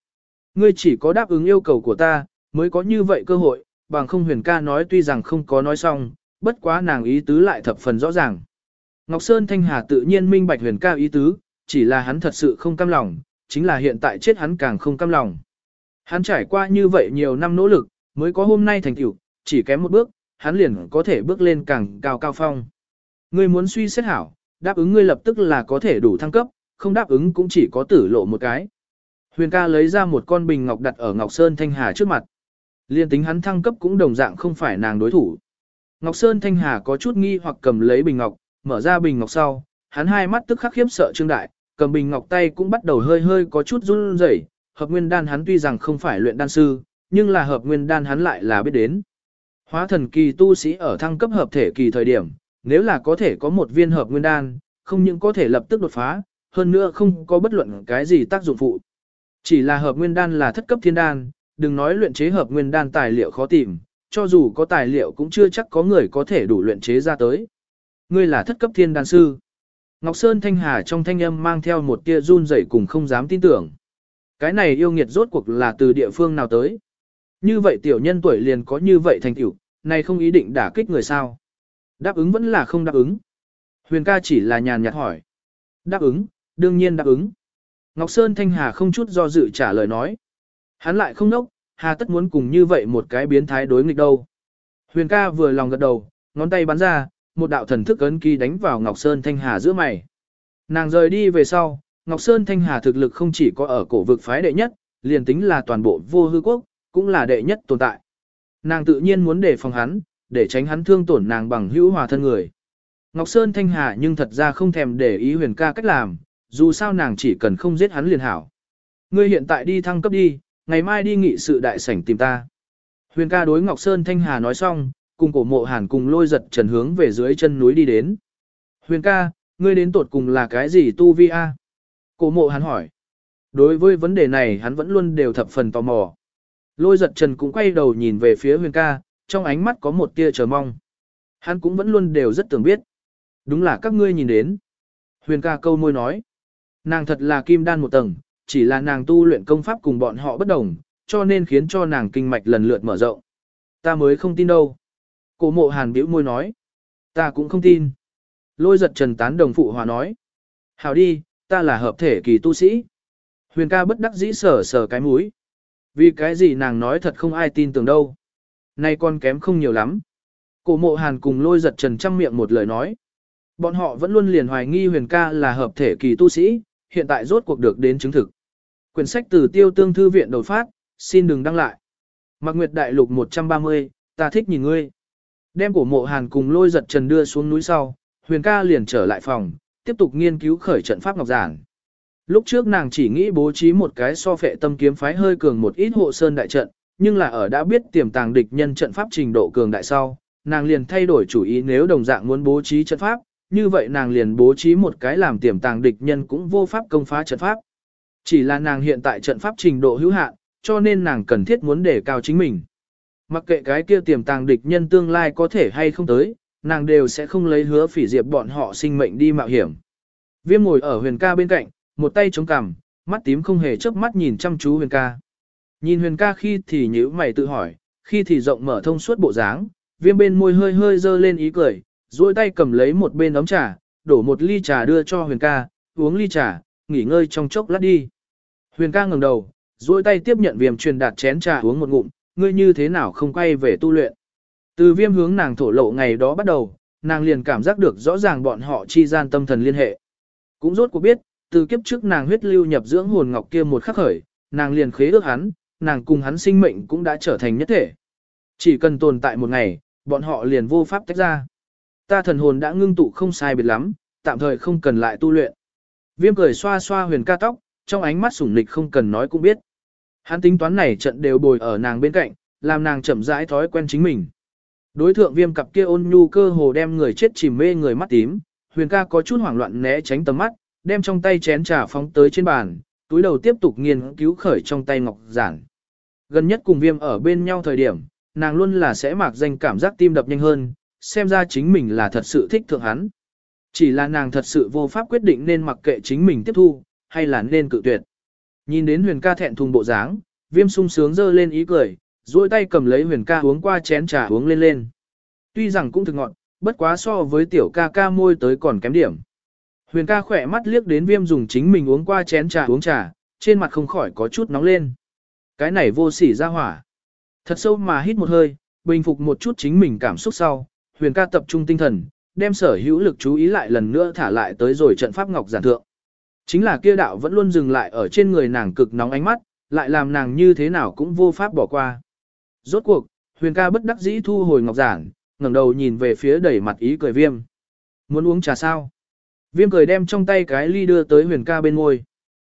Ngươi chỉ có đáp ứng yêu cầu của ta, mới có như vậy cơ hội, bằng không huyền ca nói tuy rằng không có nói xong, bất quá nàng ý tứ lại thập phần rõ ràng. Ngọc Sơn Thanh Hà tự nhiên minh bạch huyền ca ý tứ, chỉ là hắn thật sự không cam lòng, chính là hiện tại chết hắn càng không cam lòng. Hắn trải qua như vậy nhiều năm nỗ lực, mới có hôm nay thành tựu, chỉ kém một bước, hắn liền có thể bước lên càng cao cao phong. Ngươi muốn suy xét hảo, đáp ứng ngươi lập tức là có thể đủ thăng cấp, không đáp ứng cũng chỉ có tử lộ một cái. Huyền ca lấy ra một con bình ngọc đặt ở Ngọc Sơn Thanh Hà trước mặt. Liên tính hắn thăng cấp cũng đồng dạng không phải nàng đối thủ. Ngọc Sơn Thanh Hà có chút nghi hoặc cầm lấy bình ngọc, mở ra bình ngọc sau, hắn hai mắt tức khắc khiếp sợ trương đại, cầm bình ngọc tay cũng bắt đầu hơi hơi có chút run rẩy. Hợp nguyên đan hắn tuy rằng không phải luyện đan sư, nhưng là hợp nguyên đan hắn lại là biết đến. Hóa thần kỳ tu sĩ ở thăng cấp hợp thể kỳ thời điểm, nếu là có thể có một viên hợp nguyên đan, không những có thể lập tức đột phá, hơn nữa không có bất luận cái gì tác dụng phụ. Chỉ là hợp nguyên đan là thất cấp thiên đan, đừng nói luyện chế hợp nguyên đan tài liệu khó tìm, cho dù có tài liệu cũng chưa chắc có người có thể đủ luyện chế ra tới. Ngươi là thất cấp thiên đan sư. Ngọc Sơn Thanh Hà trong thanh âm mang theo một tia run rẩy cùng không dám tin tưởng. Cái này yêu nghiệt rốt cuộc là từ địa phương nào tới. Như vậy tiểu nhân tuổi liền có như vậy thành tiểu, này không ý định đả kích người sao. Đáp ứng vẫn là không đáp ứng. Huyền ca chỉ là nhàn nhạt hỏi. Đáp ứng, đương nhiên đáp ứng. Ngọc Sơn Thanh Hà không chút do dự trả lời nói. Hắn lại không nốc, hà tất muốn cùng như vậy một cái biến thái đối nghịch đâu. Huyền ca vừa lòng gật đầu, ngón tay bắn ra, một đạo thần thức ấn ký đánh vào Ngọc Sơn Thanh Hà giữa mày. Nàng rời đi về sau, Ngọc Sơn Thanh Hà thực lực không chỉ có ở cổ vực phái đệ nhất, liền tính là toàn bộ vô hư quốc, cũng là đệ nhất tồn tại. Nàng tự nhiên muốn đề phòng hắn, để tránh hắn thương tổn nàng bằng hữu hòa thân người. Ngọc Sơn Thanh Hà nhưng thật ra không thèm để ý huyền ca cách làm, dù sao nàng chỉ cần không giết hắn liền hảo. Ngươi hiện tại đi thăng cấp đi, ngày mai đi nghị sự đại sảnh tìm ta. Huyền ca đối Ngọc Sơn Thanh Hà nói xong, cùng cổ mộ hàn cùng lôi giật trần hướng về dưới chân núi đi đến. Huyền ca, ngươi đến tột cùng là cái gì tu vi a? Cổ mộ hàn hỏi. Đối với vấn đề này hắn vẫn luôn đều thập phần tò mò. Lôi giật trần cũng quay đầu nhìn về phía huyền ca, trong ánh mắt có một tia chờ mong. Hắn cũng vẫn luôn đều rất tưởng biết. Đúng là các ngươi nhìn đến. Huyền ca câu môi nói. Nàng thật là kim đan một tầng, chỉ là nàng tu luyện công pháp cùng bọn họ bất đồng, cho nên khiến cho nàng kinh mạch lần lượt mở rộng. Ta mới không tin đâu. Cổ mộ hàn biểu môi nói. Ta cũng không tin. Lôi giật trần tán đồng phụ hòa nói. Hào đi, ta là hợp thể kỳ tu sĩ. Huyền ca bất đắc dĩ sở sở cái mũi. Vì cái gì nàng nói thật không ai tin tưởng đâu. Nay con kém không nhiều lắm. Cổ mộ hàn cùng lôi giật trần trăm miệng một lời nói. Bọn họ vẫn luôn liền hoài nghi huyền ca là hợp thể kỳ tu sĩ, hiện tại rốt cuộc được đến chứng thực. Quyển sách từ tiêu tương thư viện đột phát, xin đừng đăng lại. Mạc Nguyệt Đại Lục 130, ta thích nhìn ngươi. Đem cổ mộ hàn cùng lôi giật trần đưa xuống núi sau, huyền ca liền trở lại phòng, tiếp tục nghiên cứu khởi trận pháp ngọc giản. Lúc trước nàng chỉ nghĩ bố trí một cái so phệ tâm kiếm phái hơi cường một ít hộ sơn đại trận, nhưng là ở đã biết tiềm tàng địch nhân trận pháp trình độ cường đại sau, nàng liền thay đổi chủ ý nếu đồng dạng muốn bố trí trận pháp, như vậy nàng liền bố trí một cái làm tiềm tàng địch nhân cũng vô pháp công phá trận pháp. Chỉ là nàng hiện tại trận pháp trình độ hữu hạn, cho nên nàng cần thiết muốn đề cao chính mình. Mặc kệ cái kia tiềm tàng địch nhân tương lai có thể hay không tới, nàng đều sẽ không lấy hứa phỉ diệp bọn họ sinh mệnh đi mạo hiểm. Viêm ngồi ở huyền ca bên cạnh, một tay chống cằm, mắt tím không hề chớp mắt nhìn chăm chú huyền ca. Nhìn huyền ca khi thì nhữ mày tự hỏi, khi thì rộng mở thông suốt bộ dáng, viêm bên môi hơi hơi dơ lên ý cười, duỗi tay cầm lấy một bên ấm trà, đổ một ly trà đưa cho huyền ca, uống ly trà, nghỉ ngơi trong chốc lát đi. Huyền ca ngẩng đầu, duỗi tay tiếp nhận viêm truyền đạt chén trà uống một ngụm, ngươi như thế nào không quay về tu luyện. Từ viêm hướng nàng thổ lộ ngày đó bắt đầu, nàng liền cảm giác được rõ ràng bọn họ chi gian tâm thần liên hệ. Cũng rốt cuộc biết, từ kiếp trước nàng huyết lưu nhập dưỡng hồn ngọc kia một khắc khởi, nàng liền khế ước hắn, nàng cùng hắn sinh mệnh cũng đã trở thành nhất thể. Chỉ cần tồn tại một ngày, bọn họ liền vô pháp tách ra. Ta thần hồn đã ngưng tụ không sai biệt lắm, tạm thời không cần lại tu luyện. Viêm cười xoa xoa huyền ca tóc, trong ánh mắt sủng nịch không cần nói cũng biết. Hắn tính toán này trận đều bồi ở nàng bên cạnh, làm nàng chậm rãi thói quen chính mình. Đối thượng viêm cặp kia ôn nhu cơ hồ đem người chết chìm mê người mắt tím, huyền ca có chút hoảng loạn né tránh tầm mắt, đem trong tay chén trà phóng tới trên bàn, túi đầu tiếp tục nghiên cứu khởi trong tay ngọc giản. Gần nhất cùng viêm ở bên nhau thời điểm, nàng luôn là sẽ mạc danh cảm giác tim đập nhanh hơn, xem ra chính mình là thật sự thích thượng hắn. Chỉ là nàng thật sự vô pháp quyết định nên mặc kệ chính mình tiếp thu, hay là nên cự tuyệt. Nhìn đến huyền ca thẹn thùng bộ dáng, viêm sung sướng dơ lên ý cười, duỗi tay cầm lấy huyền ca uống qua chén trà uống lên lên. Tuy rằng cũng thực ngọn, bất quá so với tiểu ca ca môi tới còn kém điểm. Huyền ca khỏe mắt liếc đến viêm dùng chính mình uống qua chén trà uống trà, trên mặt không khỏi có chút nóng lên. Cái này vô sỉ ra hỏa. Thật sâu mà hít một hơi, bình phục một chút chính mình cảm xúc sau, huyền ca tập trung tinh thần, đem sở hữu lực chú ý lại lần nữa thả lại tới rồi trận pháp ngọc giản thượng. Chính là kia đạo vẫn luôn dừng lại ở trên người nàng cực nóng ánh mắt, lại làm nàng như thế nào cũng vô pháp bỏ qua. Rốt cuộc, huyền ca bất đắc dĩ thu hồi ngọc giản, ngẩng đầu nhìn về phía đẩy mặt ý cười viêm. Muốn uống trà sao? Viêm cười đem trong tay cái ly đưa tới huyền ca bên ngôi.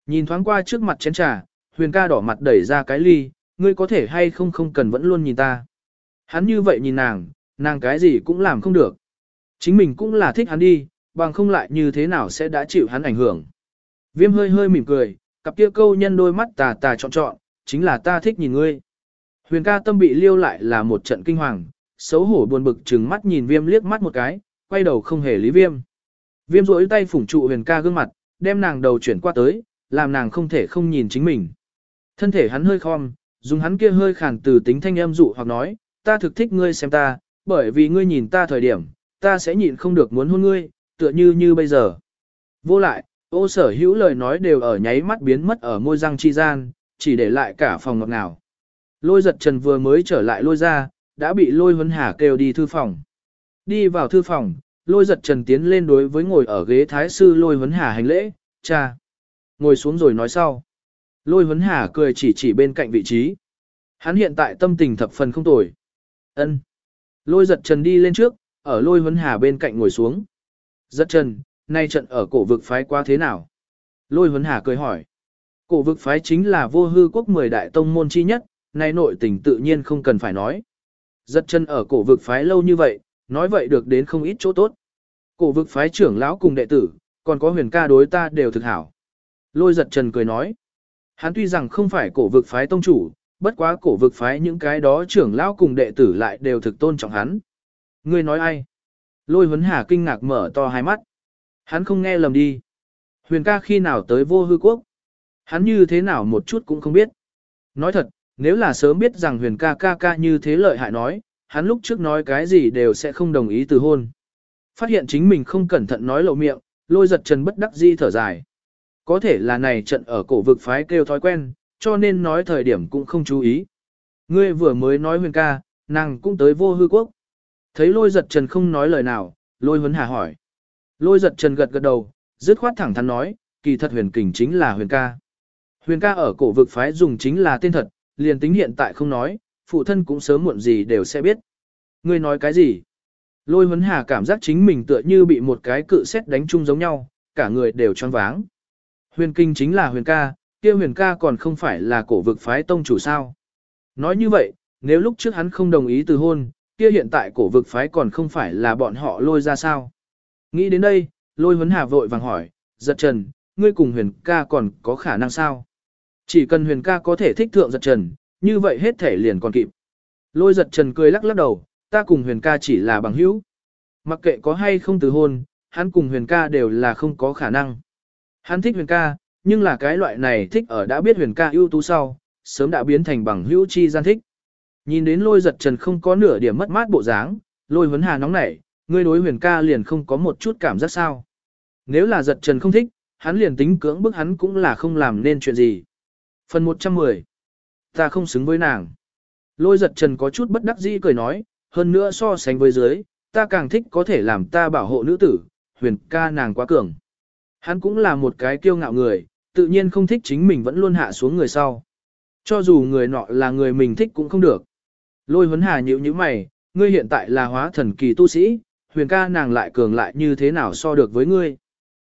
Nhìn thoáng qua trước mặt chén trà, huyền ca đỏ mặt đẩy ra cái ly, ngươi có thể hay không không cần vẫn luôn nhìn ta. Hắn như vậy nhìn nàng, nàng cái gì cũng làm không được. Chính mình cũng là thích hắn đi, bằng không lại như thế nào sẽ đã chịu hắn ảnh hưởng. Viêm hơi hơi mỉm cười, cặp kia câu nhân đôi mắt tà tà trọn trọn, chính là ta thích nhìn ngươi. Huyền ca tâm bị liêu lại là một trận kinh hoàng, xấu hổ buồn bực trừng mắt nhìn viêm liếc mắt một cái, quay đầu không hề lý viêm. Viêm rỗi tay phủng trụ huyền ca gương mặt, đem nàng đầu chuyển qua tới, làm nàng không thể không nhìn chính mình. Thân thể hắn hơi khom, dùng hắn kia hơi khàn từ tính thanh âm dụ hoặc nói, ta thực thích ngươi xem ta, bởi vì ngươi nhìn ta thời điểm, ta sẽ nhịn không được muốn hôn ngươi, tựa như như bây giờ. Vô lại, ô sở hữu lời nói đều ở nháy mắt biến mất ở môi răng chi gian, chỉ để lại cả phòng ngọt ngào. Lôi giật trần vừa mới trở lại lôi ra, đã bị lôi huấn hà kêu đi thư phòng. Đi vào thư phòng, lôi giật trần tiến lên đối với ngồi ở ghế thái sư lôi huấn hà hành lễ, cha. Ngồi xuống rồi nói sau. Lôi huấn hà cười chỉ chỉ bên cạnh vị trí. Hắn hiện tại tâm tình thập phần không tồi. ân Lôi giật trần đi lên trước, ở lôi huấn hà bên cạnh ngồi xuống. Giật trần, nay trận ở cổ vực phái qua thế nào? Lôi huấn hà cười hỏi. Cổ vực phái chính là vô hư quốc 10 đại tông môn chi nhất, nay nội tình tự nhiên không cần phải nói. Giật chân ở cổ vực phái lâu như vậy, nói vậy được đến không ít chỗ tốt. Cổ vực phái trưởng lão cùng đệ tử, còn có huyền ca đối ta đều thực hảo. Lôi giật trần cười nói. Hắn tuy rằng không phải cổ vực phái tông chủ, bất quá cổ vực phái những cái đó trưởng lão cùng đệ tử lại đều thực tôn trọng hắn. Ngươi nói ai? Lôi huấn hà kinh ngạc mở to hai mắt. Hắn không nghe lầm đi. Huyền ca khi nào tới vô hư quốc? Hắn như thế nào một chút cũng không biết. Nói thật, nếu là sớm biết rằng huyền ca ca ca như thế lợi hại nói, hắn lúc trước nói cái gì đều sẽ không đồng ý từ hôn. Phát hiện chính mình không cẩn thận nói lộ miệng, lôi giật trần bất đắc di thở dài. Có thể là này trận ở cổ vực phái kêu thói quen, cho nên nói thời điểm cũng không chú ý. Ngươi vừa mới nói huyền ca, nàng cũng tới vô hư quốc. Thấy lôi giật trần không nói lời nào, lôi huấn hà hỏi. Lôi giật trần gật gật đầu, dứt khoát thẳng thắn nói, kỳ thật huyền kình chính là huyền ca. Huyền ca ở cổ vực phái dùng chính là tên thật, liền tính hiện tại không nói, phụ thân cũng sớm muộn gì đều sẽ biết. Ngươi nói cái gì? Lôi huấn hà cảm giác chính mình tựa như bị một cái cự xét đánh chung giống nhau, cả người đều choáng váng. Huyền kinh chính là huyền ca, kia huyền ca còn không phải là cổ vực phái tông chủ sao. Nói như vậy, nếu lúc trước hắn không đồng ý từ hôn, kia hiện tại cổ vực phái còn không phải là bọn họ lôi ra sao. Nghĩ đến đây, lôi huấn hà vội vàng hỏi, giật trần, ngươi cùng huyền ca còn có khả năng sao? Chỉ cần huyền ca có thể thích thượng giật trần, như vậy hết thể liền còn kịp. Lôi giật trần cười lắc lắc đầu, ta cùng huyền ca chỉ là bằng hữu. Mặc kệ có hay không từ hôn, hắn cùng huyền ca đều là không có khả năng. Hắn thích huyền ca, nhưng là cái loại này thích ở đã biết huyền ca ưu tú sau, sớm đã biến thành bằng hữu chi gian thích. Nhìn đến lôi giật trần không có nửa điểm mất mát bộ dáng, lôi vấn hà nóng nảy, ngươi đối huyền ca liền không có một chút cảm giác sao. Nếu là giật trần không thích, hắn liền tính cưỡng bức hắn cũng là không làm nên chuyện gì. Phần 110 Ta không xứng với nàng. Lôi giật trần có chút bất đắc dĩ cười nói, hơn nữa so sánh với dưới, ta càng thích có thể làm ta bảo hộ nữ tử, huyền ca nàng quá cường. Hắn cũng là một cái kiêu ngạo người, tự nhiên không thích chính mình vẫn luôn hạ xuống người sau. Cho dù người nọ là người mình thích cũng không được. Lôi huấn hà nhíu như mày, ngươi hiện tại là hóa thần kỳ tu sĩ, huyền ca nàng lại cường lại như thế nào so được với ngươi.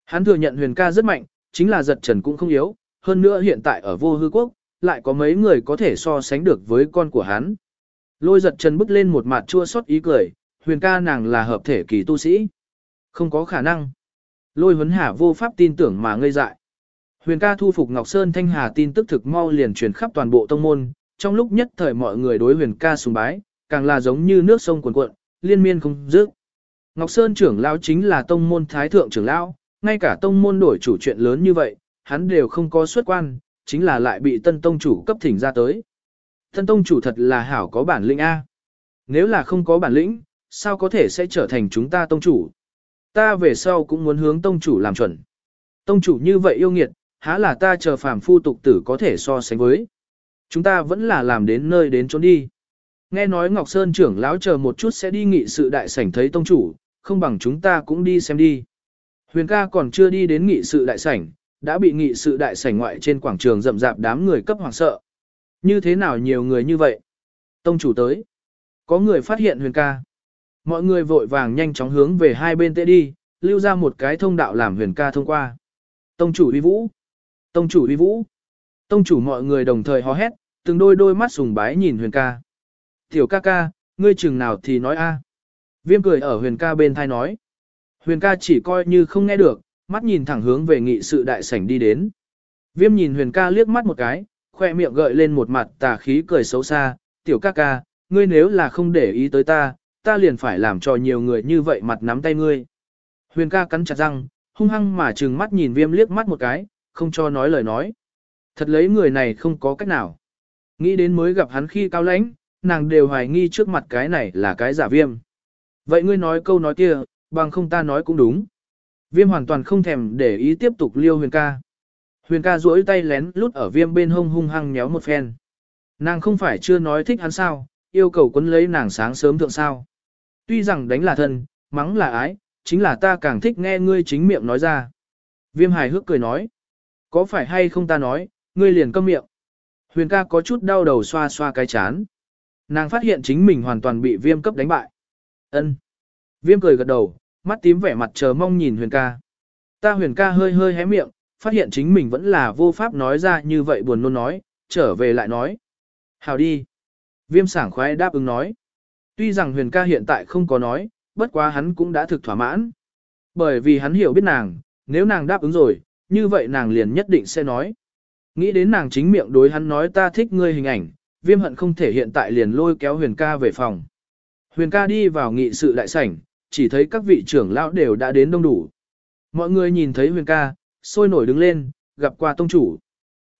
Hắn thừa nhận huyền ca rất mạnh, chính là giật trần cũng không yếu, hơn nữa hiện tại ở vô hư quốc, lại có mấy người có thể so sánh được với con của hắn. Lôi giật trần bước lên một mặt chua xót ý cười, huyền ca nàng là hợp thể kỳ tu sĩ. Không có khả năng. Lôi huấn hà vô pháp tin tưởng mà ngây dại. Huyền ca thu phục Ngọc Sơn Thanh Hà tin tức thực mau liền truyền khắp toàn bộ tông môn, trong lúc nhất thời mọi người đối huyền ca sùng bái, càng là giống như nước sông cuồn cuộn, liên miên không dứt. Ngọc Sơn trưởng lão chính là tông môn thái thượng trưởng lão, ngay cả tông môn đổi chủ chuyện lớn như vậy, hắn đều không có xuất quan, chính là lại bị tân tông chủ cấp thỉnh ra tới. Tân tông chủ thật là hảo có bản lĩnh A. Nếu là không có bản lĩnh, sao có thể sẽ trở thành chúng ta tông chủ? Ta về sau cũng muốn hướng tông chủ làm chuẩn. Tông chủ như vậy yêu nghiệt, há là ta chờ phàm phu tục tử có thể so sánh với. Chúng ta vẫn là làm đến nơi đến trốn đi. Nghe nói Ngọc Sơn trưởng lão chờ một chút sẽ đi nghị sự đại sảnh thấy tông chủ, không bằng chúng ta cũng đi xem đi. Huyền ca còn chưa đi đến nghị sự đại sảnh, đã bị nghị sự đại sảnh ngoại trên quảng trường rậm rạp đám người cấp hoàng sợ. Như thế nào nhiều người như vậy? Tông chủ tới. Có người phát hiện huyền ca. Mọi người vội vàng nhanh chóng hướng về hai bên tệ đi, lưu ra một cái thông đạo làm huyền ca thông qua. Tông chủ uy vũ. Tông chủ uy vũ. Tông chủ mọi người đồng thời hò hét, từng đôi đôi mắt sùng bái nhìn huyền ca. Tiểu ca ca, ngươi chừng nào thì nói a. Viêm cười ở huyền ca bên thai nói. Huyền ca chỉ coi như không nghe được, mắt nhìn thẳng hướng về nghị sự đại sảnh đi đến. Viêm nhìn huyền ca liếc mắt một cái, khoe miệng gợi lên một mặt tà khí cười xấu xa. Tiểu ca ca, ngươi nếu là không để ý tới ta, ta liền phải làm cho nhiều người như vậy mặt nắm tay ngươi. Huyền ca cắn chặt răng, hung hăng mà trừng mắt nhìn viêm liếc mắt một cái, không cho nói lời nói. Thật lấy người này không có cách nào. Nghĩ đến mới gặp hắn khi cao lãnh, nàng đều hoài nghi trước mặt cái này là cái giả viêm. Vậy ngươi nói câu nói kia, bằng không ta nói cũng đúng. Viêm hoàn toàn không thèm để ý tiếp tục liêu huyền ca. Huyền ca duỗi tay lén lút ở viêm bên hông hung hăng nhéo một phen. Nàng không phải chưa nói thích hắn sao, yêu cầu quấn lấy nàng sáng sớm thượng sao. Tuy rằng đánh là thân, mắng là ái, chính là ta càng thích nghe ngươi chính miệng nói ra. Viêm hài hước cười nói. Có phải hay không ta nói, ngươi liền câm miệng. Huyền ca có chút đau đầu xoa xoa cái chán. Nàng phát hiện chính mình hoàn toàn bị viêm cấp đánh bại. ân Viêm cười gật đầu, mắt tím vẻ mặt chờ mong nhìn huyền ca. Ta huyền ca hơi hơi hé miệng, phát hiện chính mình vẫn là vô pháp nói ra như vậy buồn nôn nói, trở về lại nói. Hào đi. Viêm sảng khoái đáp ứng nói. Tuy rằng huyền ca hiện tại không có nói, bất quá hắn cũng đã thực thỏa mãn. Bởi vì hắn hiểu biết nàng, nếu nàng đáp ứng rồi, như vậy nàng liền nhất định sẽ nói. Nghĩ đến nàng chính miệng đối hắn nói ta thích ngươi hình ảnh, viêm hận không thể hiện tại liền lôi kéo huyền ca về phòng. Huyền ca đi vào nghị sự đại sảnh, chỉ thấy các vị trưởng lão đều đã đến đông đủ. Mọi người nhìn thấy huyền ca, sôi nổi đứng lên, gặp qua tông chủ.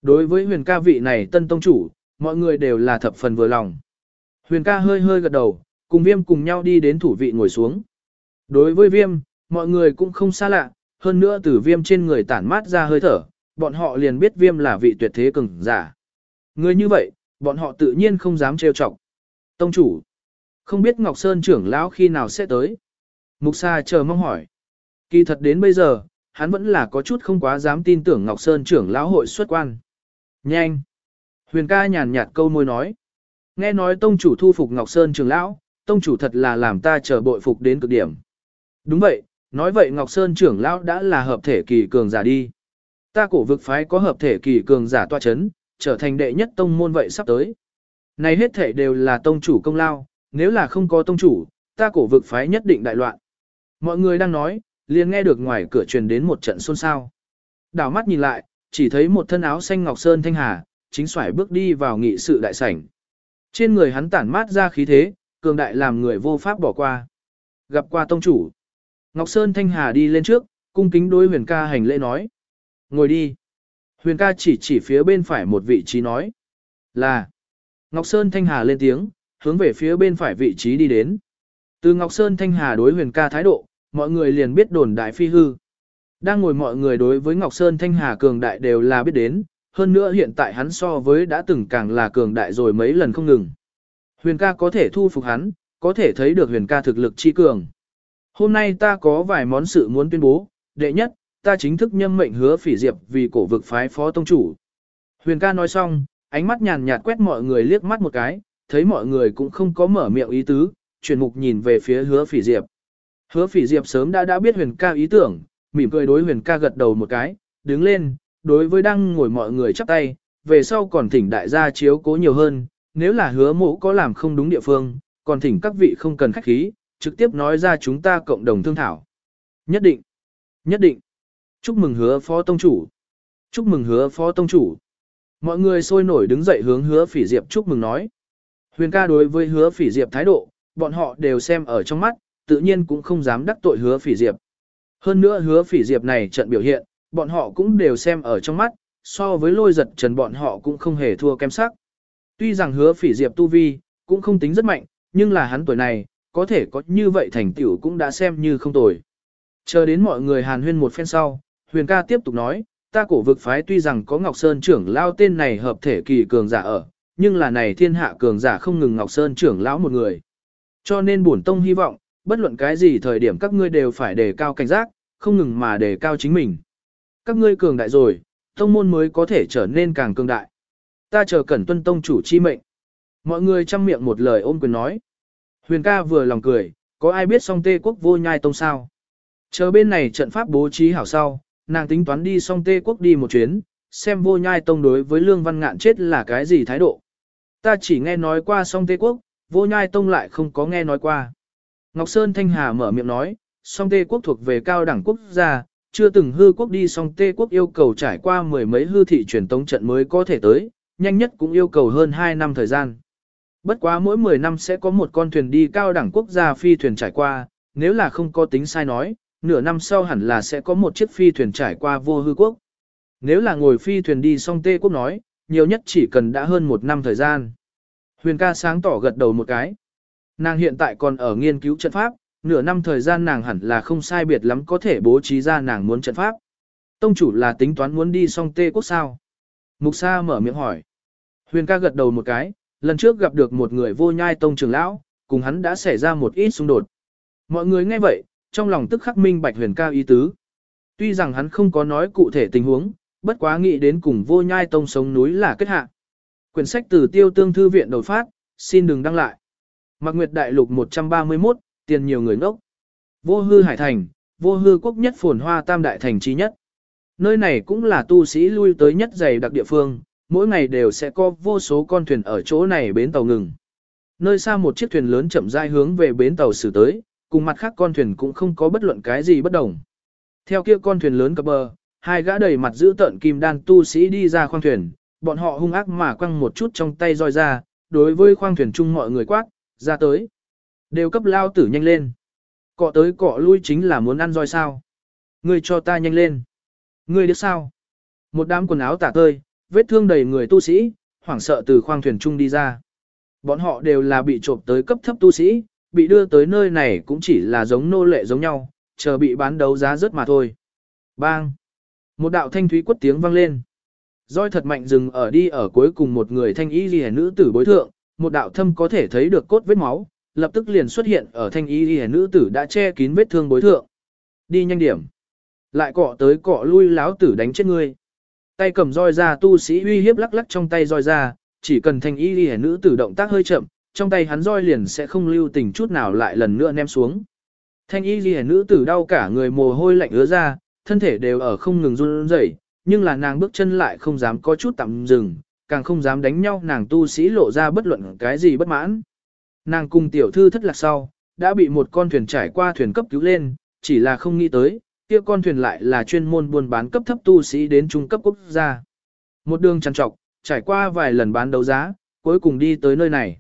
Đối với huyền ca vị này tân tông chủ, mọi người đều là thập phần vừa lòng. Huyền ca hơi hơi gật đầu, cùng viêm cùng nhau đi đến thủ vị ngồi xuống. Đối với viêm, mọi người cũng không xa lạ, hơn nữa từ viêm trên người tản mát ra hơi thở, bọn họ liền biết viêm là vị tuyệt thế cường giả. Người như vậy, bọn họ tự nhiên không dám trêu chọc. Tông chủ, không biết Ngọc Sơn trưởng lão khi nào sẽ tới. Mục Sa chờ mong hỏi. Kỳ thật đến bây giờ, hắn vẫn là có chút không quá dám tin tưởng Ngọc Sơn trưởng lão hội xuất quan. Nhanh! Huyền ca nhàn nhạt câu môi nói. Nghe nói tông chủ thu phục Ngọc Sơn trưởng lão, tông chủ thật là làm ta chờ bội phục đến cực điểm. Đúng vậy, nói vậy Ngọc Sơn trưởng lão đã là hợp thể kỳ cường giả đi. Ta cổ vực phái có hợp thể kỳ cường giả tọa chấn, trở thành đệ nhất tông môn vậy sắp tới. Này hết thể đều là tông chủ công lao, nếu là không có tông chủ, ta cổ vực phái nhất định đại loạn. Mọi người đang nói, liền nghe được ngoài cửa truyền đến một trận xôn xao. Đảo mắt nhìn lại, chỉ thấy một thân áo xanh ngọc sơn thanh hà, chính xoải bước đi vào nghị sự đại sảnh. Trên người hắn tản mát ra khí thế, cường đại làm người vô pháp bỏ qua. Gặp qua tông chủ. Ngọc Sơn Thanh Hà đi lên trước, cung kính đối huyền ca hành lễ nói. Ngồi đi. Huyền ca chỉ chỉ phía bên phải một vị trí nói. Là. Ngọc Sơn Thanh Hà lên tiếng, hướng về phía bên phải vị trí đi đến. Từ Ngọc Sơn Thanh Hà đối huyền ca thái độ, mọi người liền biết đồn đại phi hư. Đang ngồi mọi người đối với Ngọc Sơn Thanh Hà cường đại đều là biết đến, hơn nữa hiện tại hắn so với đã từng càng là cường đại rồi mấy lần không ngừng. Huyền ca có thể thu phục hắn, có thể thấy được huyền ca thực lực chi cường. Hôm nay ta có vài món sự muốn tuyên bố, đệ nhất, ta chính thức nhâm mệnh hứa phỉ diệp vì cổ vực phái phó tông chủ. Huyền ca nói xong, ánh mắt nhàn nhạt quét mọi người liếc mắt một cái, thấy mọi người cũng không có mở miệng ý tứ, chuyển mục nhìn về phía hứa phỉ diệp. Hứa phỉ diệp sớm đã đã biết huyền ca ý tưởng, mỉm cười đối huyền ca gật đầu một cái, đứng lên, đối với đang ngồi mọi người chắp tay, về sau còn thỉnh đại gia chiếu cố nhiều hơn, nếu là hứa mộ có làm không đúng địa phương, còn thỉnh các vị không cần khách khí, trực tiếp nói ra chúng ta cộng đồng thương thảo. Nhất định, nhất định. Chúc mừng hứa phó tông chủ. Chúc mừng hứa phó tông chủ. Mọi người sôi nổi đứng dậy hướng hứa phỉ diệp chúc mừng nói. Huyền ca đối với hứa phỉ diệp thái độ, bọn họ đều xem ở trong mắt, tự nhiên cũng không dám đắc tội hứa phỉ diệp. Hơn nữa hứa phỉ diệp này trận biểu hiện, bọn họ cũng đều xem ở trong mắt, so với lôi giật trần bọn họ cũng không hề thua kém sắc. Tuy rằng hứa phỉ diệp tu vi, cũng không tính rất mạnh, nhưng là hắn tuổi này, có thể có như vậy thành tựu cũng đã xem như không tồi. Chờ đến mọi người hàn huyên một phen sau, huyền ca tiếp tục nói, ta cổ vực phái tuy rằng có Ngọc Sơn trưởng lao tên này hợp thể kỳ cường giả ở, nhưng là này thiên hạ cường giả không ngừng Ngọc Sơn trưởng lão một người. Cho nên bổn tông hy vọng, bất luận cái gì thời điểm các ngươi đều phải đề cao cảnh giác, không ngừng mà đề cao chính mình. Các ngươi cường đại rồi, tông môn mới có thể trở nên càng cường đại. Ta chờ cẩn tuân tông chủ chi mệnh. Mọi người chăm miệng một lời ôm quyền nói. Huyền ca vừa lòng cười, có ai biết song tê quốc vô nhai tông sao? Chờ bên này trận pháp bố trí hảo sau, nàng tính toán đi song tê quốc đi một chuyến, xem vô nhai tông đối với lương văn ngạn chết là cái gì thái độ. Ta chỉ nghe nói qua song tê quốc, vô nhai tông lại không có nghe nói qua. Ngọc Sơn Thanh Hà mở miệng nói, song tê quốc thuộc về cao đẳng quốc gia, chưa từng hư quốc đi song tê quốc yêu cầu trải qua mười mấy hư thị truyền tống trận mới có thể tới, nhanh nhất cũng yêu cầu hơn 2 năm thời gian. Bất quá mỗi 10 năm sẽ có một con thuyền đi cao đẳng quốc gia phi thuyền trải qua, nếu là không có tính sai nói, nửa năm sau hẳn là sẽ có một chiếc phi thuyền trải qua vô hư quốc. Nếu là ngồi phi thuyền đi song tê quốc nói, nhiều nhất chỉ cần đã hơn một năm thời gian. Huyền ca sáng tỏ gật đầu một cái. Nàng hiện tại còn ở nghiên cứu trận pháp, nửa năm thời gian nàng hẳn là không sai biệt lắm có thể bố trí ra nàng muốn trận pháp. Tông chủ là tính toán muốn đi song tê quốc sao? Mục Sa mở miệng hỏi. Huyền ca gật đầu một cái, lần trước gặp được một người vô nhai tông trưởng lão, cùng hắn đã xảy ra một ít xung đột. Mọi người nghe vậy, trong lòng tức khắc minh bạch huyền ca ý tứ. Tuy rằng hắn không có nói cụ thể tình huống, bất quá nghĩ đến cùng vô nhai tông sống núi là kết hạ. Quyển sách từ tiêu tương thư viện đột phát, xin đừng đăng lại. Mạc Nguyệt Đại Lục 131, tiền nhiều người ngốc. Vô hư hải thành, vô hư quốc nhất phồn hoa tam đại thành trí nhất. Nơi này cũng là tu sĩ lui tới nhất dày đặc địa phương, mỗi ngày đều sẽ có vô số con thuyền ở chỗ này bến tàu ngừng. Nơi xa một chiếc thuyền lớn chậm rãi hướng về bến tàu xử tới, cùng mặt khác con thuyền cũng không có bất luận cái gì bất đồng. Theo kia con thuyền lớn cập bờ, hai gã đầy mặt giữ tợn kim đan tu sĩ đi ra khoang thuyền, bọn họ hung ác mà quăng một chút trong tay roi ra, đối với khoang thuyền chung mọi người quát, ra tới. Đều cấp lao tử nhanh lên. Cọ tới cọ lui chính là muốn ăn roi sao. Ngươi cho ta nhanh lên. Ngươi biết sao? Một đám quần áo tả tơi, vết thương đầy người tu sĩ, hoảng sợ từ khoang thuyền chung đi ra. Bọn họ đều là bị trộm tới cấp thấp tu sĩ, bị đưa tới nơi này cũng chỉ là giống nô lệ giống nhau, chờ bị bán đấu giá rớt mà thôi. Bang! Một đạo thanh thúy quất tiếng vang lên. Roi thật mạnh dừng ở đi ở cuối cùng một người thanh y ghi nữ tử bối thượng, một đạo thâm có thể thấy được cốt vết máu, lập tức liền xuất hiện ở thanh y y nữ tử đã che kín vết thương bối thượng. Đi nhanh điểm. Lại cọ tới cọ lui láo tử đánh chết ngươi. Tay cầm roi ra tu sĩ uy hiếp lắc lắc trong tay roi ra, chỉ cần thanh y y nữ tử động tác hơi chậm, trong tay hắn roi liền sẽ không lưu tình chút nào lại lần nữa ném xuống. Thanh y y nữ tử đau cả người mồ hôi lạnh ứa ra, thân thể đều ở không ngừng run rẩy, nhưng là nàng bước chân lại không dám có chút tạm dừng, càng không dám đánh nhau nàng tu sĩ lộ ra bất luận cái gì bất mãn. Nàng cùng tiểu thư thất lạc sau, đã bị một con thuyền trải qua thuyền cấp cứu lên, chỉ là không nghĩ tới, kia con thuyền lại là chuyên môn buôn bán cấp thấp tu sĩ đến trung cấp quốc gia. Một đường trằn trọc, trải qua vài lần bán đấu giá, cuối cùng đi tới nơi này.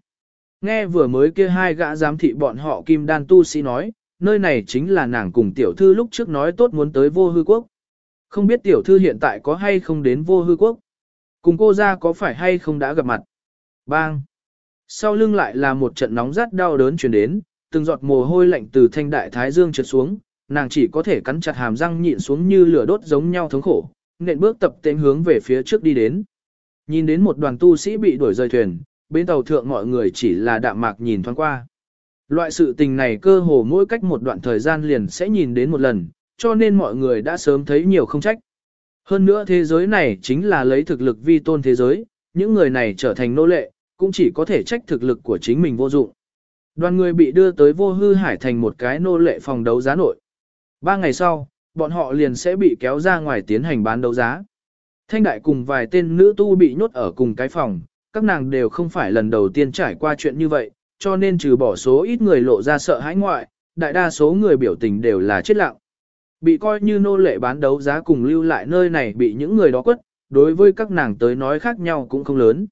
Nghe vừa mới kia hai gã giám thị bọn họ kim đan tu sĩ nói, nơi này chính là nàng cùng tiểu thư lúc trước nói tốt muốn tới vô hư quốc. Không biết tiểu thư hiện tại có hay không đến vô hư quốc. Cùng cô ra có phải hay không đã gặp mặt. Bang! Sau lưng lại là một trận nóng rát đau đớn chuyển đến, từng giọt mồ hôi lạnh từ thanh đại thái dương trượt xuống, nàng chỉ có thể cắn chặt hàm răng nhịn xuống như lửa đốt giống nhau thống khổ, nện bước tập tên hướng về phía trước đi đến. Nhìn đến một đoàn tu sĩ bị đuổi rời thuyền, bên tàu thượng mọi người chỉ là đạm mạc nhìn thoáng qua. Loại sự tình này cơ hồ mỗi cách một đoạn thời gian liền sẽ nhìn đến một lần, cho nên mọi người đã sớm thấy nhiều không trách. Hơn nữa thế giới này chính là lấy thực lực vi tôn thế giới, những người này trở thành nô lệ, cũng chỉ có thể trách thực lực của chính mình vô dụng. Đoàn người bị đưa tới vô hư hải thành một cái nô lệ phòng đấu giá nội. Ba ngày sau, bọn họ liền sẽ bị kéo ra ngoài tiến hành bán đấu giá. Thanh đại cùng vài tên nữ tu bị nhốt ở cùng cái phòng, các nàng đều không phải lần đầu tiên trải qua chuyện như vậy, cho nên trừ bỏ số ít người lộ ra sợ hãi ngoại, đại đa số người biểu tình đều là chết lặng. Bị coi như nô lệ bán đấu giá cùng lưu lại nơi này bị những người đó quất, đối với các nàng tới nói khác nhau cũng không lớn.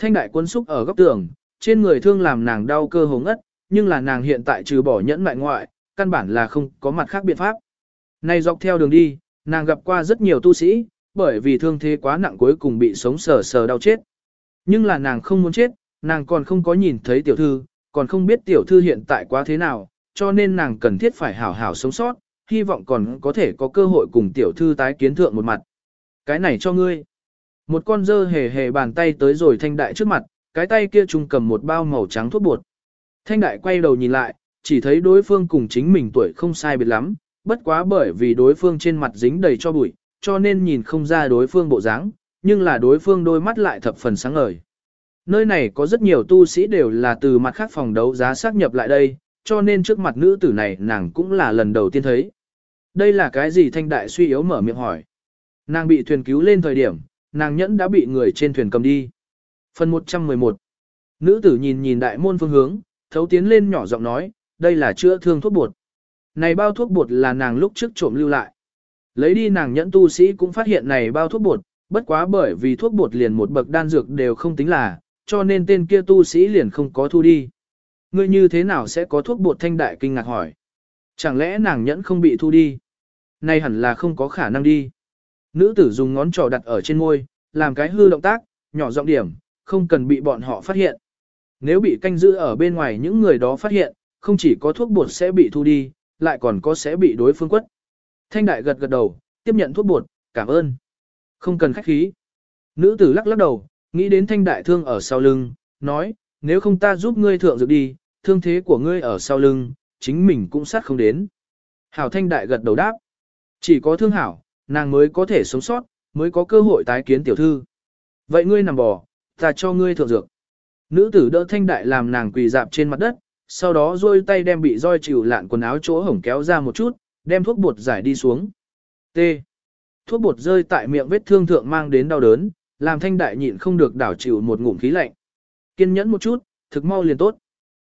Thanh đại quân xúc ở góc tường, trên người thương làm nàng đau cơ hống ất, nhưng là nàng hiện tại trừ bỏ nhẫn mại ngoại, căn bản là không có mặt khác biện pháp. Này dọc theo đường đi, nàng gặp qua rất nhiều tu sĩ, bởi vì thương thế quá nặng cuối cùng bị sống sờ sờ đau chết. Nhưng là nàng không muốn chết, nàng còn không có nhìn thấy tiểu thư, còn không biết tiểu thư hiện tại quá thế nào, cho nên nàng cần thiết phải hảo hảo sống sót, hy vọng còn có thể có cơ hội cùng tiểu thư tái kiến thượng một mặt. Cái này cho ngươi. Một con dơ hề hề bàn tay tới rồi thanh đại trước mặt, cái tay kia trung cầm một bao màu trắng thuốc bột. Thanh đại quay đầu nhìn lại, chỉ thấy đối phương cùng chính mình tuổi không sai biệt lắm, bất quá bởi vì đối phương trên mặt dính đầy cho bụi, cho nên nhìn không ra đối phương bộ dáng, nhưng là đối phương đôi mắt lại thập phần sáng ngời. Nơi này có rất nhiều tu sĩ đều là từ mặt khác phòng đấu giá xác nhập lại đây, cho nên trước mặt nữ tử này nàng cũng là lần đầu tiên thấy. Đây là cái gì thanh đại suy yếu mở miệng hỏi. Nàng bị thuyền cứu lên thời điểm, nàng nhẫn đã bị người trên thuyền cầm đi. Phần 111 Nữ tử nhìn nhìn đại môn phương hướng, thấu tiến lên nhỏ giọng nói, đây là chữa thương thuốc bột. Này bao thuốc bột là nàng lúc trước trộm lưu lại. Lấy đi nàng nhẫn tu sĩ cũng phát hiện này bao thuốc bột, bất quá bởi vì thuốc bột liền một bậc đan dược đều không tính là, cho nên tên kia tu sĩ liền không có thu đi. Ngươi như thế nào sẽ có thuốc bột thanh đại kinh ngạc hỏi. Chẳng lẽ nàng nhẫn không bị thu đi? Này hẳn là không có khả năng đi. Nữ tử dùng ngón trỏ đặt ở trên môi, làm cái hư động tác, nhỏ giọng điểm, không cần bị bọn họ phát hiện. Nếu bị canh giữ ở bên ngoài những người đó phát hiện, không chỉ có thuốc bột sẽ bị thu đi, lại còn có sẽ bị đối phương quất. Thanh đại gật gật đầu, tiếp nhận thuốc bột, cảm ơn. Không cần khách khí. Nữ tử lắc lắc đầu, nghĩ đến thanh đại thương ở sau lưng, nói, nếu không ta giúp ngươi thượng dược đi, thương thế của ngươi ở sau lưng, chính mình cũng sát không đến. Hảo thanh đại gật đầu đáp. Chỉ có thương hảo, nàng mới có thể sống sót, mới có cơ hội tái kiến tiểu thư. Vậy ngươi nằm bò, ta cho ngươi thượng dược. Nữ tử đỡ thanh đại làm nàng quỳ dạp trên mặt đất, sau đó rôi tay đem bị roi chịu lạn quần áo chỗ hổng kéo ra một chút, đem thuốc bột giải đi xuống. T. Thuốc bột rơi tại miệng vết thương thượng mang đến đau đớn, làm thanh đại nhịn không được đảo chịu một ngụm khí lạnh. Kiên nhẫn một chút, thực mau liền tốt.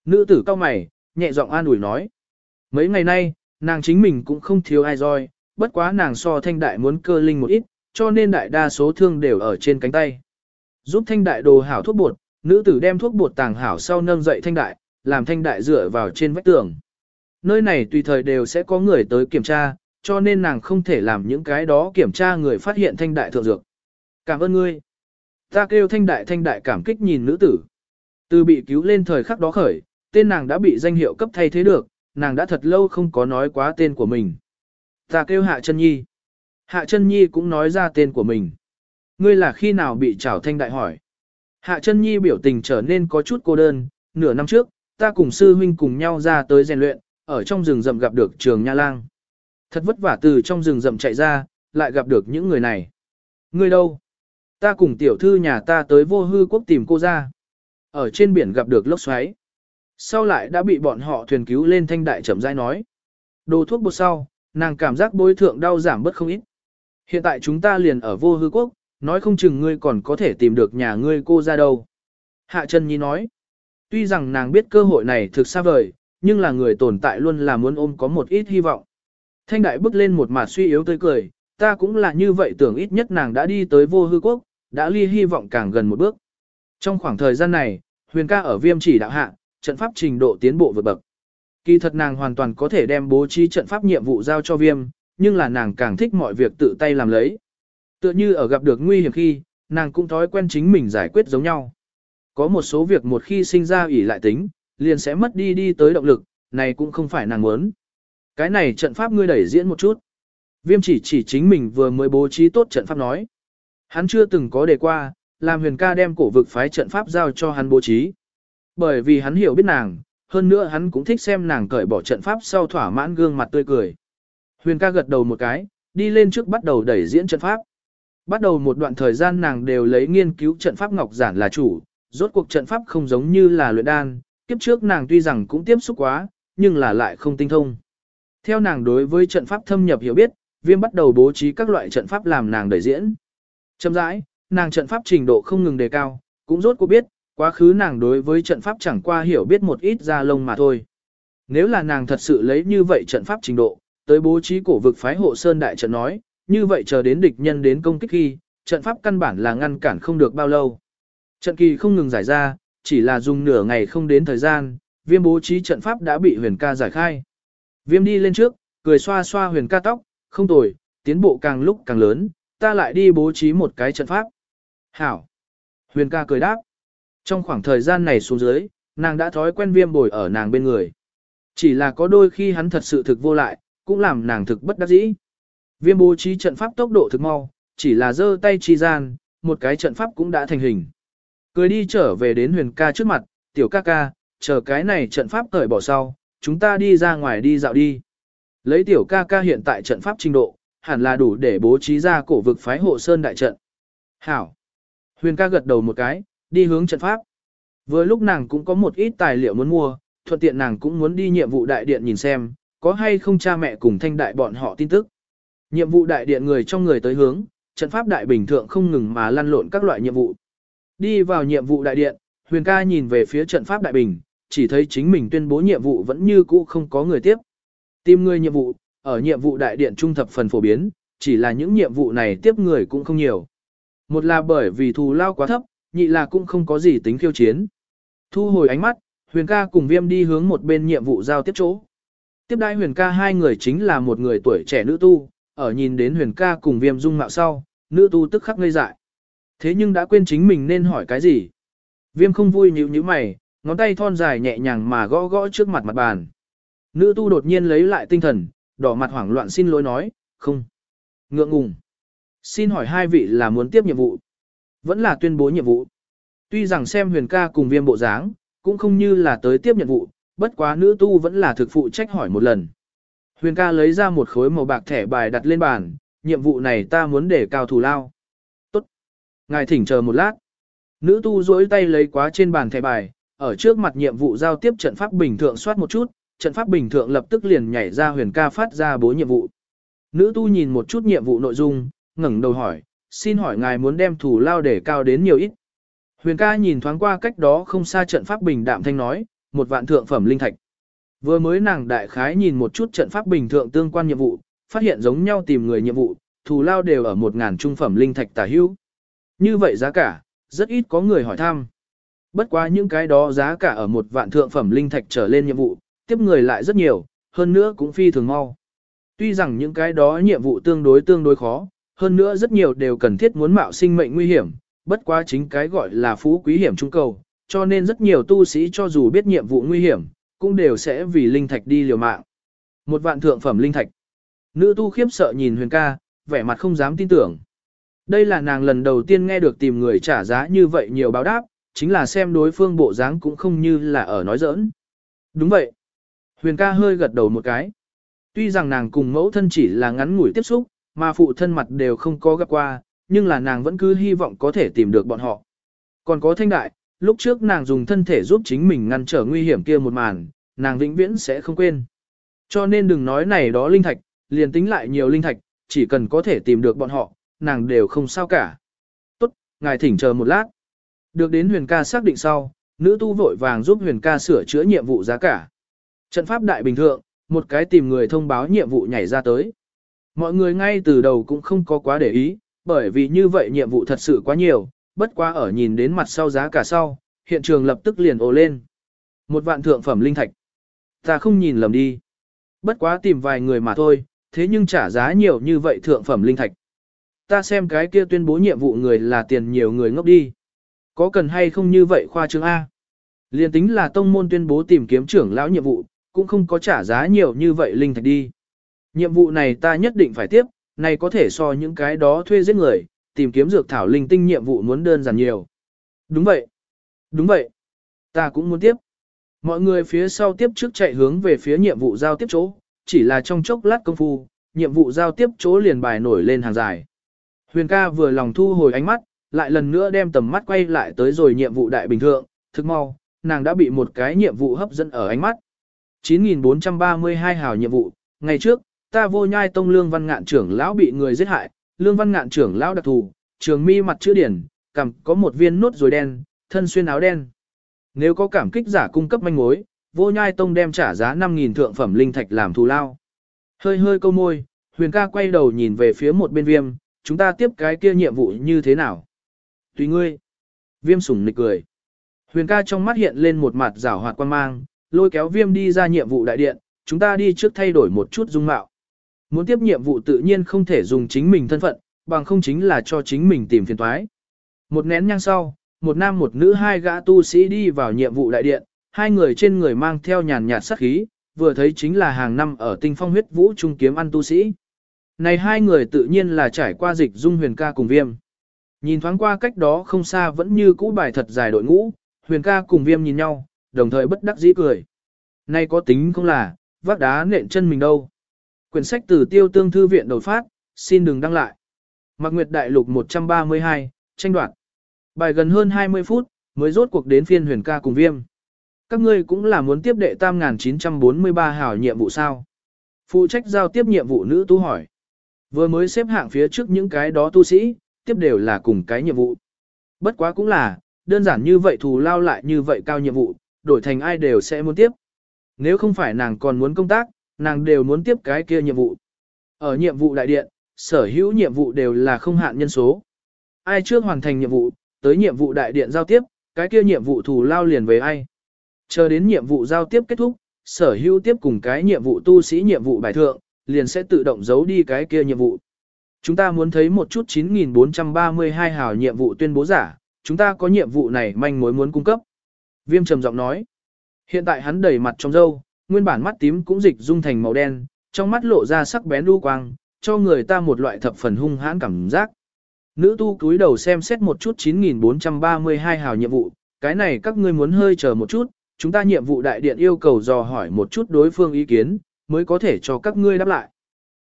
Nữ tử cao mày, nhẹ giọng an ủi nói. Mấy ngày nay, nàng chính mình cũng không thiếu ai roi, bất quá nàng so thanh đại muốn cơ linh một ít, cho nên đại đa số thương đều ở trên cánh tay. Giúp thanh đại đồ hảo thuốc bột, nữ tử đem thuốc bột tàng hảo sau nâng dậy thanh đại, làm thanh đại dựa vào trên vách tường. Nơi này tùy thời đều sẽ có người tới kiểm tra, cho nên nàng không thể làm những cái đó kiểm tra người phát hiện thanh đại thượng dược. Cảm ơn ngươi. Ta kêu thanh đại thanh đại cảm kích nhìn nữ tử. Từ bị cứu lên thời khắc đó khởi, tên nàng đã bị danh hiệu cấp thay thế được, nàng đã thật lâu không có nói quá tên của mình. Ta kêu Hạ chân Nhi. Hạ chân Nhi cũng nói ra tên của mình. Ngươi là khi nào bị trảo thanh đại hỏi. Hạ chân Nhi biểu tình trở nên có chút cô đơn, nửa năm trước, ta cùng sư huynh cùng nhau ra tới rèn luyện, ở trong rừng rậm gặp được trường nha lang. Thật vất vả từ trong rừng rậm chạy ra, lại gặp được những người này. Ngươi đâu? Ta cùng tiểu thư nhà ta tới vô hư quốc tìm cô ra. Ở trên biển gặp được lốc xoáy. Sau lại đã bị bọn họ thuyền cứu lên thanh đại chậm rãi nói. Đồ thuốc bột sau, nàng cảm giác bối thượng đau giảm bớt không ít. Hiện tại chúng ta liền ở vô hư quốc, nói không chừng ngươi còn có thể tìm được nhà ngươi cô ra đâu. Hạ chân nhi nói. Tuy rằng nàng biết cơ hội này thực xa vời, nhưng là người tồn tại luôn là muốn ôm có một ít hy vọng. Thanh đại bước lên một mặt suy yếu tươi cười, ta cũng là như vậy tưởng ít nhất nàng đã đi tới vô hư quốc, đã ly hy vọng càng gần một bước. Trong khoảng thời gian này, huyền ca ở viêm chỉ đạo hạ, trận pháp trình độ tiến bộ vượt bậc. Kỳ thật nàng hoàn toàn có thể đem bố trí trận pháp nhiệm vụ giao cho viêm, nhưng là nàng càng thích mọi việc tự tay làm lấy. Tựa như ở gặp được nguy hiểm khi, nàng cũng thói quen chính mình giải quyết giống nhau. Có một số việc một khi sinh ra ủy lại tính, liền sẽ mất đi đi tới động lực, này cũng không phải nàng muốn. Cái này trận pháp ngươi đẩy diễn một chút. Viêm chỉ chỉ chính mình vừa mới bố trí tốt trận pháp nói. Hắn chưa từng có đề qua, làm huyền ca đem cổ vực phái trận pháp giao cho hắn bố trí. Bởi vì hắn hiểu biết nàng, hơn nữa hắn cũng thích xem nàng cởi bỏ trận pháp sau thỏa mãn gương mặt tươi cười. Huyền ca gật đầu một cái, đi lên trước bắt đầu đẩy diễn trận pháp. Bắt đầu một đoạn thời gian nàng đều lấy nghiên cứu trận pháp ngọc giản là chủ, rốt cuộc trận pháp không giống như là luyện đan, kiếp trước nàng tuy rằng cũng tiếp xúc quá, nhưng là lại không tinh thông. Theo nàng đối với trận pháp thâm nhập hiểu biết, viêm bắt đầu bố trí các loại trận pháp làm nàng đẩy diễn. Châm rãi, nàng trận pháp trình độ không ngừng đề cao, cũng rốt cuộc biết, quá khứ nàng đối với trận pháp chẳng qua hiểu biết một ít ra lông mà thôi. Nếu là nàng thật sự lấy như vậy trận pháp trình độ, tới bố trí cổ vực phái hộ sơn đại trận nói, như vậy chờ đến địch nhân đến công kích khi, trận pháp căn bản là ngăn cản không được bao lâu. Trận kỳ không ngừng giải ra, chỉ là dùng nửa ngày không đến thời gian, viêm bố trí trận pháp đã bị huyền ca giải khai. Viêm đi lên trước, cười xoa xoa huyền ca tóc, không tồi, tiến bộ càng lúc càng lớn, ta lại đi bố trí một cái trận pháp. Hảo. Huyền ca cười đáp. Trong khoảng thời gian này xuống dưới, nàng đã thói quen viêm bồi ở nàng bên người. Chỉ là có đôi khi hắn thật sự thực vô lại, cũng làm nàng thực bất đắc dĩ. Viêm bố trí trận pháp tốc độ thực mau, chỉ là giơ tay chi gian, một cái trận pháp cũng đã thành hình. Cười đi trở về đến huyền ca trước mặt, tiểu ca ca, chờ cái này trận pháp cởi bỏ sau, chúng ta đi ra ngoài đi dạo đi. Lấy tiểu ca ca hiện tại trận pháp trình độ, hẳn là đủ để bố trí ra cổ vực phái hộ sơn đại trận. Hảo. Huyền ca gật đầu một cái, đi hướng trận pháp. Vừa lúc nàng cũng có một ít tài liệu muốn mua, thuận tiện nàng cũng muốn đi nhiệm vụ đại điện nhìn xem, có hay không cha mẹ cùng thanh đại bọn họ tin tức. Nhiệm vụ đại điện người trong người tới hướng, trận pháp đại bình thượng không ngừng mà lăn lộn các loại nhiệm vụ. Đi vào nhiệm vụ đại điện, Huyền ca nhìn về phía trận pháp đại bình, chỉ thấy chính mình tuyên bố nhiệm vụ vẫn như cũ không có người tiếp. Tìm người nhiệm vụ, ở nhiệm vụ đại điện trung thập phần phổ biến, chỉ là những nhiệm vụ này tiếp người cũng không nhiều. Một là bởi vì thù lao quá thấp, nhị là cũng không có gì tính khiêu chiến. Thu hồi ánh mắt, Huyền ca cùng viêm đi hướng một bên nhiệm vụ giao tiếp chỗ. Tiếp đai huyền ca hai người chính là một người tuổi trẻ nữ tu, ở nhìn đến huyền ca cùng viêm dung mạo sau, nữ tu tức khắc ngây dại. Thế nhưng đã quên chính mình nên hỏi cái gì. Viêm không vui nhíu nhíu mày, ngón tay thon dài nhẹ nhàng mà gõ gõ trước mặt mặt bàn. Nữ tu đột nhiên lấy lại tinh thần, đỏ mặt hoảng loạn xin lỗi nói, không. Ngượng ngùng. Xin hỏi hai vị là muốn tiếp nhiệm vụ. Vẫn là tuyên bố nhiệm vụ. Tuy rằng xem huyền ca cùng viêm bộ dáng, cũng không như là tới tiếp nhiệm vụ, bất quá nữ tu vẫn là thực phụ trách hỏi một lần. Huyền ca lấy ra một khối màu bạc thẻ bài đặt lên bàn, nhiệm vụ này ta muốn để cao thù lao. Tốt. Ngài thỉnh chờ một lát. Nữ tu duỗi tay lấy quá trên bàn thẻ bài, ở trước mặt nhiệm vụ giao tiếp trận pháp bình thường soát một chút, trận pháp bình thường lập tức liền nhảy ra huyền ca phát ra bố nhiệm vụ. Nữ tu nhìn một chút nhiệm vụ nội dung, ngẩng đầu hỏi, xin hỏi ngài muốn đem thủ lao để cao đến nhiều ít. Huyền ca nhìn thoáng qua cách đó không xa trận pháp bình đạm thanh nói, một vạn thượng phẩm linh thạch. Vừa mới nàng đại khái nhìn một chút trận pháp bình thượng tương quan nhiệm vụ, phát hiện giống nhau tìm người nhiệm vụ, thù lao đều ở một ngàn trung phẩm linh thạch tả hữu. Như vậy giá cả, rất ít có người hỏi thăm. Bất quá những cái đó giá cả ở một vạn thượng phẩm linh thạch trở lên nhiệm vụ, tiếp người lại rất nhiều, hơn nữa cũng phi thường mau. Tuy rằng những cái đó nhiệm vụ tương đối tương đối khó, hơn nữa rất nhiều đều cần thiết muốn mạo sinh mệnh nguy hiểm, bất quá chính cái gọi là phú quý hiểm trung cầu, cho nên rất nhiều tu sĩ cho dù biết nhiệm vụ nguy hiểm, cũng đều sẽ vì linh thạch đi liều mạng. Một vạn thượng phẩm linh thạch. Nữ tu khiếp sợ nhìn huyền ca, vẻ mặt không dám tin tưởng. Đây là nàng lần đầu tiên nghe được tìm người trả giá như vậy nhiều báo đáp, chính là xem đối phương bộ dáng cũng không như là ở nói giỡn. Đúng vậy. Huyền ca hơi gật đầu một cái. Tuy rằng nàng cùng mẫu thân chỉ là ngắn ngủi tiếp xúc, mà phụ thân mặt đều không có gặp qua, nhưng là nàng vẫn cứ hy vọng có thể tìm được bọn họ. Còn có thanh đại, lúc trước nàng dùng thân thể giúp chính mình ngăn trở nguy hiểm kia một màn, nàng vĩnh viễn sẽ không quên. Cho nên đừng nói này đó linh thạch, liền tính lại nhiều linh thạch, chỉ cần có thể tìm được bọn họ, nàng đều không sao cả. Tốt, ngài thỉnh chờ một lát. Được đến huyền ca xác định sau, nữ tu vội vàng giúp huyền ca sửa chữa nhiệm vụ giá cả. Trận pháp đại bình thượng, một cái tìm người thông báo nhiệm vụ nhảy ra tới. Mọi người ngay từ đầu cũng không có quá để ý, bởi vì như vậy nhiệm vụ thật sự quá nhiều, bất quá ở nhìn đến mặt sau giá cả sau, hiện trường lập tức liền ồ lên. Một vạn thượng phẩm linh thạch. Ta không nhìn lầm đi. Bất quá tìm vài người mà thôi, thế nhưng trả giá nhiều như vậy thượng phẩm linh thạch. Ta xem cái kia tuyên bố nhiệm vụ người là tiền nhiều người ngốc đi. Có cần hay không như vậy khoa trương A? Liên tính là tông môn tuyên bố tìm kiếm trưởng lão nhiệm vụ, cũng không có trả giá nhiều như vậy linh thạch đi. Nhiệm vụ này ta nhất định phải tiếp, này có thể so những cái đó thuê giết người, tìm kiếm dược thảo linh tinh nhiệm vụ muốn đơn giản nhiều. Đúng vậy. Đúng vậy. Ta cũng muốn tiếp. Mọi người phía sau tiếp trước chạy hướng về phía nhiệm vụ giao tiếp chỗ, chỉ là trong chốc lát công phu, nhiệm vụ giao tiếp chỗ liền bài nổi lên hàng dài. Huyền ca vừa lòng thu hồi ánh mắt, lại lần nữa đem tầm mắt quay lại tới rồi nhiệm vụ đại bình thượng, thức mau, nàng đã bị một cái nhiệm vụ hấp dẫn ở ánh mắt. 9432 hào nhiệm vụ, ngày trước, ta vô nhai tông lương văn ngạn trưởng lão bị người giết hại, lương văn ngạn trưởng lão đặc thù, trường mi mặt chữ điển, cằm có một viên nốt rồi đen, thân xuyên áo đen. Nếu có cảm kích giả cung cấp manh mối, vô nhai tông đem trả giá 5.000 thượng phẩm linh thạch làm thù lao. Hơi hơi câu môi, huyền ca quay đầu nhìn về phía một bên viêm, chúng ta tiếp cái kia nhiệm vụ như thế nào? Tùy ngươi. Viêm sủng nịch cười. Huyền ca trong mắt hiện lên một mặt rảo hoạt quan mang, lôi kéo viêm đi ra nhiệm vụ đại điện, chúng ta đi trước thay đổi một chút dung mạo. Muốn tiếp nhiệm vụ tự nhiên không thể dùng chính mình thân phận, bằng không chính là cho chính mình tìm phiền toái. Một nén nhang sau, một nam một nữ hai gã tu sĩ đi vào nhiệm vụ đại điện, hai người trên người mang theo nhàn nhạt sát khí, vừa thấy chính là hàng năm ở tinh phong huyết vũ trung kiếm ăn tu sĩ. Này hai người tự nhiên là trải qua dịch dung huyền ca cùng viêm. Nhìn thoáng qua cách đó không xa vẫn như cũ bài thật dài đội ngũ, huyền ca cùng viêm nhìn nhau, đồng thời bất đắc dĩ cười. Này có tính không là, vác đá nện chân mình đâu. Quyển sách từ tiêu tương thư viện đột phát, xin đừng đăng lại. Mạc Nguyệt Đại Lục 132, tranh đoạt. Bài gần hơn 20 phút, mới rốt cuộc đến phiên huyền ca cùng viêm. Các ngươi cũng là muốn tiếp đệ tam 1943 hảo nhiệm vụ sao? Phụ trách giao tiếp nhiệm vụ nữ tu hỏi. Vừa mới xếp hạng phía trước những cái đó tu sĩ, tiếp đều là cùng cái nhiệm vụ. Bất quá cũng là, đơn giản như vậy thù lao lại như vậy cao nhiệm vụ, đổi thành ai đều sẽ muốn tiếp. Nếu không phải nàng còn muốn công tác, nàng đều muốn tiếp cái kia nhiệm vụ. Ở nhiệm vụ đại điện, sở hữu nhiệm vụ đều là không hạn nhân số. Ai trước hoàn thành nhiệm vụ, tới nhiệm vụ đại điện giao tiếp, cái kia nhiệm vụ thù lao liền với ai. Chờ đến nhiệm vụ giao tiếp kết thúc, sở hữu tiếp cùng cái nhiệm vụ tu sĩ nhiệm vụ bài thượng, liền sẽ tự động giấu đi cái kia nhiệm vụ. Chúng ta muốn thấy một chút 9432 hào nhiệm vụ tuyên bố giả, chúng ta có nhiệm vụ này manh mối muốn cung cấp. Viêm trầm giọng nói. Hiện tại hắn đầy mặt trong râu, nguyên bản mắt tím cũng dịch dung thành màu đen, trong mắt lộ ra sắc bén đu quang, cho người ta một loại thập phần hung hãn cảm giác. Nữ tu cúi đầu xem xét một chút 9432 hào nhiệm vụ, cái này các ngươi muốn hơi chờ một chút, chúng ta nhiệm vụ đại điện yêu cầu dò hỏi một chút đối phương ý kiến, mới có thể cho các ngươi đáp lại.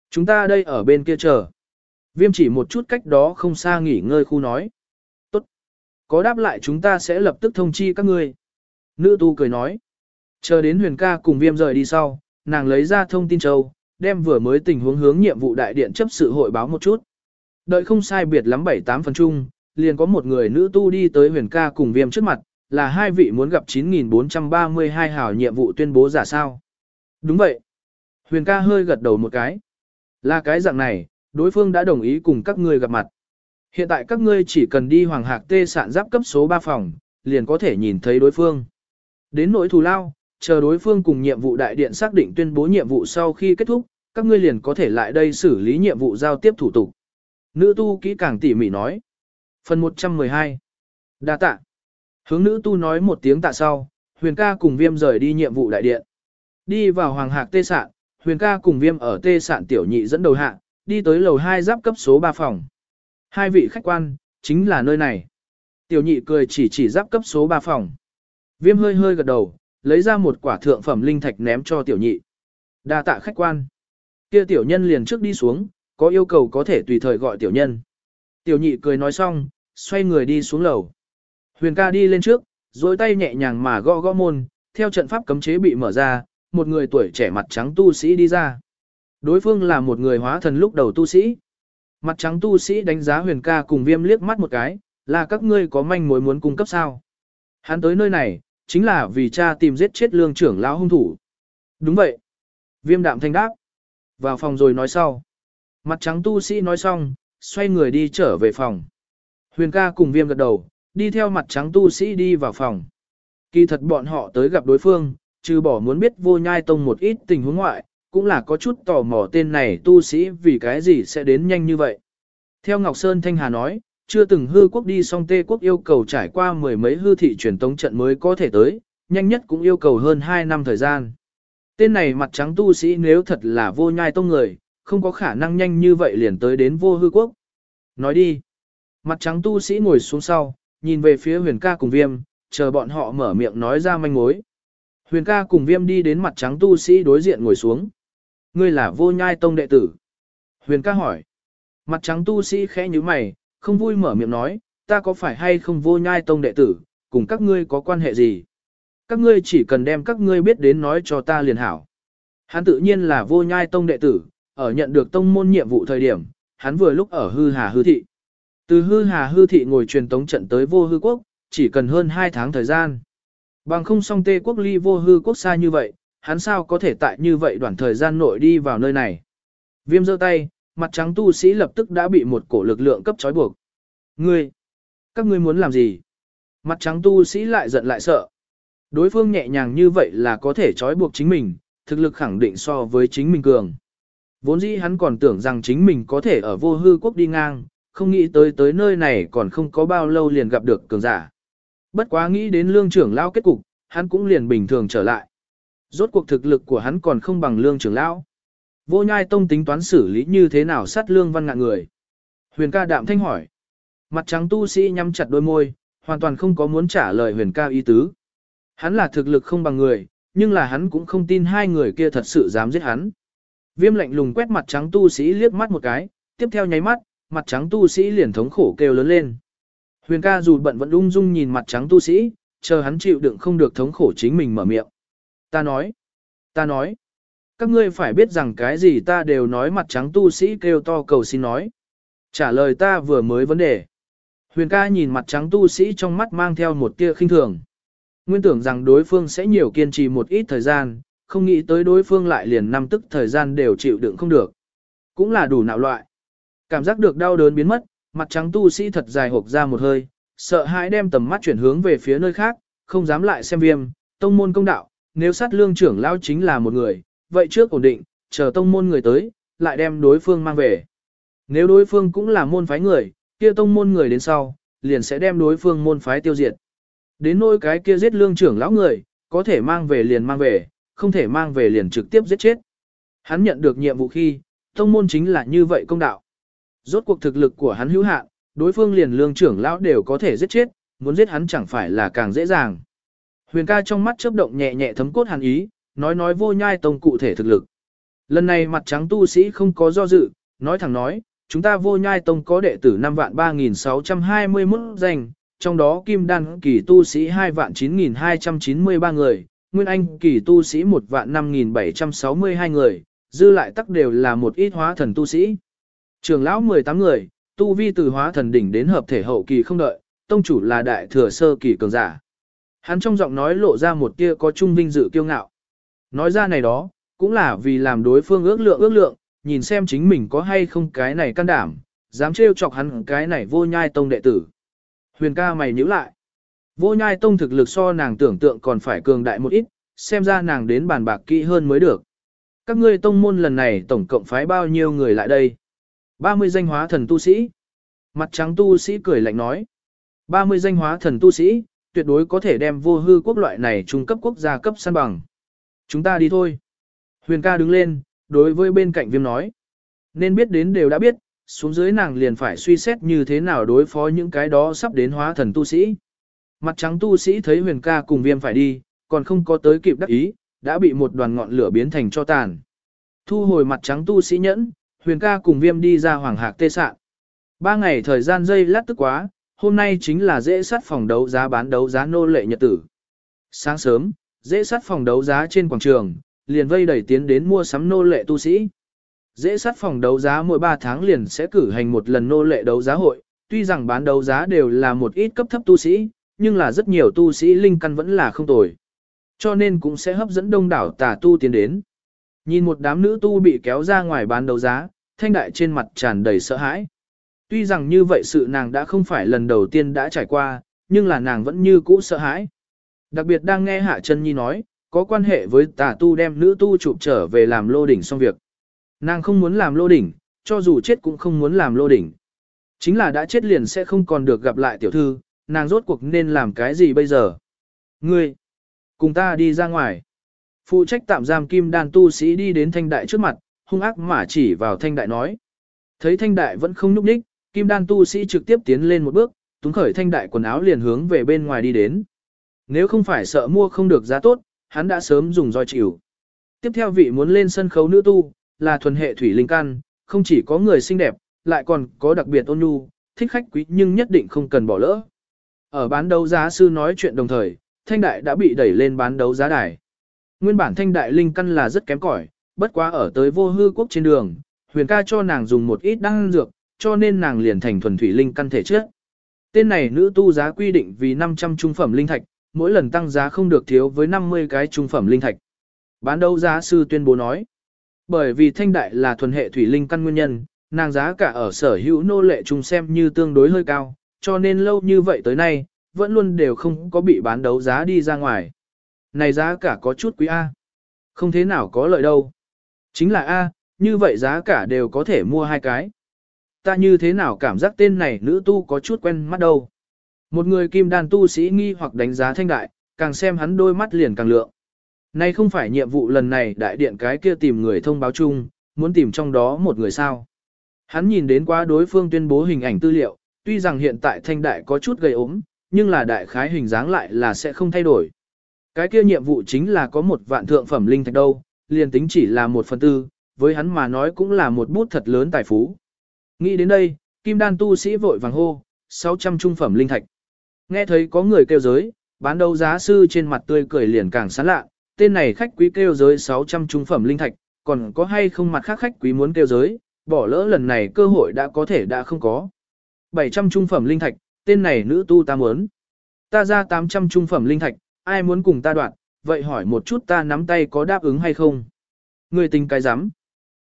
Chúng ta đây ở bên kia chờ. Viêm chỉ một chút cách đó không xa nghỉ ngơi khu nói. Tốt. Có đáp lại chúng ta sẽ lập tức thông chi các ngươi. Nữ tu cười nói. Chờ đến huyền ca cùng viêm rời đi sau, nàng lấy ra thông tin châu, đem vừa mới tình huống hướng nhiệm vụ đại điện chấp sự hội báo một chút. Đợi không sai biệt lắm 7-8 phần chung, liền có một người nữ tu đi tới huyền ca cùng viêm trước mặt, là hai vị muốn gặp 9432 hảo nhiệm vụ tuyên bố giả sao. Đúng vậy. Huyền ca hơi gật đầu một cái. Là cái dạng này, đối phương đã đồng ý cùng các ngươi gặp mặt. Hiện tại các ngươi chỉ cần đi hoàng hạc tê sạn giáp cấp số 3 phòng, liền có thể nhìn thấy đối phương. Đến nỗi thù lao, chờ đối phương cùng nhiệm vụ đại điện xác định tuyên bố nhiệm vụ sau khi kết thúc, các ngươi liền có thể lại đây xử lý nhiệm vụ giao tiếp thủ tục. Nữ tu kỹ càng tỉ mỉ nói. Phần 112. Đa tạ. Hướng nữ tu nói một tiếng tạ sau, huyền ca cùng viêm rời đi nhiệm vụ đại điện. Đi vào hoàng hạc tê sạn, huyền ca cùng viêm ở tê sạn tiểu nhị dẫn đầu hạ, đi tới lầu 2 giáp cấp số 3 phòng. Hai vị khách quan, chính là nơi này. Tiểu nhị cười chỉ chỉ giáp cấp số 3 phòng. Viêm hơi hơi gật đầu, lấy ra một quả thượng phẩm linh thạch ném cho tiểu nhị. Đa tạ khách quan. Kia tiểu nhân liền trước đi xuống, có yêu cầu có thể tùy thời gọi tiểu nhân. Tiểu nhị cười nói xong, xoay người đi xuống lầu. Huyền ca đi lên trước, dối tay nhẹ nhàng mà gõ gõ môn, theo trận pháp cấm chế bị mở ra, một người tuổi trẻ mặt trắng tu sĩ đi ra. Đối phương là một người hóa thần lúc đầu tu sĩ. Mặt trắng tu sĩ đánh giá huyền ca cùng viêm liếc mắt một cái, là các ngươi có manh mối muốn cung cấp sao. Hắn tới nơi này, chính là vì cha tìm giết chết lương trưởng lão hung thủ. Đúng vậy. Viêm đạm thanh đáp. Vào phòng rồi nói sau. Mặt trắng tu sĩ nói xong, xoay người đi trở về phòng. Huyền ca cùng viêm gật đầu, đi theo mặt trắng tu sĩ đi vào phòng. Kỳ thật bọn họ tới gặp đối phương, trừ bỏ muốn biết vô nhai tông một ít tình huống ngoại, cũng là có chút tò mò tên này tu sĩ vì cái gì sẽ đến nhanh như vậy. Theo Ngọc Sơn Thanh Hà nói, chưa từng hư quốc đi song tê quốc yêu cầu trải qua mười mấy hư thị truyền tống trận mới có thể tới, nhanh nhất cũng yêu cầu hơn 2 năm thời gian. Tên này mặt trắng tu sĩ nếu thật là vô nhai tông người, không có khả năng nhanh như vậy liền tới đến vô hư quốc. Nói đi. Mặt trắng tu sĩ ngồi xuống sau, nhìn về phía huyền ca cùng viêm, chờ bọn họ mở miệng nói ra manh mối. Huyền ca cùng viêm đi đến mặt trắng tu sĩ đối diện ngồi xuống. Ngươi là vô nhai tông đệ tử. Huyền ca hỏi. Mặt trắng tu sĩ khẽ như mày, không vui mở miệng nói, ta có phải hay không vô nhai tông đệ tử, cùng các ngươi có quan hệ gì? Các ngươi chỉ cần đem các ngươi biết đến nói cho ta liền hảo. Hắn tự nhiên là vô nhai tông đệ tử, ở nhận được tông môn nhiệm vụ thời điểm, hắn vừa lúc ở hư hà hư thị. Từ hư hà hư thị ngồi truyền tống trận tới vô hư quốc, chỉ cần hơn 2 tháng thời gian. Bằng không song tê quốc ly vô hư quốc xa như vậy, hắn sao có thể tại như vậy đoạn thời gian nội đi vào nơi này. Viêm giơ tay, mặt trắng tu sĩ lập tức đã bị một cổ lực lượng cấp trói buộc. Ngươi, các ngươi muốn làm gì? Mặt trắng tu sĩ lại giận lại sợ. Đối phương nhẹ nhàng như vậy là có thể trói buộc chính mình, thực lực khẳng định so với chính mình cường. Vốn dĩ hắn còn tưởng rằng chính mình có thể ở vô hư quốc đi ngang, không nghĩ tới tới nơi này còn không có bao lâu liền gặp được cường giả. Bất quá nghĩ đến lương trưởng lao kết cục, hắn cũng liền bình thường trở lại. Rốt cuộc thực lực của hắn còn không bằng lương trưởng lão. Vô nhai tông tính toán xử lý như thế nào sát lương văn ngạn người. Huyền ca đạm thanh hỏi. Mặt trắng tu sĩ nhắm chặt đôi môi, hoàn toàn không có muốn trả lời huyền ca ý tứ. Hắn là thực lực không bằng người, nhưng là hắn cũng không tin hai người kia thật sự dám giết hắn. Viêm lạnh lùng quét mặt trắng tu sĩ liếc mắt một cái, tiếp theo nháy mắt, mặt trắng tu sĩ liền thống khổ kêu lớn lên. Huyền ca dù bận vẫn ung dung nhìn mặt trắng tu sĩ, chờ hắn chịu đựng không được thống khổ chính mình mở miệng. Ta nói, ta nói, các ngươi phải biết rằng cái gì ta đều nói mặt trắng tu sĩ kêu to cầu xin nói. Trả lời ta vừa mới vấn đề. Huyền ca nhìn mặt trắng tu sĩ trong mắt mang theo một tia khinh thường. Nguyên tưởng rằng đối phương sẽ nhiều kiên trì một ít thời gian, không nghĩ tới đối phương lại liền năm tức thời gian đều chịu đựng không được. Cũng là đủ nạo loại. Cảm giác được đau đớn biến mất, mặt trắng tu sĩ thật dài hộp ra một hơi, sợ hãi đem tầm mắt chuyển hướng về phía nơi khác, không dám lại xem viêm, tông môn công đạo, nếu sát lương trưởng lao chính là một người, vậy trước ổn định, chờ tông môn người tới, lại đem đối phương mang về. Nếu đối phương cũng là môn phái người, kia tông môn người đến sau, liền sẽ đem đối phương môn phái tiêu diệt. Đến nỗi cái kia giết lương trưởng lão người, có thể mang về liền mang về, không thể mang về liền trực tiếp giết chết. Hắn nhận được nhiệm vụ khi, tông môn chính là như vậy công đạo. Rốt cuộc thực lực của hắn hữu hạn, đối phương liền lương trưởng lão đều có thể giết chết, muốn giết hắn chẳng phải là càng dễ dàng. Huyền ca trong mắt chớp động nhẹ nhẹ thấm cốt hàn ý, nói nói vô nhai tông cụ thể thực lực. Lần này mặt trắng tu sĩ không có do dự, nói thẳng nói, chúng ta vô nhai tông có đệ tử 5 vạn 3.621 danh, trong đó kim đan kỳ tu sĩ 2 vạn 9.293 người, nguyên anh kỳ tu sĩ 1 vạn 5.762 người, dư lại tắc đều là một ít hóa thần tu sĩ. Trường lão 18 người, tu vi từ hóa thần đỉnh đến hợp thể hậu kỳ không đợi, tông chủ là đại thừa sơ kỳ cường giả. Hắn trong giọng nói lộ ra một tia có trung vinh dự kiêu ngạo. Nói ra này đó, cũng là vì làm đối phương ước lượng ước lượng, nhìn xem chính mình có hay không cái này can đảm, dám trêu chọc hắn cái này vô nhai tông đệ tử. Huyền ca mày nhíu lại. Vô nhai tông thực lực so nàng tưởng tượng còn phải cường đại một ít, xem ra nàng đến bàn bạc kỹ hơn mới được. Các ngươi tông môn lần này tổng cộng phái bao nhiêu người lại đây? 30 danh hóa thần tu sĩ. Mặt trắng tu sĩ cười lạnh nói. 30 danh hóa thần tu sĩ, tuyệt đối có thể đem vô hư quốc loại này trung cấp quốc gia cấp săn bằng. Chúng ta đi thôi. Huyền ca đứng lên, đối với bên cạnh viêm nói. Nên biết đến đều đã biết, xuống dưới nàng liền phải suy xét như thế nào đối phó những cái đó sắp đến hóa thần tu sĩ. Mặt trắng tu sĩ thấy huyền ca cùng viêm phải đi, còn không có tới kịp đắc ý, đã bị một đoàn ngọn lửa biến thành cho tàn. Thu hồi mặt trắng tu sĩ nhẫn, huyền ca cùng viêm đi ra hoàng hạc tê sạn. Ba ngày thời gian dây lát tức quá, hôm nay chính là dễ sát phòng đấu giá bán đấu giá nô lệ nhật tử. Sáng sớm, dễ sát phòng đấu giá trên quảng trường, liền vây đẩy tiến đến mua sắm nô lệ tu sĩ. Dễ sát phòng đấu giá mỗi 3 tháng liền sẽ cử hành một lần nô lệ đấu giá hội, tuy rằng bán đấu giá đều là một ít cấp thấp tu sĩ, nhưng là rất nhiều tu sĩ linh căn vẫn là không tồi. Cho nên cũng sẽ hấp dẫn đông đảo tà tu tiến đến. Nhìn một đám nữ tu bị kéo ra ngoài bán đấu giá, thanh đại trên mặt tràn đầy sợ hãi. Tuy rằng như vậy sự nàng đã không phải lần đầu tiên đã trải qua, nhưng là nàng vẫn như cũ sợ hãi. Đặc biệt đang nghe Hạ Trân Nhi nói, có quan hệ với tà tu đem nữ tu chụp trở về làm lô đỉnh xong việc. Nàng không muốn làm lô đỉnh, cho dù chết cũng không muốn làm lô đỉnh. Chính là đã chết liền sẽ không còn được gặp lại tiểu thư, nàng rốt cuộc nên làm cái gì bây giờ? Ngươi, cùng ta đi ra ngoài. Phụ trách tạm giam kim đan tu sĩ đi đến thanh đại trước mặt, hung ác mà chỉ vào thanh đại nói. Thấy thanh đại vẫn không nhúc nhích, kim đan tu sĩ trực tiếp tiến lên một bước, túng khởi thanh đại quần áo liền hướng về bên ngoài đi đến. Nếu không phải sợ mua không được giá tốt, hắn đã sớm dùng roi chịu. Tiếp theo vị muốn lên sân khấu nữ tu, là thuần hệ thủy linh căn, không chỉ có người xinh đẹp, lại còn có đặc biệt ôn nhu, thích khách quý nhưng nhất định không cần bỏ lỡ. Ở bán đấu giá sư nói chuyện đồng thời, thanh đại đã bị đẩy lên bán đấu giá đài. Nguyên bản thanh đại linh căn là rất kém cỏi, bất quá ở tới vô hư quốc trên đường, huyền ca cho nàng dùng một ít đăng dược, cho nên nàng liền thành thuần thủy linh căn thể trước. Tên này nữ tu giá quy định vì 500 trung phẩm linh thạch, mỗi lần tăng giá không được thiếu với 50 cái trung phẩm linh thạch. Bán đấu giá sư tuyên bố nói, bởi vì thanh đại là thuần hệ thủy linh căn nguyên nhân, nàng giá cả ở sở hữu nô lệ trung xem như tương đối hơi cao, cho nên lâu như vậy tới nay, vẫn luôn đều không có bị bán đấu giá đi ra ngoài. Này giá cả có chút quý A. Không thế nào có lợi đâu. Chính là A, như vậy giá cả đều có thể mua hai cái. Ta như thế nào cảm giác tên này nữ tu có chút quen mắt đâu. Một người kim đàn tu sĩ nghi hoặc đánh giá thanh đại, càng xem hắn đôi mắt liền càng lượng. Nay không phải nhiệm vụ lần này đại điện cái kia tìm người thông báo chung, muốn tìm trong đó một người sao. Hắn nhìn đến quá đối phương tuyên bố hình ảnh tư liệu, tuy rằng hiện tại thanh đại có chút gây ốm, nhưng là đại khái hình dáng lại là sẽ không thay đổi. Cái kia nhiệm vụ chính là có một vạn thượng phẩm linh thạch đâu, liền tính chỉ là một phần tư, với hắn mà nói cũng là một bút thật lớn tài phú. Nghĩ đến đây, kim đan tu sĩ vội vàng hô, 600 trung phẩm linh thạch. Nghe thấy có người kêu giới, bán đấu giá sư trên mặt tươi cười liền càng sán lạ, tên này khách quý kêu giới 600 trung phẩm linh thạch, còn có hay không mặt khác khách quý muốn kêu giới, bỏ lỡ lần này cơ hội đã có thể đã không có. 700 trung phẩm linh thạch, tên này nữ tu ta muốn. Ta ra 800 trung phẩm linh thạch, ai muốn cùng ta đoạn, vậy hỏi một chút ta nắm tay có đáp ứng hay không? Người tình cái dám,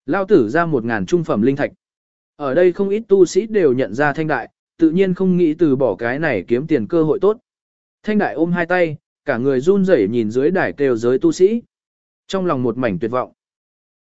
Lao tử ra 1.000 trung phẩm linh thạch. Ở đây không ít tu sĩ đều nhận ra thanh đại, tự nhiên không nghĩ từ bỏ cái này kiếm tiền cơ hội tốt. Thanh đại ôm hai tay, cả người run rẩy nhìn dưới đài kêu giới tu sĩ. Trong lòng một mảnh tuyệt vọng.